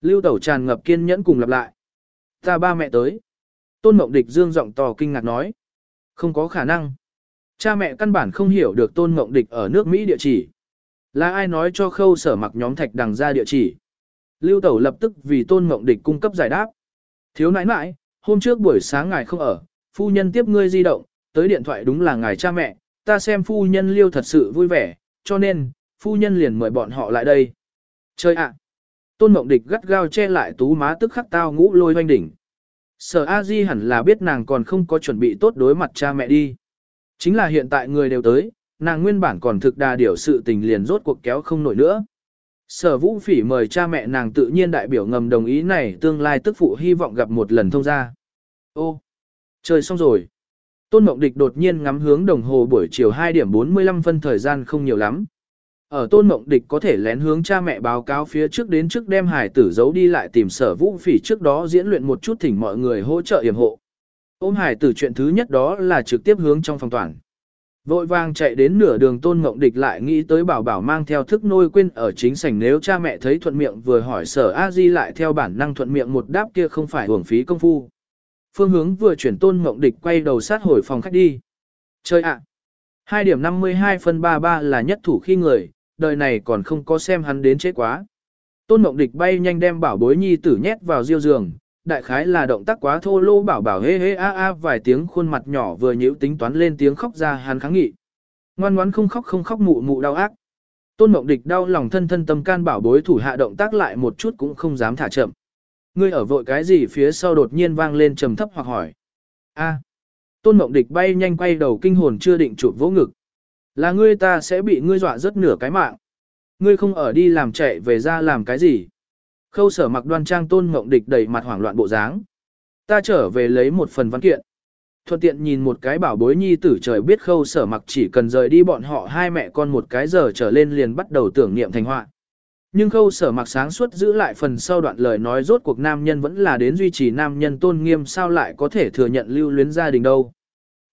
Lưu Tẩu tràn ngập kiên nhẫn cùng lặp lại. Ta ba mẹ tới. Tôn Mộng Địch dương giọng to kinh ngạc nói. Không có khả năng. Cha mẹ căn bản không hiểu được Tôn Mộng Địch ở nước Mỹ địa chỉ. Là ai nói cho khâu sở mặc nhóm thạch đằng ra địa chỉ. Lưu Tẩu lập tức vì Tôn Mộng Địch cung cấp giải đáp. Thiếu nãi nãi, hôm trước buổi sáng ngài không ở, phu nhân tiếp ngươi di động, tới điện thoại đúng là ngài cha mẹ, ta xem phu nhân liêu thật sự vui vẻ, cho nên, phu nhân liền mời bọn họ lại đây. Chơi ạ! Tôn Mộng Địch gắt gao che lại tú má tức khắc tao ngũ lôi hoanh đỉnh. Sở A Di hẳn là biết nàng còn không có chuẩn bị tốt đối mặt cha mẹ đi. Chính là hiện tại người đều tới, nàng nguyên bản còn thực đà điều sự tình liền rốt cuộc kéo không nổi nữa. Sở Vũ Phỉ mời cha mẹ nàng tự nhiên đại biểu ngầm đồng ý này tương lai tức phụ hy vọng gặp một lần thông ra. Ô, trời xong rồi. Tôn Mộng Địch đột nhiên ngắm hướng đồng hồ buổi chiều 2 điểm 45 phân thời gian không nhiều lắm. Ở Tôn Mộng Địch có thể lén hướng cha mẹ báo cáo phía trước đến trước đem hải tử giấu đi lại tìm sở vũ phỉ trước đó diễn luyện một chút thỉnh mọi người hỗ trợ yểm hộ. Ôm hải tử chuyện thứ nhất đó là trực tiếp hướng trong phòng toàn. Vội vàng chạy đến nửa đường Tôn Mộng Địch lại nghĩ tới bảo bảo mang theo thức nôi quên ở chính sảnh nếu cha mẹ thấy thuận miệng vừa hỏi sở A Di lại theo bản năng thuận miệng một đáp kia không phải hưởng phí công phu. Phương hướng vừa chuyển tôn mộng địch quay đầu sát hồi phòng khách đi. Chơi ạ! À. 2 điểm 52 phân 33 là nhất thủ khi người, đời này còn không có xem hắn đến chết quá. Tôn mộng địch bay nhanh đem bảo bối nhi tử nhét vào diêu giường, đại khái là động tác quá thô lô bảo bảo hê hê a a vài tiếng khuôn mặt nhỏ vừa nhíu tính toán lên tiếng khóc ra hắn kháng nghị. Ngoan ngoãn không khóc không khóc mụ mụ đau ác. Tôn mộng địch đau lòng thân thân tâm can bảo bối thủ hạ động tác lại một chút cũng không dám thả chậm. Ngươi ở vội cái gì phía sau đột nhiên vang lên trầm thấp hoặc hỏi. A. Tôn Mộng Địch bay nhanh quay đầu kinh hồn chưa định chụp vỗ ngực. Là ngươi ta sẽ bị ngươi dọa rất nửa cái mạng. Ngươi không ở đi làm chạy về ra làm cái gì. Khâu sở mặc đoan trang Tôn Mộng Địch đầy mặt hoảng loạn bộ dáng. Ta trở về lấy một phần văn kiện. Thuận tiện nhìn một cái bảo bối nhi tử trời biết khâu sở mặc chỉ cần rời đi bọn họ hai mẹ con một cái giờ trở lên liền bắt đầu tưởng niệm thành họa. Nhưng khâu sở mặc sáng suốt giữ lại phần sau đoạn lời nói rốt cuộc nam nhân vẫn là đến duy trì nam nhân tôn nghiêm sao lại có thể thừa nhận lưu luyến gia đình đâu.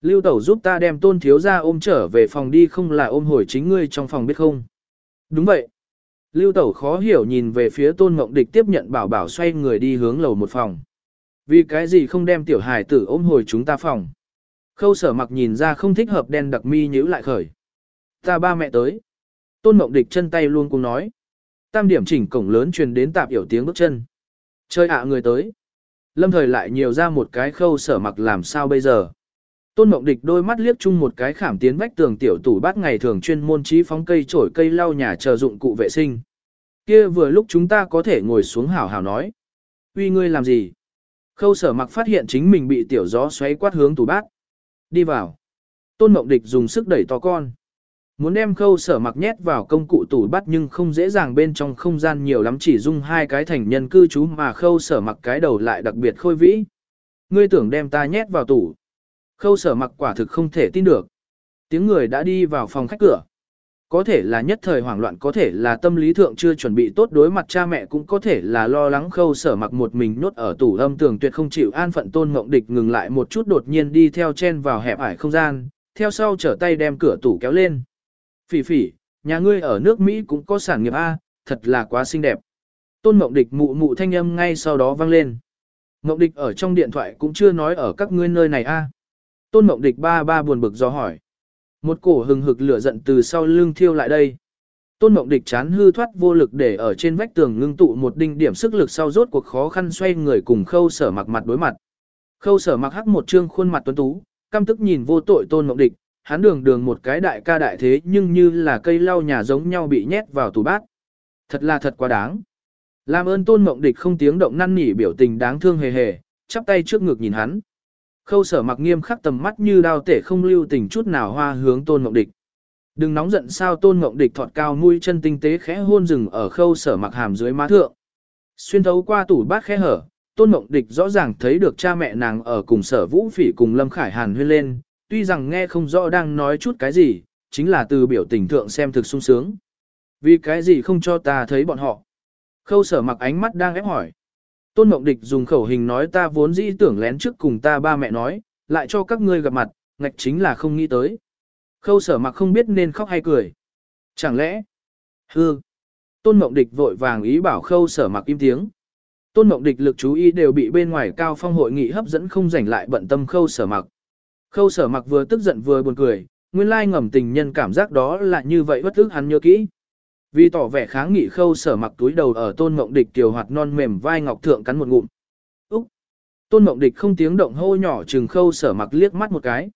Lưu tẩu giúp ta đem tôn thiếu ra ôm trở về phòng đi không là ôm hồi chính ngươi trong phòng biết không. Đúng vậy. Lưu tẩu khó hiểu nhìn về phía tôn ngộng địch tiếp nhận bảo bảo xoay người đi hướng lầu một phòng. Vì cái gì không đem tiểu hài tử ôm hồi chúng ta phòng. Khâu sở mặc nhìn ra không thích hợp đen đặc mi nhíu lại khởi. Ta ba mẹ tới. Tôn mộng địch chân tay luôn cùng nói. Tam điểm chỉnh cổng lớn truyền đến tạp hiểu tiếng bước chân. Chơi ạ người tới. Lâm thời lại nhiều ra một cái khâu sở mặc làm sao bây giờ. Tôn Mộng Địch đôi mắt liếc chung một cái khảm tiến vách tường tiểu tủ bát ngày thường chuyên môn trí phóng cây trổi cây lau nhà chờ dụng cụ vệ sinh. Kia vừa lúc chúng ta có thể ngồi xuống hảo hảo nói. Uy ngươi làm gì? Khâu sở mặc phát hiện chính mình bị tiểu gió xoáy quát hướng tủ bát. Đi vào. Tôn Mộng Địch dùng sức đẩy to con. Muốn đem khâu sở mặc nhét vào công cụ tủ bắt nhưng không dễ dàng bên trong không gian nhiều lắm chỉ dung hai cái thành nhân cư trú mà khâu sở mặc cái đầu lại đặc biệt khôi vĩ. Ngươi tưởng đem ta nhét vào tủ. Khâu sở mặc quả thực không thể tin được. Tiếng người đã đi vào phòng khách cửa. Có thể là nhất thời hoảng loạn có thể là tâm lý thượng chưa chuẩn bị tốt đối mặt cha mẹ cũng có thể là lo lắng khâu sở mặc một mình nốt ở tủ âm tường tuyệt không chịu an phận tôn ngộng địch ngừng lại một chút đột nhiên đi theo chen vào hẹp ải không gian, theo sau trở tay đem cửa tủ kéo lên. Phỉ phỉ, nhà ngươi ở nước Mỹ cũng có sản nghiệp A, thật là quá xinh đẹp. Tôn Mộng Địch mụ mụ thanh âm ngay sau đó vang lên. Mộng Địch ở trong điện thoại cũng chưa nói ở các ngươi nơi này A. Tôn Mộng Địch ba ba buồn bực do hỏi. Một cổ hừng hực lửa giận từ sau lưng thiêu lại đây. Tôn Mộng Địch chán hư thoát vô lực để ở trên vách tường ngưng tụ một đinh điểm sức lực sau rốt cuộc khó khăn xoay người cùng khâu sở mặc mặt đối mặt. Khâu sở mặc hắc một trương khuôn mặt tuấn tú, căm tức nhìn vô tội tôn mộng địch, hắn đường đường một cái đại ca đại thế nhưng như là cây lau nhà giống nhau bị nhét vào tủ bát. Thật là thật quá đáng. Làm ơn tôn mộng địch không tiếng động năn nỉ biểu tình đáng thương hề hề, chắp tay trước ngực nhìn hắn. Khâu sở mặc nghiêm khắc tầm mắt như đao tể không lưu tình chút nào hoa hướng tôn mộng địch. Đừng nóng giận sao tôn mộng địch thọt cao mũi chân tinh tế khẽ hôn rừng ở khâu sở mặc hàm dưới má thượng. Xuyên thấu qua tủ bát khẽ hở, tôn mộng địch rõ ràng thấy được cha mẹ nàng ở cùng sở vũ phỉ cùng lâm khải hàn huyên lên, tuy rằng nghe không rõ đang nói chút cái gì, chính là từ biểu tình thượng xem thực sung sướng. Vì cái gì không cho ta thấy bọn họ? Khâu sở mặc ánh mắt đang ép hỏi. Tôn Mộng Địch dùng khẩu hình nói ta vốn dĩ tưởng lén trước cùng ta ba mẹ nói, lại cho các ngươi gặp mặt, ngạch chính là không nghĩ tới. Khâu sở mặc không biết nên khóc hay cười. Chẳng lẽ? Hư. Tôn Mộng Địch vội vàng ý bảo khâu sở mặc im tiếng. Tôn Mộng Địch lực chú ý đều bị bên ngoài cao phong hội nghị hấp dẫn không rảnh lại bận tâm khâu sở mặc. Khâu sở mặc vừa tức giận vừa buồn cười, nguyên lai ngầm tình nhân cảm giác đó là như vậy bất ức hắn nhớ kỹ. Vì tỏ vẻ kháng nghị khâu sở mặc túi đầu ở tôn mộng địch tiểu hoạt non mềm vai ngọc thượng cắn một ngụm. Úc! Tôn mộng địch không tiếng động hô nhỏ chừng khâu sở mặc liếc mắt một cái.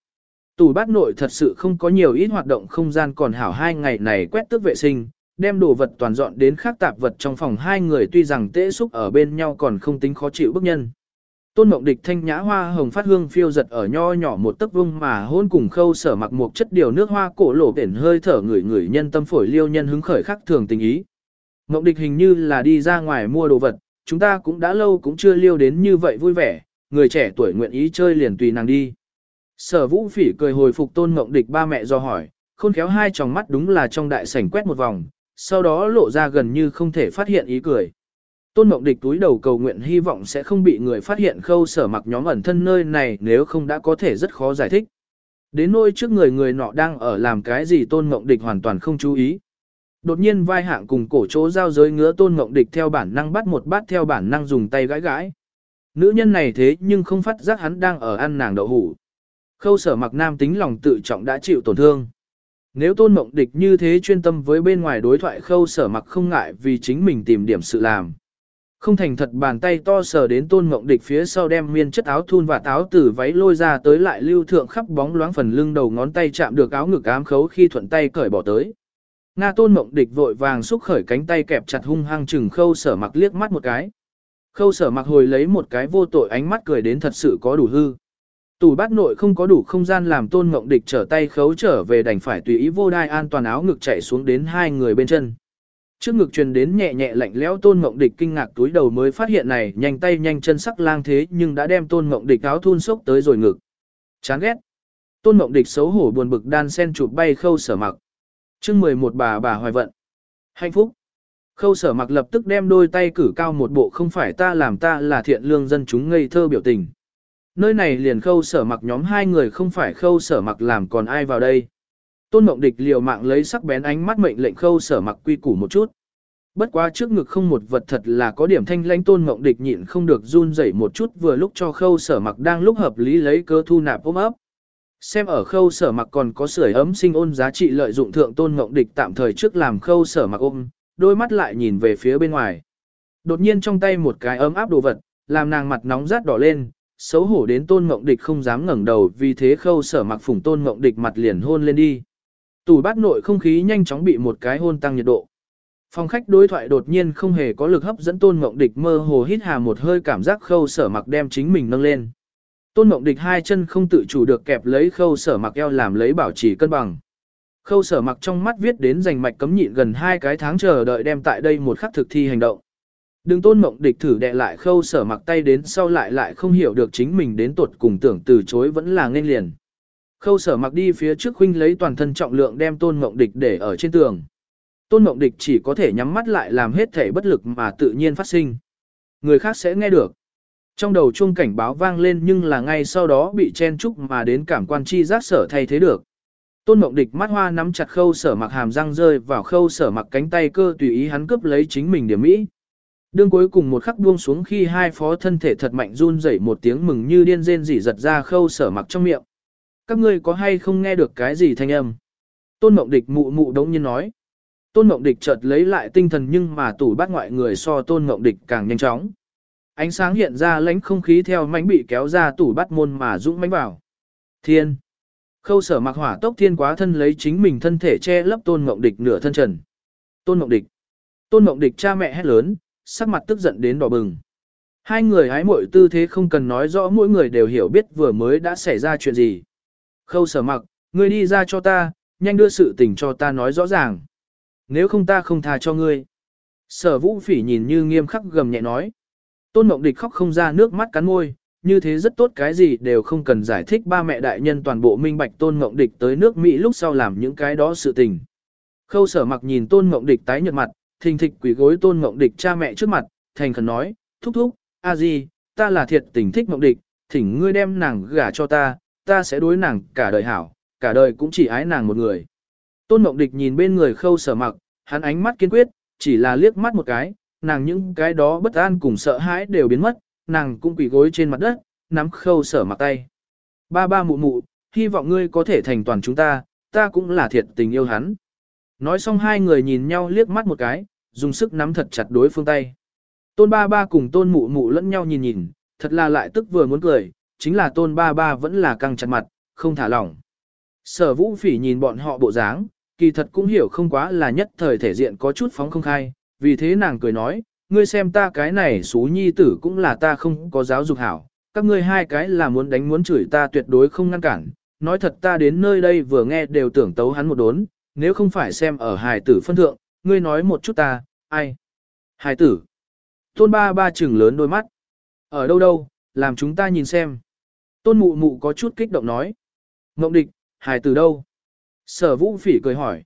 Tủ bát nội thật sự không có nhiều ít hoạt động không gian còn hảo hai ngày này quét tước vệ sinh, đem đồ vật toàn dọn đến khác tạp vật trong phòng hai người tuy rằng tễ xúc ở bên nhau còn không tính khó chịu bức nhân. Tôn Mộng Địch thanh nhã hoa hồng phát hương phiêu giật ở nho nhỏ một tấc vung mà hôn cùng khâu sở mặc một chất điều nước hoa cổ lỗ biển hơi thở người người nhân tâm phổi liêu nhân hứng khởi khắc thường tình ý. Mộng Địch hình như là đi ra ngoài mua đồ vật, chúng ta cũng đã lâu cũng chưa liêu đến như vậy vui vẻ, người trẻ tuổi nguyện ý chơi liền tùy nàng đi. Sở Vũ Phỉ cười hồi phục Tôn Mộng Địch ba mẹ do hỏi, khôn khéo hai tròng mắt đúng là trong đại sảnh quét một vòng, sau đó lộ ra gần như không thể phát hiện ý cười. Tôn Mộng Địch túi đầu cầu nguyện hy vọng sẽ không bị người phát hiện khâu sở mặc nhóm ẩn thân nơi này nếu không đã có thể rất khó giải thích. Đến nôi trước người người nọ đang ở làm cái gì Tôn Mộng Địch hoàn toàn không chú ý. Đột nhiên vai hạng cùng cổ chỗ giao giới ngứa Tôn Mộng Địch theo bản năng bắt một bát theo bản năng dùng tay gãi gãi. Nữ nhân này thế nhưng không phát giác hắn đang ở ăn nàng đậu hủ. Khâu sở mặc nam tính lòng tự trọng đã chịu tổn thương. Nếu tôn mộng địch như thế chuyên tâm với bên ngoài đối thoại, khâu sở mặc không ngại vì chính mình tìm điểm sự làm. Không thành thật bàn tay to sờ đến tôn mộng địch phía sau đem miên chất áo thun và áo từ váy lôi ra tới lại lưu thượng khắp bóng loáng phần lưng đầu ngón tay chạm được áo ngực ám khấu khi thuận tay cởi bỏ tới. Nga tôn mộng địch vội vàng xúc khởi cánh tay kẹp chặt hung hăng chừng khâu sở mặc liếc mắt một cái. Khâu sở mặc hồi lấy một cái vô tội ánh mắt cười đến thật sự có đủ hư. Tủ bát nội không có đủ không gian làm tôn mộng địch trở tay khấu trở về đành phải tùy ý vô đai an toàn áo ngực chạy xuống đến hai người bên chân. Trước ngực truyền đến nhẹ nhẹ lạnh lẽo tôn Ngộng địch kinh ngạc túi đầu mới phát hiện này, nhanh tay nhanh chân sắc lang thế nhưng đã đem tôn Ngộng địch áo thun sốc tới rồi ngực. Chán ghét. Tôn Ngộng địch xấu hổ buồn bực đan sen chụp bay khâu sở mặc. chương 11 bà bà hoài vận. Hạnh phúc. Khâu sở mặc lập tức đem đôi tay cử cao một bộ không phải ta làm ta là thiện lương dân chúng ngây thơ biểu tình. Nơi này liền khâu sở mặc nhóm hai người không phải khâu sở mặc làm còn ai vào đây. Tôn Mộng Địch liều mạng lấy sắc bén ánh mắt mệnh lệnh khâu sở mặc quy củ một chút. Bất quá trước ngực không một vật thật là có điểm thanh lãnh Tôn Mộng Địch nhịn không được run rẩy một chút vừa lúc cho khâu sở mặc đang lúc hợp lý lấy cơ thu nạp ôm ấp. Xem ở khâu sở mặc còn có sưởi ấm sinh ôn giá trị lợi dụng thượng Tôn Mộng Địch tạm thời trước làm khâu sở mặc ôm, đôi mắt lại nhìn về phía bên ngoài. Đột nhiên trong tay một cái ấm áp đồ vật, làm nàng mặt nóng rát đỏ lên, xấu hổ đến tôn mộng địch không dám ngẩng đầu vì thế khâu sở mặc phủng tôn mộng địch mặt liền hôn lên đi. Tủ bát nội không khí nhanh chóng bị một cái hôn tăng nhiệt độ. Phòng khách đối thoại đột nhiên không hề có lực hấp dẫn tôn Ngộng địch mơ hồ hít hà một hơi cảm giác khâu sở mặc đem chính mình nâng lên. Tôn Ngộng địch hai chân không tự chủ được kẹp lấy khâu sở mặc eo làm lấy bảo trì cân bằng. Khâu sở mặc trong mắt viết đến dành mạch cấm nhịn gần hai cái tháng chờ đợi đem tại đây một khắc thực thi hành động. Đừng tôn Ngộng địch thử đè lại khâu sở mặc tay đến sau lại lại không hiểu được chính mình đến tuột cùng tưởng từ chối vẫn là nên liền. Khâu sở mặc đi phía trước huynh lấy toàn thân trọng lượng đem tôn mộng địch để ở trên tường. Tôn mộng địch chỉ có thể nhắm mắt lại làm hết thể bất lực mà tự nhiên phát sinh. Người khác sẽ nghe được. Trong đầu chuông cảnh báo vang lên nhưng là ngay sau đó bị chen chúc mà đến cảm quan chi giác sở thay thế được. Tôn mộng địch mắt hoa nắm chặt khâu sở mặc hàm răng rơi vào khâu sở mặc cánh tay cơ tùy ý hắn cướp lấy chính mình điểm mỹ. Đương cuối cùng một khắc buông xuống khi hai phó thân thể thật mạnh run rẩy một tiếng mừng như điên rên rỉ giật ra khâu sở mặc trong miệng. Các ngươi có hay không nghe được cái gì thanh âm? Tôn Mộng Địch mụ mụ đống nhiên nói. Tôn Mộng Địch chợt lấy lại tinh thần nhưng mà tủ bắt ngoại người so Tôn Mộng Địch càng nhanh chóng. Ánh sáng hiện ra lánh không khí theo mánh bị kéo ra tủ bắt môn mà dũng mánh vào. Thiên. Khâu sở mặc hỏa tốc thiên quá thân lấy chính mình thân thể che lấp tôn Mộng địch nửa thân trần. Tôn Mộng địch. Tôn Mộng địch cha mẹ hét lớn, sắc mặt tức giận đến đỏ bừng. Hai người hái mội tư thế không cần nói rõ mỗi người đều hiểu biết vừa mới đã xảy ra chuyện gì. Khâu sở mặc, ngươi đi ra cho ta, nhanh đưa sự tình cho ta nói rõ ràng. Nếu không ta không tha cho ngươi. Sở vũ phỉ nhìn như nghiêm khắc gầm nhẹ nói. Tôn mộng địch khóc không ra nước mắt cắn môi, như thế rất tốt cái gì đều không cần giải thích ba mẹ đại nhân toàn bộ minh bạch tôn mộng địch tới nước Mỹ lúc sau làm những cái đó sự tình. Khâu sở mặc nhìn tôn mộng địch tái nhợt mặt, thình thịch quỷ gối tôn mộng địch cha mẹ trước mặt, thành khẩn nói, thúc thúc, a gì, ta là thiệt tình thích mộng địch, thỉnh ngươi đem nàng gả cho ta, ta sẽ đối nàng cả đời hảo, cả đời cũng chỉ ái nàng một người. Tôn mộng địch nhìn bên người khâu sở mặc, hắn ánh mắt kiên quyết, chỉ là liếc mắt một cái, nàng những cái đó bất an cùng sợ hãi đều biến mất, nàng cũng quỳ gối trên mặt đất, nắm khâu sở mặc tay. Ba ba mụ mụ, hy vọng ngươi có thể thành toàn chúng ta, ta cũng là thiệt tình yêu hắn. Nói xong hai người nhìn nhau liếc mắt một cái, dùng sức nắm thật chặt đối phương tay. Tôn ba ba cùng tôn mụ mụ lẫn nhau nhìn nhìn, thật là lại tức vừa muốn cười, chính là tôn ba ba vẫn là căng chặt mặt, không thả lỏng. Sở vũ phỉ nhìn bọn họ bộ dáng, kỳ thật cũng hiểu không quá là nhất thời thể diện có chút phóng không khai, vì thế nàng cười nói, ngươi xem ta cái này xú nhi tử cũng là ta không có giáo dục hảo, các ngươi hai cái là muốn đánh muốn chửi ta tuyệt đối không ngăn cản, nói thật ta đến nơi đây vừa nghe đều tưởng tấu hắn một đốn, nếu không phải xem ở hài tử phân thượng, ngươi nói một chút ta, ai? Hài tử. Tôn ba ba trừng lớn đôi mắt. Ở đâu đâu, làm chúng ta nhìn xem. Tôn mụ mụ có chút kích động nói. Ngộng địch, hài từ đâu? Sở vũ phỉ cười hỏi.